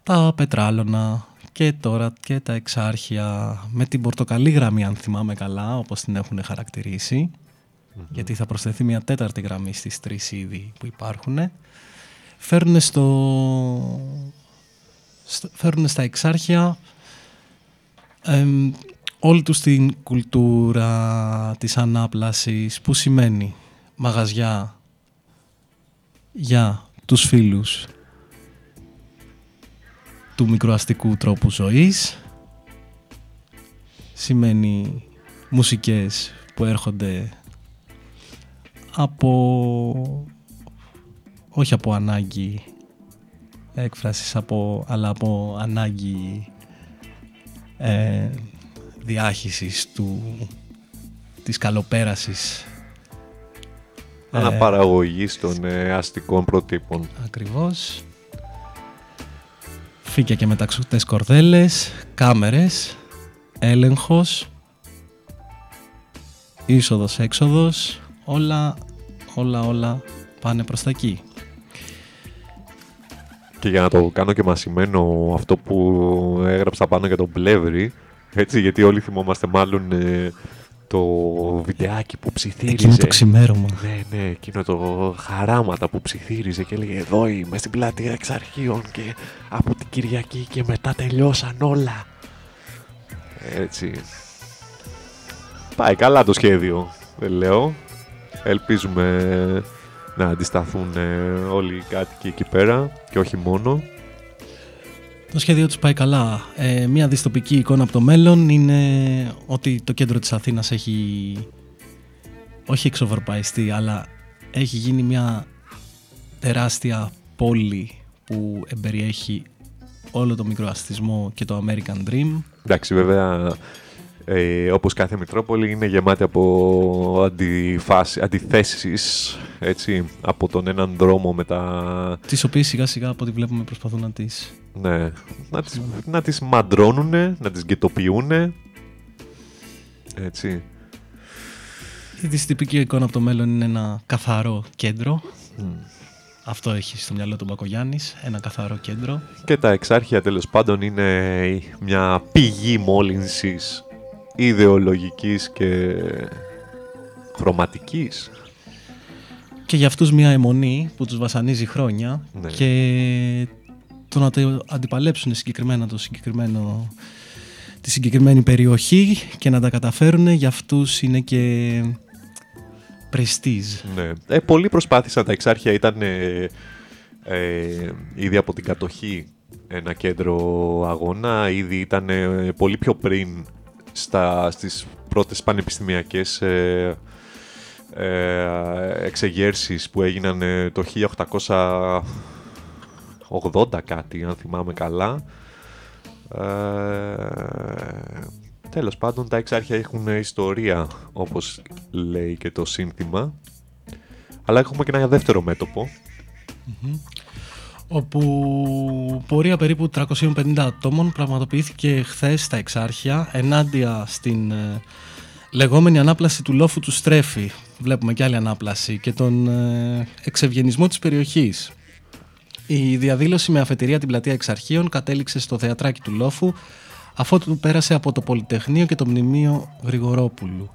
τα Πετράλωνα και τώρα και τα Εξάρχεια με την πορτοκαλί γραμμή αν θυμάμαι καλά όπως την έχουν χαρακτηρίσει γιατί θα προσθεθεί μια τέταρτη γραμμή στις τρεις είδη που υπάρχουν, φέρνουν, στο, στο, φέρνουν στα εξάρχεια εμ, όλη τους την κουλτούρα της ανάπλασης που σημαίνει μαγαζιά για τους φίλους του μικροαστικού τρόπου ζωής. Σημαίνει μουσικές που έρχονται από όχι από ανάγκη έκφρασης από, αλλά από ανάγκη ε, διάχυσης του, της καλοπέρασης Αναπαραγωγής των ε, αστικών προτύπων. Ακριβώς. Φύκια και μεταξωτές κορδέλες, κάμερες, έλεγχος, είσοδος, έξοδος, όλα, όλα, όλα πάνε προς τα εκεί. Και για να το κάνω και μασημένο αυτό που έγραψα πάνω για τον Πλεύρη, έτσι, γιατί όλοι θυμόμαστε μάλλον ε, το βιντεάκι που ψιθύριζε. Εκείνο το ξημέρωμα. Ναι, ναι, εκείνο το χαράματα που ψιθύριζε και έλεγε εδώ είμαι στην πλατεία εξαρχείων και από την Κυριακή και μετά τελειώσαν όλα. Έτσι. Πάει καλά το σχέδιο, δεν λέω. Ελπίζουμε να αντισταθούν ε, όλοι οι κάτοικοι εκεί πέρα και όχι μόνο. Το σχέδιο τους πάει καλά. Ε, μια δυστοπική εικόνα από το μέλλον είναι ότι το κέντρο της Αθήνας έχει όχι εξωβαρπαϊστεί αλλά έχει γίνει μια τεράστια πόλη που εμπεριέχει όλο το μικροαστισμό και το American Dream. Εντάξει, βέβαια, ε, όπως κάθε Μητρόπολη είναι γεμάτη από αντιφάσει, αντιθέσεις, έτσι, από τον έναν δρόμο με τα... Τις οποίες σιγά σιγά από ό,τι βλέπουμε προσπαθούν να τις... Ναι, να τις, να τις μαντρώνουνε, να τις γκαιτοποιούνε, έτσι. Η δυστυπική εικόνα από το μέλλον είναι ένα καθαρό κέντρο. Αυτό έχει στο μυαλό του Μπακογιάννης, ένα καθαρό κέντρο. Και τα εξάρχεια τέλος πάντων είναι μια πηγή μόλυνσης ιδεολογικής και χρωματικής. Και για αυτούς μια αιμονή που τους βασανίζει χρόνια Ναι. και το να το αντιπαλέψουν συγκεκριμένα το συγκεκριμένο τη συγκεκριμένη περιοχή και να τα καταφέρουν για αυτούς είναι και πρεστίζ. Ναι. Ε, πολλοί προσπάθησαν, τα εξάρχεια ήταν ε, ε, ήδη από την κατοχή ένα κέντρο αγώνα, ήδη ήταν ε, πολύ πιο πριν στα, στις πρώτες πανεπιστημιακές ε, ε, εξεγέρσεις που έγιναν ε, το 1880 κάτι, αν θυμάμαι καλά. Ε, τέλος πάντων, τα εξάρχεια έχουν ιστορία, όπως λέει και το σύνθημα. Αλλά έχουμε και ένα δεύτερο μέτωπο. Όπου πορεία περίπου 350 ατόμων πραγματοποιήθηκε χθες στα Εξάρχεια ενάντια στην ε, λεγόμενη ανάπλαση του λόφου του Στρέφη. Βλέπουμε και άλλη ανάπλαση και τον ε, εξευγενισμό της περιοχής. Η διαδήλωση με αφετηρία την πλατεία Εξαρχείων κατέληξε στο θεατράκι του Λόφου αφότου πέρασε από το Πολυτεχνείο και το Μνημείο Γρηγορόπουλου.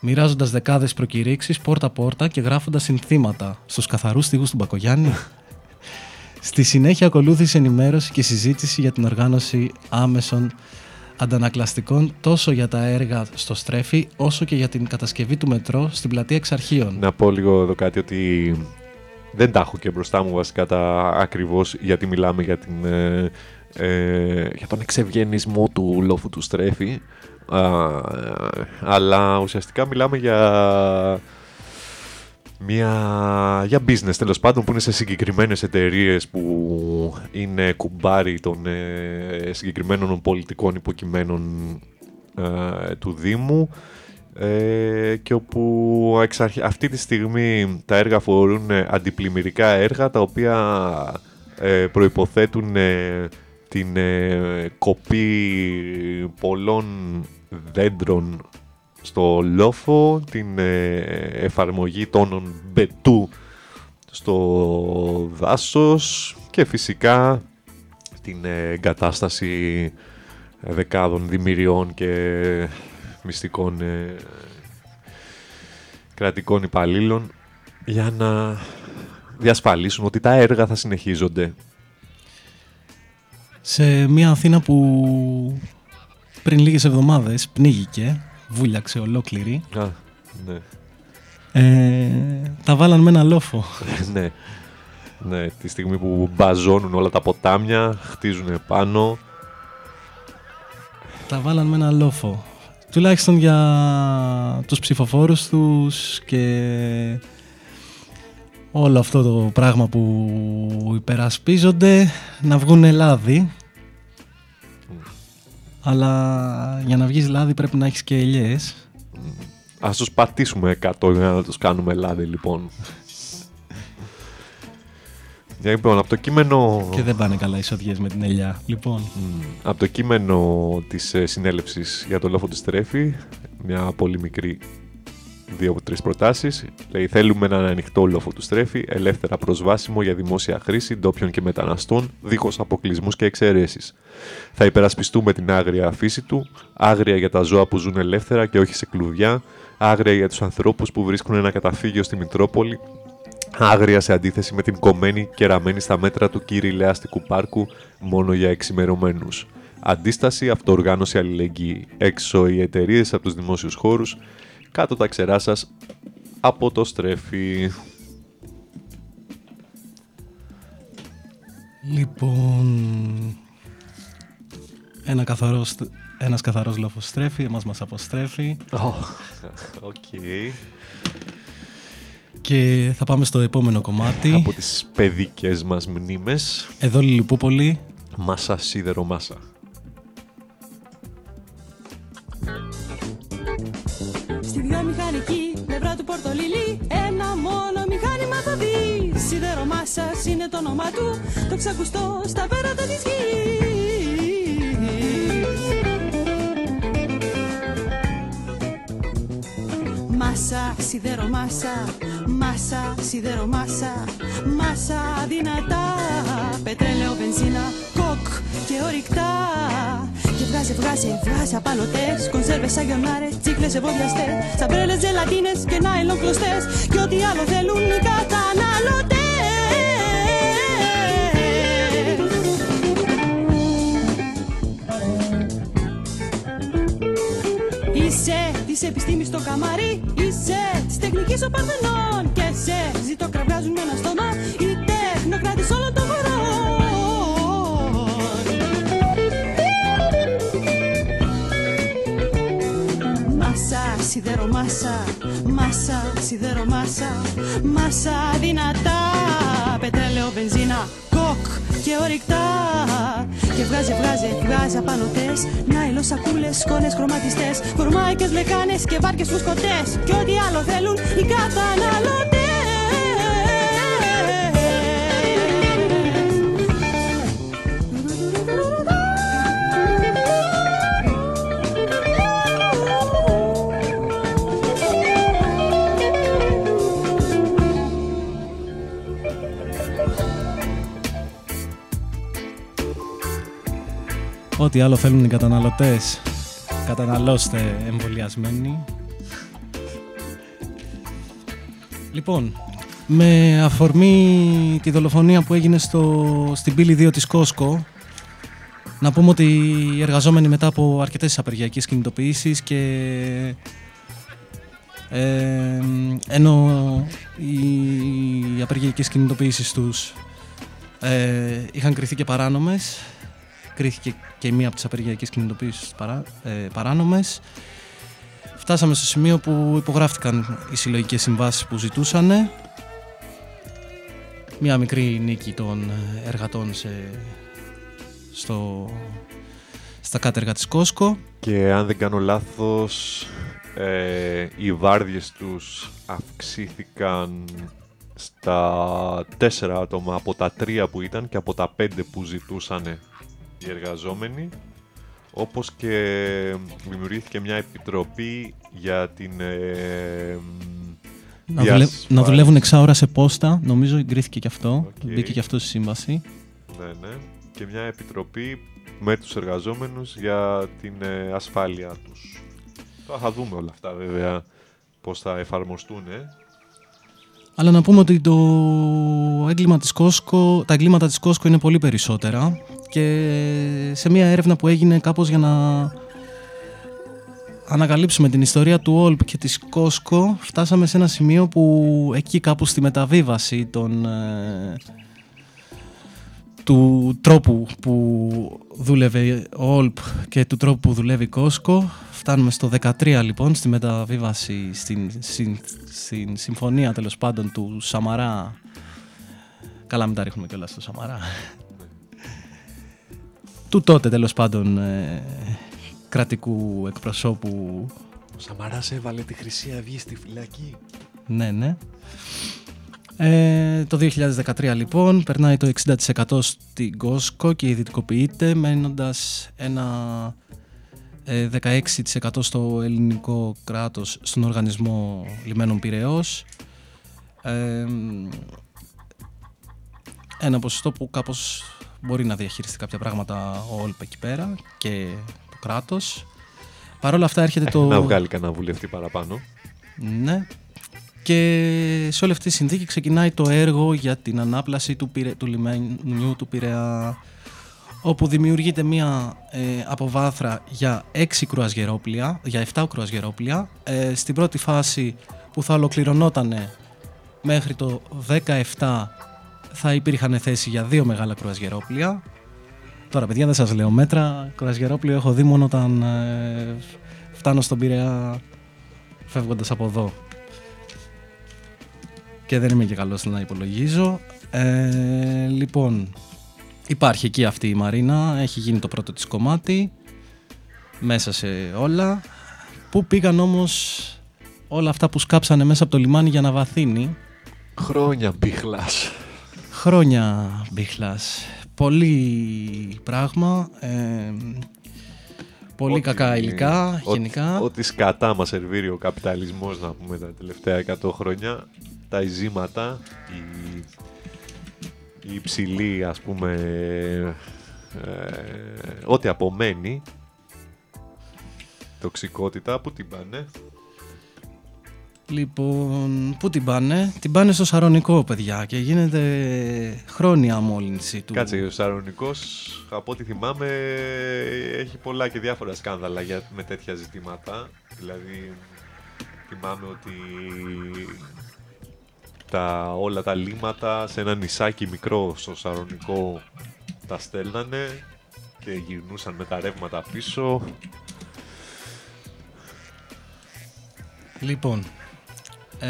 Μοιράζοντας δεκάδες προκηρύξεις πόρτα-πόρτα και γράφοντας συνθήματα στους καθαρούς στίχους του Μπακογιάννη. Στη συνέχεια ακολούθησε ενημέρωση και συζήτηση για την οργάνωση άμεσων αντανακλαστικών τόσο για τα έργα στο Στρέφη όσο και για την κατασκευή του μετρό στην πλατεία Εξαρχείων. Να πω λίγο εδώ κάτι ότι δεν τα έχω και μπροστά μου βασικά τα ακριβώς γιατί μιλάμε για, την, ε, ε, για τον εξευγενισμό του λόφου του Στρέφη Α, αλλά ουσιαστικά μιλάμε για μια για business τέλος πάντων που είναι σε συγκεκριμένες εταιρείες που είναι κουμπάρι των ε, συγκεκριμένων πολιτικών υποκειμένων ε, του Δήμου ε, και όπου εξ αρχ- αυτή τη στιγμή τα έργα αφορούν ε, αντιπλημμυρικά έργα τα οποία ε, προϋποθέτουν ε, την ε, κοπή πολλών δέντρων στο λόφο, την ε, εφαρμογή τόνων μπετού στο δάσος και φυσικά την ε, εγκατάσταση δεκάδων δημιουργιών και μυστικών ε, κρατικών υπαλλήλων για να διασφαλίσουν ότι τα έργα θα συνεχίζονται. Σε μια Αθήνα που πριν λίγες εβδομάδες πνίγηκε, βούλιαξε ολόκληρη. Α, ναι. Ε, τα βάλαν με ένα λόφο. ναι. Ναι, τη στιγμή που μπαζώνουν όλα τα ποτάμια, χτίζουν πάνω. Τα βάλαν με ένα λόφο. Τουλάχιστον για τους ψηφοφόρους τους και όλο αυτό το πράγμα που υπερασπίζονται να βγουν λάδι. Αλλά για να βγεις λάδι πρέπει να έχεις και ελιές. Ας τους πατήσουμε 100 για να τους κάνουμε λάδι λοιπόν. Για λοιπόν, από το κείμενο... Και δεν πάνε καλά οι σοδιές με την ελιά. Λοιπόν, Από το κείμενο της ε, συνέλευσης για το λόφο του Στρέφη, μια πολύ μικρή δύο από τρεις προτάσεις. Λέει θέλουμε έναν ανοιχτό λόφο του Στρέφη, ελεύθερα προσβάσιμο για δημόσια χρήση ντόπιων και μεταναστών, δίχως αποκλεισμούς και εξαιρέσεις. Θα υπερασπιστούμε την άγρια φύση του, άγρια για τα ζώα που ζουν ελεύθερα και όχι σε κλουβιά, άγρια για τους ανθρώπους που βρίσκουν ένα καταφύγιο στη Μητρόπολη, άγρια σε αντίθεση με την κομμένη και ραμμένη στα μέτρα του κύριου αστικού πάρκου μόνο για εξημερωμένους. Αντίσταση, αυτοοργάνωση, αλληλεγγύη. Έξω οι εταιρείες από τους δημόσιους χώρους, κάτω τα ξερά σας από του Στρέφη. λοιπόν ένα καθαρό, στ- ένας καθαρός λόφος Στρέφη, εμάς μας αποστρέφει. Οκ. Και θα πάμε στο επόμενο κομμάτι. Από τις παιδικές μας μνήμες. Εδώ Λιλιπούπολη. Μάσα, σίδερο, μάσα. Σίδερο μάσας είναι το όνομά του. Το ξακουστώ στα πέρατα της γης Μάσα, σιδέρο μάσα, μάσα, σιδέρο μάσα, μάσα δυνατά, πετρέλαιο, βενζίνα, κοκ και ορυκτά. Και βγάζε, βγάζε, βγάζε απαλωτές, κονσέρβες, αγιονάρες, τσίκλες, ευωδιαστές, σαμπρέλες, ζελατίνες και νάιλον κλωστές. Και ό,τι άλλο θέλουν οι καταναλωτές. Είσαι της επιστήμης στο καμάρι Είσαι της τεχνικής ο Παρθενών Και σε ζητώ κραυγάζουν με ένα στόμα Οι τεχνοκράτες όλων των χωρών. Μάσα, σιδέρο μάσα Μάσα, σιδέρο μάσα Μάσα δυνατά. Πετρέλαιο, βενζίνα, κοκ και ορυκτά. Και βγάζε, βγάζε, βγάζε απανωτές Νάιλο, σακούλες, σκόνες, χρωματιστές. Κορμάικες, λεκάνες και βάρκες φουσκωτές Και ό,τι άλλο θέλουν οι καταναλωτές Ό,τι άλλο θέλουν οι καταναλωτές, καταναλώστε εμβολιασμένοι. Λοιπόν, με αφορμή τη δολοφονία που έγινε στο, στην πύλη 2 της Κόσκο, να πούμε ότι οι εργαζόμενοι μετά από αρκετές απεργιακές κινητοποιήσεις και ε, ενώ οι απεργιακές κινητοποιήσεις τους ε, είχαν κριθεί και παράνομες, κρίθηκε και μία από τις απεργιακές κινητοποιήσεις παρά, ε, παράνομες. Φτάσαμε στο σημείο που υπογράφτηκαν οι συλλογικές συμβάσεις που ζητούσαν. Μία μικρή νίκη των εργατών σε, στο, στα κάτεργα της Κόσκο. Και αν δεν κάνω λάθος, ε, οι βάρδιες τους αυξήθηκαν στα τέσσερα άτομα από τα τρία που ήταν και από τα πέντε που ζητούσαν οι εργαζόμενοι όπως και δημιουργήθηκε μια επιτροπή για την ε, Να, δουλε, να δουλεύουν εξάωρα σε πόστα, νομίζω εγκρίθηκε και αυτό. Μπήκε και αυτό στη σύμβαση. Ναι, ναι. Και μια επιτροπή με τους εργαζόμενους για την ε, ασφάλεια τους. Τώρα θα δούμε όλα αυτά βέβαια πώς θα εφαρμοστούν. Ε. Αλλά να πούμε ότι το έγκλημα της Κόσκο, τα εγκλήματα της Κόσκο είναι πολύ περισσότερα και σε μια έρευνα που έγινε κάπως για να ανακαλύψουμε την ιστορία του Όλπ και της Κόσκο φτάσαμε σε ένα σημείο που εκεί κάπου στη μεταβίβαση των, ε, του τρόπου που δούλευε ο Όλπ και του τρόπου που δουλεύει η Κόσκο. Φτάνουμε στο 13 λοιπόν στη μεταβίβαση στην, στην, στην συμφωνία τέλος πάντων του Σαμαρά. Καλά μην τα ρίχνουμε κιόλας στο Σαμαρά του τότε τέλος πάντων ε, κρατικού εκπροσώπου. Ο Σαμαράς έβαλε τη Χρυσή Αυγή στη φυλακή. Ναι, ναι. Ε, το 2013 λοιπόν περνάει το 60% στην Κόσκο και ιδιωτικοποιείται μένοντας ένα ε, 16% στο ελληνικό κράτος στον οργανισμό λιμένων Πυραιός ε, ένα ποσοστό που κάπως μπορεί να διαχειριστεί κάποια πράγματα ο ΟΛΠ εκεί πέρα και το κράτος Παρ' όλα αυτά έρχεται το... Να βγάλει κανένα βουλευτή παραπάνω. Ναι. Και σε όλη αυτή τη συνθήκη ξεκινάει το έργο για την ανάπλαση του, Πειρα... του λιμενιού του Πειραιά όπου δημιουργείται μία ε, αποβάθρα για 6 κρουαζιερόπλια, για 7 κρουαζιερόπλια. Ε, στην πρώτη φάση που θα ολοκληρωνόταν μέχρι το 17 θα υπήρχαν θέση για δύο μεγάλα κρουαζιερόπλια. Τώρα παιδιά δεν σας λέω μέτρα, κρουαζιερόπλιο έχω δει μόνο όταν ε, φτάνω στον Πειραιά φεύγοντας από εδώ. Και δεν είμαι και καλός να υπολογίζω. Ε, λοιπόν, υπάρχει εκεί αυτή η Μαρίνα, έχει γίνει το πρώτο της κομμάτι, μέσα σε όλα. Πού πήγαν όμως όλα αυτά που σκάψανε μέσα από το λιμάνι για να βαθύνει; Χρόνια μπίχλας. Χρόνια μπίχλας. Πολύ πράγμα. ε, πολύ Ό,τι- κακά υλικά ό- γενικά. Ό,τι σκατά μας σερβίρει ο καπιταλισμός, να πούμε, τα τελευταία 100 χρόνια. Τα ειζήματα, η, η υψηλή, ας πούμε, ε, ό,τι απομένει, τοξικότητα, που την πάνε. Λοιπόν, πού την πάνε, την πάνε στο Σαρονικό, παιδιά, και γίνεται χρόνια μόλυνση του. Κάτσε, ο Σαρονικός, από ό,τι θυμάμαι, έχει πολλά και διάφορα σκάνδαλα για, με τέτοια ζητήματα. Δηλαδή, θυμάμαι ότι τα, όλα τα λίματα σε ένα νησάκι μικρό στο Σαρονικό τα στέλνανε και γυρνούσαν με τα ρεύματα πίσω. Λοιπόν, ε,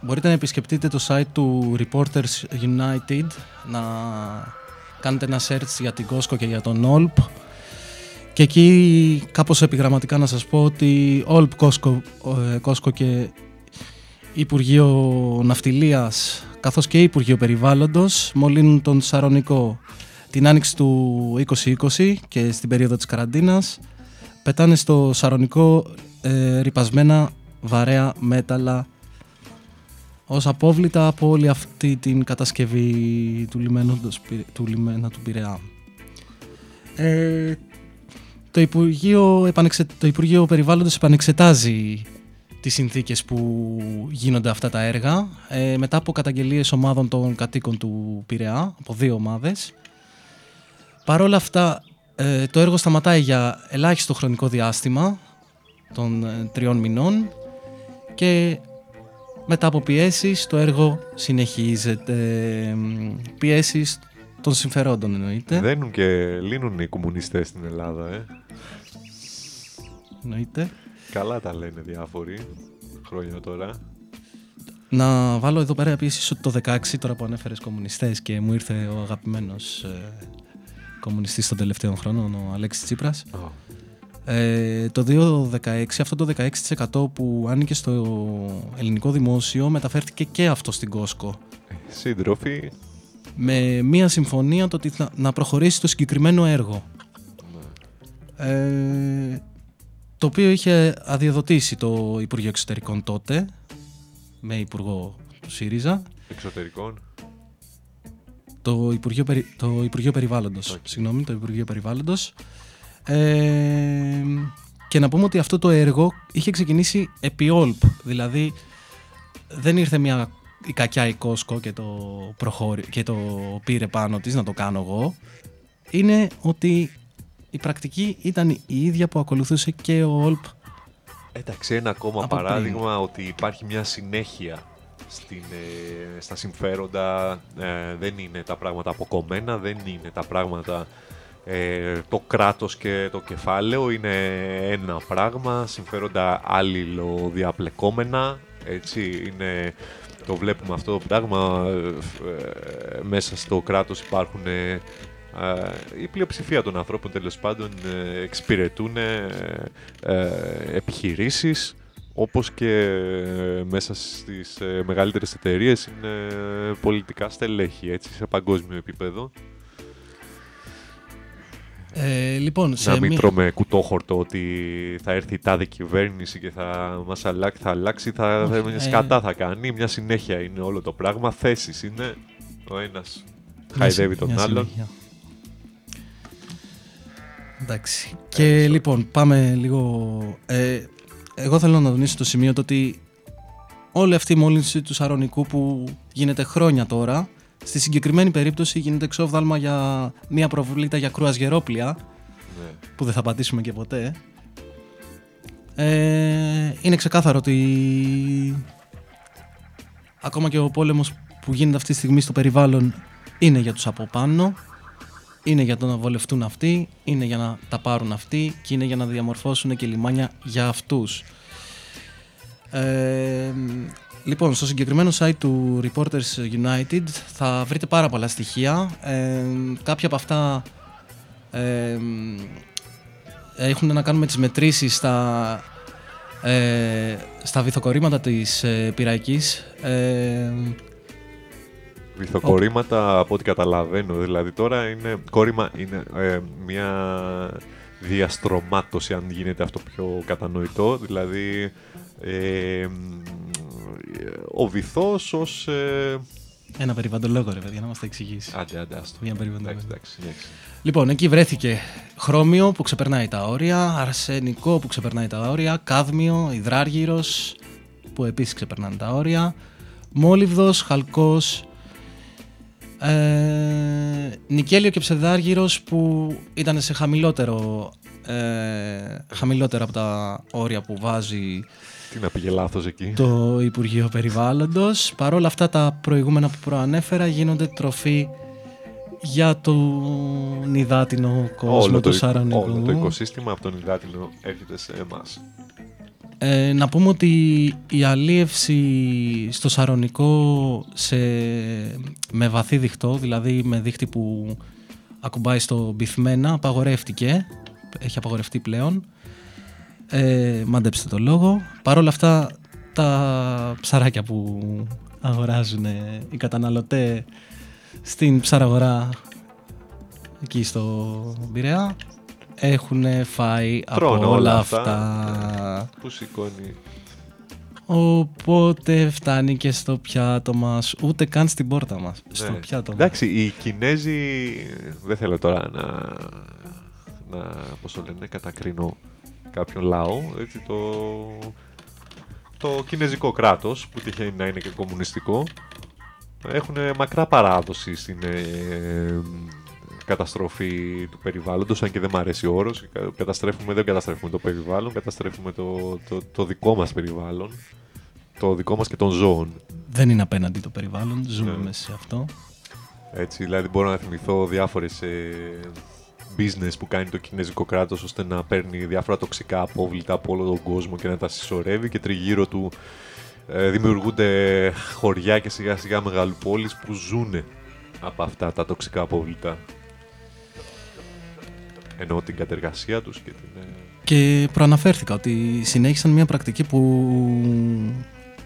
μπορείτε να επισκεφτείτε το site του Reporters United, να κάνετε ένα search για την Costco και για τον Olp και εκεί κάπως επιγραμματικά να σας πω ότι Olp, Costco, ε, Costco και Υπουργείο Ναυτιλίας καθώς και Υπουργείο Περιβάλλοντος μολύνουν τον Σαρονικό. Την άνοιξη του 2020 και στην περίοδο της καραντίνας πετάνε στο Σαρονικό ε, ρυπασμένα βαρέα μέταλλα ως απόβλητα από όλη αυτή την κατασκευή του, λιμένοντος, Πει- του λιμένα του Πειραιά. Ε, το, Υπουργείο επανεξε... το Υπουργείο Περιβάλλοντος επανεξετάζει τις συνθήκες που γίνονται αυτά τα έργα ε, μετά από καταγγελίες ομάδων των κατοίκων του Πειραιά, από δύο ομάδες. Παρ' όλα αυτά, ε, το έργο σταματάει για ελάχιστο χρονικό διάστημα των ε, τριών μηνών και μετά από πιέσεις το έργο συνεχίζεται. Μ, Πιέσεις των συμφερόντων εννοείται. Δένουν και λύνουν οι κομμουνιστές στην Ελλάδα, ε. εννοείται. Καλά τα λένε διάφοροι χρόνια τώρα. Να βάλω εδώ πέρα επίσης ότι το 16 τώρα που ανέφερες κομμουνιστές και μου ήρθε ο αγαπημένος ε, κομμουνιστής των τελευταίων χρόνων, ο Αλέξης Τσίπρας. Ε, το 2016, αυτό το 16% που άνοιγε στο ελληνικό δημόσιο μεταφέρθηκε και αυτό στην Κόσκο. Σύντροφοι, Με μία συμφωνία το ότι θα, να προχωρήσει το συγκεκριμένο έργο. Ε, το οποίο είχε αδειοδοτήσει το Υπουργείο Εξωτερικών τότε με Υπουργό του ΣΥΡΙΖΑ εξωτερικών. το Υπουργείο, Περι... το Υπουργείο Περιβάλλοντος. Συγγνώμη, το Υπουργείο Περιβάλλοντος. Ε, και να πούμε ότι αυτό το έργο είχε ξεκινήσει επί Όλπ. Δηλαδή δεν ήρθε μια η κακιά η Κόσκο και το, προχώρη... και το πήρε πάνω της να το κάνω εγώ. Είναι ότι η πρακτική ήταν η ίδια που ακολουθούσε και ο Όλπ Εντάξει, ένα ακόμα Από παράδειγμα ότι υπάρχει μια συνέχεια στην, ε, στα συμφέροντα. ε, δεν είναι τα πράγματα αποκομμένα, δεν είναι τα πράγματα ε, το κράτος και το κεφάλαιο. Είναι ένα πράγμα, συμφέροντα αλληλοδιαπλεκόμενα. Έτσι, είναι, το βλέπουμε αυτό το πράγμα. ε, ε, μέσα στο κράτος υπάρχουν ε, η πλειοψηφία των ανθρώπων τέλος πάντων ε, εξυπηρετούν ε, ε, επιχειρήσεις όπως και ε, μέσα στις ε, μεγαλύτερες εταιρείες είναι πολιτικά στελέχη έτσι, σε παγκόσμιο επίπεδο. Ε, λοιπόν, σε να μην μία- τρώμε κουτόχορτο ότι θα έρθει η τάδε κυβέρνηση και θα μας αλλάξει, θα αλλάξει, θα, θα Όχι, ε, σκατά θα κάνει. Μια συνέχεια είναι όλο το πράγμα. Θέσεις είναι. Ο ένας Μια χαϊδεύει συ- τον μια άλλον. συνέχεια. Εντάξει. Και λοιπόν, πάμε λίγο. Ε, εγώ θέλω να τονίσω το σημείο το ότι όλη αυτή η μόλυνση του σαρονικού που γίνεται χρόνια τώρα, στη συγκεκριμένη περίπτωση γίνεται εξόφθαλμα για μια προβλήτα για κρουαζιερόπλια, Ναι. που δεν θα πατήσουμε και ποτέ. Ε, είναι ξεκάθαρο ότι ακόμα και ο πόλεμος που γίνεται αυτή τη στιγμή στο περιβάλλον είναι για τους από πάνω, είναι για το να βολευτούν αυτοί, είναι για να τα πάρουν αυτοί και είναι για να διαμορφώσουν και λιμάνια για αυτούς. Ε, λοιπόν, στο συγκεκριμένο site του Reporters United θα βρείτε πάρα πολλά στοιχεία. Ε, κάποια από αυτά ε, έχουν να κάνουν με τις μετρήσεις στα, ε, στα βυθοκορήματα της ε, Πυραϊκής. Ε, Βυθοκορήματα από ό,τι καταλαβαίνω. Δηλαδή τώρα είναι κόρημα είναι ε, μια διαστρωμάτωση αν γίνεται αυτό πιο κατανοητό. Δηλαδή ε, μ, ο βυθός ως... ε, Ένα περιβαλλοντολόγο, ρε παιδιά, να μας τα εξηγήσει. Άντε, άντε, άστο. Μια περιβαλλοντολόγο. Εντάξει, εντάξει, συνέχισε. Λοιπόν, εκεί βρέθηκε χρώμιο που ξεπερνάει τα όρια, αρσενικό που ξεπερνάει τα όρια, κάδμιο, υδράργυρος που επίσης ξεπερνάνε τα όρια, μόλιβδος, χαλκός, ε, νικέλιο και ψευδάργυρος που ήταν σε χαμηλότερο, ε, χαμηλότερα από τα όρια που βάζει Τι να πήγε λάθος εκεί. το Υπουργείο Περιβάλλοντος. Παρόλα αυτά τα προηγούμενα που προανέφερα γίνονται τροφή για τον υδάτινο κόσμο όλο, του το, Σαρονικού. όλο το οικοσύστημα από τον υδάτινο έρχεται σε εμάς. Ε, να πούμε ότι η αλίευση στο Σαρονικό σε, με βαθύ διχτό, δηλαδή με δίχτυ που ακουμπάει στο μπιθμένα, απαγορεύτηκε. Έχει απαγορευτεί πλέον. Ε, μάντεψτε το λόγο. Παρ' όλα αυτά, τα ψαράκια που αγοράζουν οι καταναλωτές στην ψαραγορά εκεί στο Πειραιά έχουν φάει Τρώνε από όλα αυτά, αυτά. ναι, Που σηκώνει. Οπότε φτάνει και στο πιάτο μας, ούτε καν στην πόρτα μας. Στο Ναι. πιάτο μας. Εντάξει, οι Κινέζοι δεν θέλω τώρα να, να πώς το λένε, κατακρίνω κάποιον λαό. Έτσι, το, το κινέζικο κράτος που τυχαίνει να είναι και κομμουνιστικό έχουν μακρά παράδοση στην ε, καταστροφή του περιβάλλοντος αν και δεν μου αρέσει ο όρος Κα- καταστρέφουμε, δεν καταστρέφουμε το περιβάλλον καταστρέφουμε το, το, το δικό μας περιβάλλον το δικό μας και των ζώων Δεν είναι απέναντι το περιβάλλον, ζούμε Ναι. μέσα σε αυτό. έτσι, δηλαδή μπορώ να θυμηθώ διάφορες ε, business που κάνει το κινέζικο κράτος ώστε να παίρνει διάφορα τοξικά απόβλητα από όλο τον κόσμο και να τα συσσωρεύει και τριγύρω του ε, δημιουργούνται χωριά και σιγά σιγά μεγαλοπόλεις που ζουν από αυτά τα τοξικά απόβλητα. Εννοώ την κατεργασία τους και την... ε, Και προαναφέρθηκα ότι συνέχισαν μια πρακτική που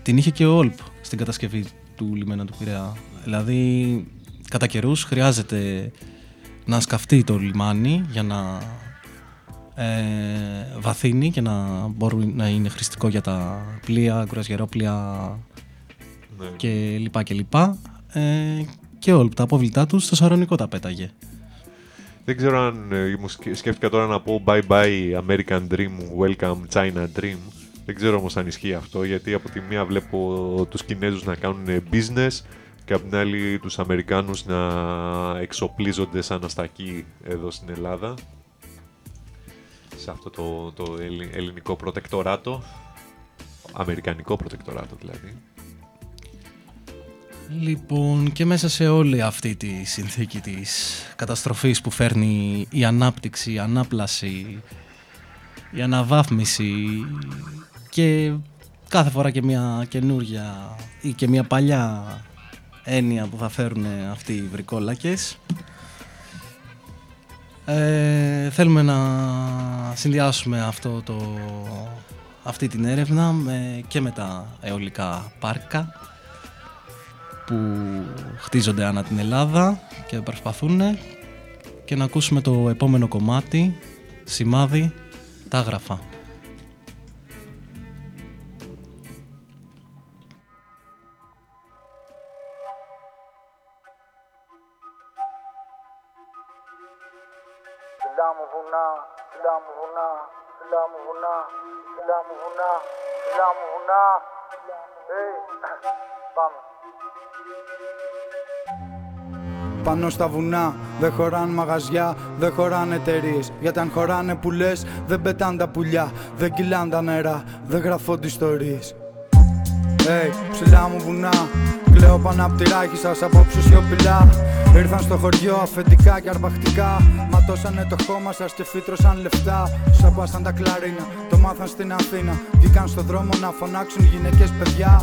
την είχε και ο Όλπ στην κατασκευή του λιμένα του Πειραιά. Δηλαδή, κατά καιρούς χρειάζεται να σκαφτεί το λιμάνι για να ε, βαθύνει και να μπορεί να είναι χρηστικό για τα πλοία, κουρασγερόπλοια Ναι. και λοιπά και λοιπά. Ε, και ο Όλπ τα απόβλητά του στο Σαρονικό τα πέταγε. Δεν ξέρω αν ε, μου σκε- σκέφτηκα τώρα να πω bye bye American Dream, welcome China Dream. Δεν ξέρω όμως αν ισχύει αυτό, γιατί από τη μία βλέπω τους Κινέζους να κάνουν business και από την άλλη τους Αμερικάνους να εξοπλίζονται σαν αστακοί εδώ στην Ελλάδα. Σε αυτό το, το ελλη- ελληνικό προτεκτοράτο. Αμερικανικό προτεκτοράτο δηλαδή. Λοιπόν, και μέσα σε όλη αυτή τη συνθήκη της καταστροφής που φέρνει η ανάπτυξη, η ανάπλαση, η αναβάθμιση και κάθε φορά και μια καινούργια ή και μια παλιά έννοια που θα φέρουν αυτοί οι βρικόλακες Ε, θέλουμε να συνδυάσουμε αυτό το, αυτή την έρευνα με, και με τα αιωλικά πάρκα που χτίζονται ανά την Ελλάδα και προσπαθούν και να ακούσουμε το επόμενο κομμάτι, σημάδι, τα άγραφα. Ψηλά μου βουνά, ψηλά μου βουνά, ψηλά μου βουνά, ψηλά μου βουνά, ψηλά μου βουνά. Hey, πάμε. Πάνω στα βουνά δεν χωράνε μαγαζιά, δεν χωράνε εταιρείες. Γιατί αν χωράνε που λες, δεν πετάνε τα πουλιά, δεν κυλάνε τα νερά, δεν γραφώνται ιστορίες. Hey, ψηλά μου βουνά, κλαίω πάνω απ' τη ράχη σας απόψε σιωπηλά Ήρθαν στο χωριό αφεντικά και αρπακτικά Ματώσανε το χώμα σας και φύτρωσαν λεφτά Σαπάσαν τα κλαρίνα, το μάθαν στην Αθήνα Βγήκαν στο δρόμο να φωνάξουν γυναίκες παιδιά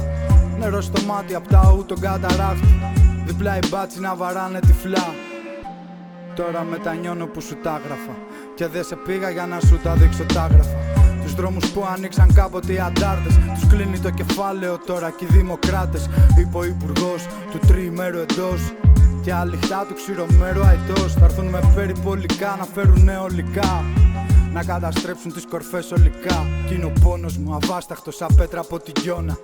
Νερό στο μάτι απ' τα ου τον καταράχτη Διπλά οι μπάτσι να βαράνε τυφλά. Τώρα μετανιώνω που σου τα έγραφα. Και δεν σε πήγα για να σου τα δείξω τα έγραφα. Τους δρόμους που άνοιξαν κάποτε οι αντάρτες Τους κλείνει το κεφάλαιο τώρα και οι δημοκράτες. Είπε ο υπουργός του τριημέρου εντός. Και αληχτά του ξηρομέρου αετός. Θα έρθουν με περιπολικά να φέρουν ολικά Να καταστρέψουν τις κορφές ολικά. Κι είναι ο πόνος μου αβάσταχτος σαν πέτρα από τη γιώνα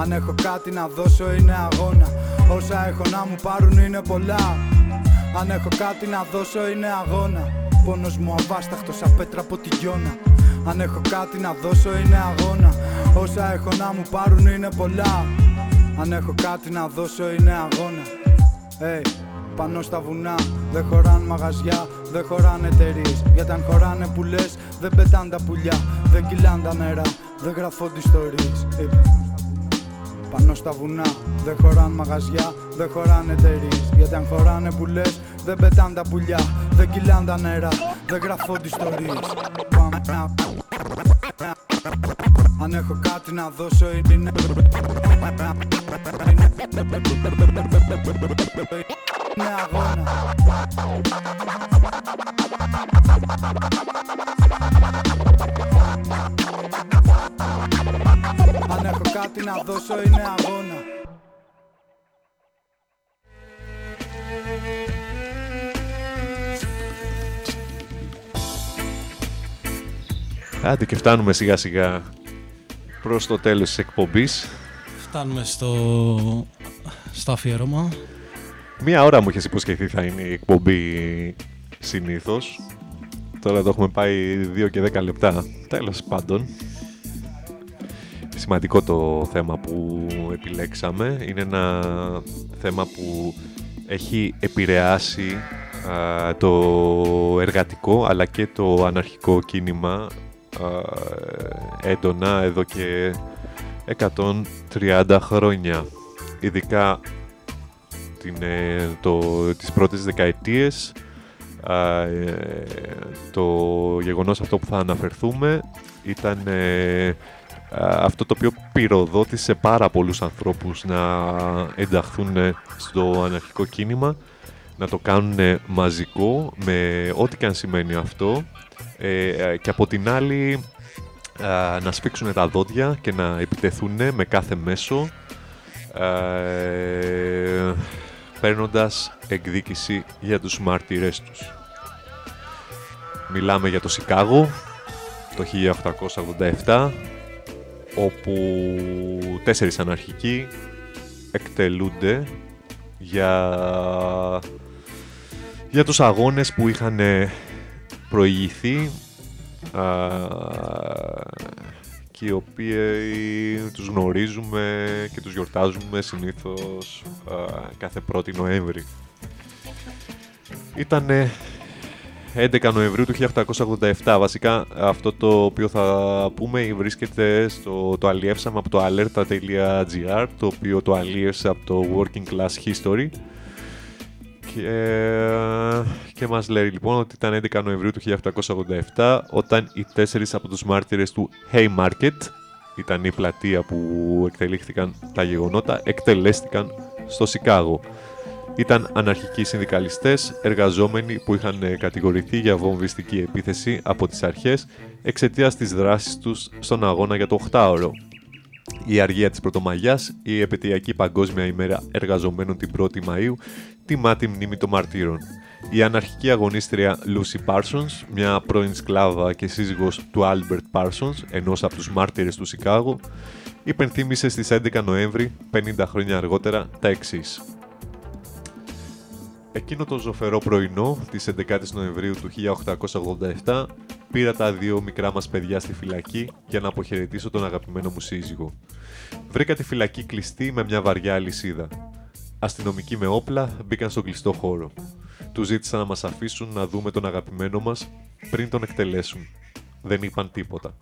Αν έχω κάτι να δώσω είναι αγώνα. Όσα έχω να μου πάρουν είναι πολλά. Αν έχω κάτι να δώσω είναι αγώνα. Πόνος μου αβάσταχτος σαν πέτρα από τη γιώνα. Αν έχω κάτι να δώσω είναι αγώνα. Όσα έχω να μου πάρουν είναι πολλά. Αν έχω κάτι να δώσω είναι αγώνα. Hey, πάνω στα βουνά δεν χωράνε μαγαζιά, δεν χωράνε εταιρείες. Γιατί αν χωράνε που λες, δεν πετάνε τα πουλιά, δεν κυλάνε τα νερά, δεν γραφώνται ιστορίες. Πάνω στα βουνά δεν χωράνε μαγαζιά, δεν χωράνε εταιρείε. Γιατί αν χωράνε που λε, δεν πετάνε τα πουλιά, δεν κυλάνε τα νερά, δεν γραφώνται ιστορίες. Αν έχω κάτι να δώσω είναι Είναι αγώνα Αν έχω κάτι να δώσω είναι αγώνα Άντε και φτάνουμε σιγά σιγά προς το τέλος της εκπομπής. Φτάνουμε στο, στο αφιέρωμα. Μία ώρα μου είχες υποσχεθεί θα είναι η εκπομπή συνήθως. Τώρα το έχουμε πάει 2 και 10 λεπτά. Τέλος πάντων. Σημαντικό το θέμα που επιλέξαμε. Είναι ένα θέμα που έχει επηρεάσει α, το εργατικό αλλά και το αναρχικό κίνημα ε, έντονα εδώ και 130 χρόνια. Ειδικά την, ε, το, τις πρώτες δεκαετίες ε, το γεγονός αυτό που θα αναφερθούμε ήταν αυτό το οποίο πυροδότησε πάρα πολλούς ανθρώπους να ενταχθούν στο αναρχικό κίνημα να το κάνουν μαζικό με ό,τι και αν σημαίνει αυτό ε, και από την άλλη να σφίξουν τα δόντια και να επιτεθούν με κάθε μέσο ε, παίρνοντας εκδίκηση για τους μάρτυρές τους. Μιλάμε για το Σικάγο το 1887 όπου τέσσερις αναρχικοί εκτελούνται για, για τους αγώνες που είχαν προηγηθεί και οι οποίοι τους γνωρίζουμε και τους γιορτάζουμε συνήθως κάθε 1η Νοέμβρη. Ήτανε 11 Νοεμβρίου του 1887. Βασικά αυτό το οποίο θα πούμε βρίσκεται στο το αλλιεύσαμε από το alerta.gr το οποίο το αλλιεύσα από το Working Class History και, και μας λέει λοιπόν ότι ήταν 11 Νοεμβρίου του 1887 όταν οι τέσσερις από τους μάρτυρες του Haymarket ήταν η πλατεία που εκτελήχθηκαν τα γεγονότα, εκτελέστηκαν στο Σικάγο. Ήταν αναρχικοί συνδικαλιστές, εργαζόμενοι που είχαν ε, κατηγορηθεί για βομβιστική επίθεση από τις αρχές εξαιτίας της δράσης τους στον αγώνα για το 8ωρο. Η αργία της Πρωτομαγιάς, η επαιτειακή Παγκόσμια ημέρα εργαζομένων την 1η Μαΐου, τιμά τη μνήμη των μαρτύρων. Η αναρχική αγωνίστρια Lucy Parsons, μια πρώην σκλάβα και σύζυγος του Albert Parsons, ενός από τους μάρτυρες του Σικάγο, υπενθύμησε στις 11 Νοέμβρη, 50 χρόνια αργότερα, τα εξής. Εκείνο το ζωφερό πρωινό της 11 Νοεμβρίου του 1887 πήρα τα δύο μικρά μας παιδιά στη φυλακή για να αποχαιρετήσω τον αγαπημένο μου σύζυγο. Βρήκα τη φυλακή κλειστή με μια βαριά αλυσίδα. Αστυνομικοί με όπλα μπήκαν στον κλειστό χώρο. Τους ζήτησαν να μας αφήσουν να δούμε τον αγαπημένο μας πριν τον εκτελέσουν. Δεν είπαν τίποτα.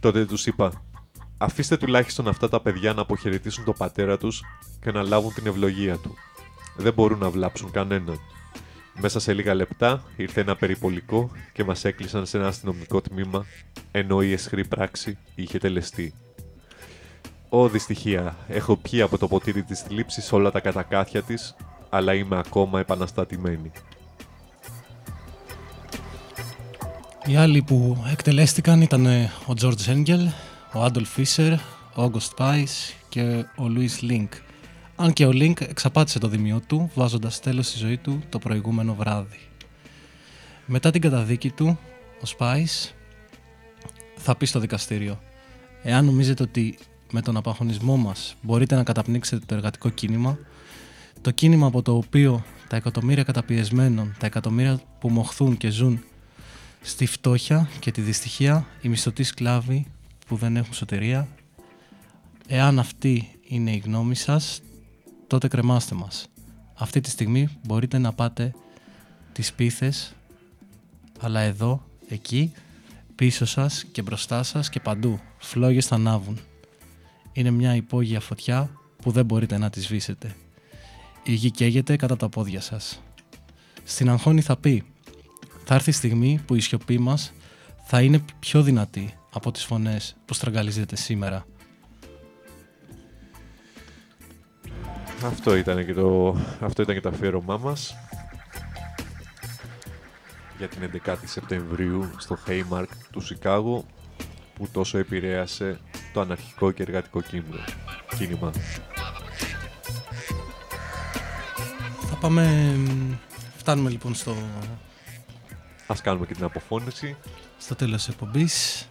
Τότε τους είπα αφήστε τουλάχιστον αυτά τα παιδιά να αποχαιρετήσουν τον πατέρα τους και να λάβουν την ευλογία του. Δεν μπορούν να βλάψουν κανέναν. Μέσα σε λίγα λεπτά ήρθε ένα περιπολικό και μας έκλεισαν σε ένα αστυνομικό τμήμα ενώ η εσχρή πράξη είχε τελεστεί. Ω δυστυχία, έχω πιει από το ποτήρι της θλίψης όλα τα κατακάθια της, αλλά είμαι ακόμα επαναστατημένη. Οι άλλοι που εκτελέστηκαν ήταν ε, ο George Engel, ο Άντολ Φίσερ, ο August Πάις και ο Louis Link. Αν και ο Link εξαπάτησε το δημιό του, βάζοντας τέλος στη ζωή του το προηγούμενο βράδυ. Μετά την καταδίκη του, ο Spice θα πει στο δικαστήριο «Εάν νομίζετε ότι με τον απαγχωνισμό μας μπορείτε να καταπνίξετε το εργατικό κίνημα, το κίνημα από το οποίο τα εκατομμύρια καταπιεσμένων, τα εκατομμύρια που μοχθούν και ζουν στη φτώχεια και τη δυστυχία, οι μισθωτοί σκλάβοι που δεν έχουν σωτηρία, εάν αυτή είναι η γνώμη σας, τότε κρεμάστε μας. Αυτή τη στιγμή μπορείτε να πάτε τις πίθες, αλλά εδώ, εκεί, πίσω σας και μπροστά σας και παντού, φλόγες θα ανάβουν. Είναι μια υπόγεια φωτιά που δεν μπορείτε να της σβήσετε. Η γη καίγεται κατά τα πόδια σας. Στην αγχώνη θα πει «Θα έρθει η στιγμή που η σιωπή μας θα είναι πιο δυνατή από τις φωνές που στραγγαλίζετε σήμερα». Αυτό ήταν και το, αυτό ήταν και το αφιέρωμά μας για την 11η Σεπτεμβρίου στο Haymark του Σικάγο που τόσο επηρέασε το αναρχικό και εργατικό κίνημα. κίνημα. Θα πάμε... Φτάνουμε λοιπόν στο... Ας κάνουμε και την αποφώνηση. Στο τέλος της εκπομπής.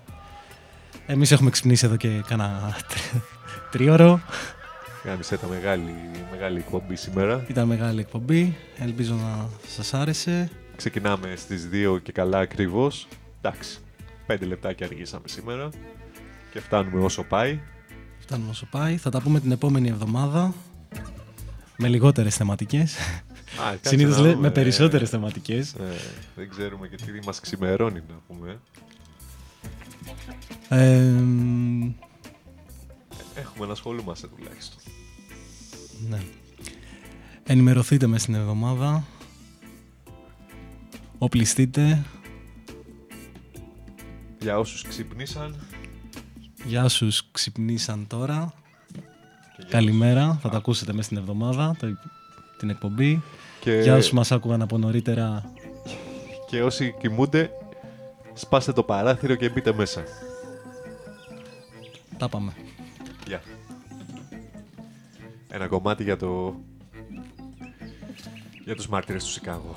Εμείς έχουμε ξυπνήσει εδώ και κάνα τρίωρο. Κάνεις τα μεγάλη, μεγάλη εκπομπή σήμερα. Ήταν μεγάλη εκπομπή. Ελπίζω να σας άρεσε. Ξεκινάμε στις 2 και καλά ακριβώς. Εντάξει, 5 λεπτάκια αργήσαμε σήμερα. Και φτάνουμε όσο πάει. Φτάνουμε όσο πάει. Θα τα πούμε την επόμενη εβδομάδα. Με λιγότερες θεματικές. Συνήθως λέει με περισσότερες θεματικές. Ε, δεν ξέρουμε και τι μας ξημερώνει να πούμε. Ε, Έχουμε να ασχολούμαστε τουλάχιστον. Ναι. Ενημερωθείτε μες στην εβδομάδα. Οπλιστείτε. Για όσους ξυπνήσαν. Για όσους ξυπνήσαν τώρα. Καλημέρα. Θα τα ακούσετε μέσα στην εβδομάδα το, την εκπομπή. Και... Για όσους μας άκουγαν από νωρίτερα. Και όσοι κοιμούνται, σπάστε το παράθυρο και μπείτε μέσα. Τα πάμε. Γεια. Ένα κομμάτι για το... για τους μάρτυρες του Σικάγο.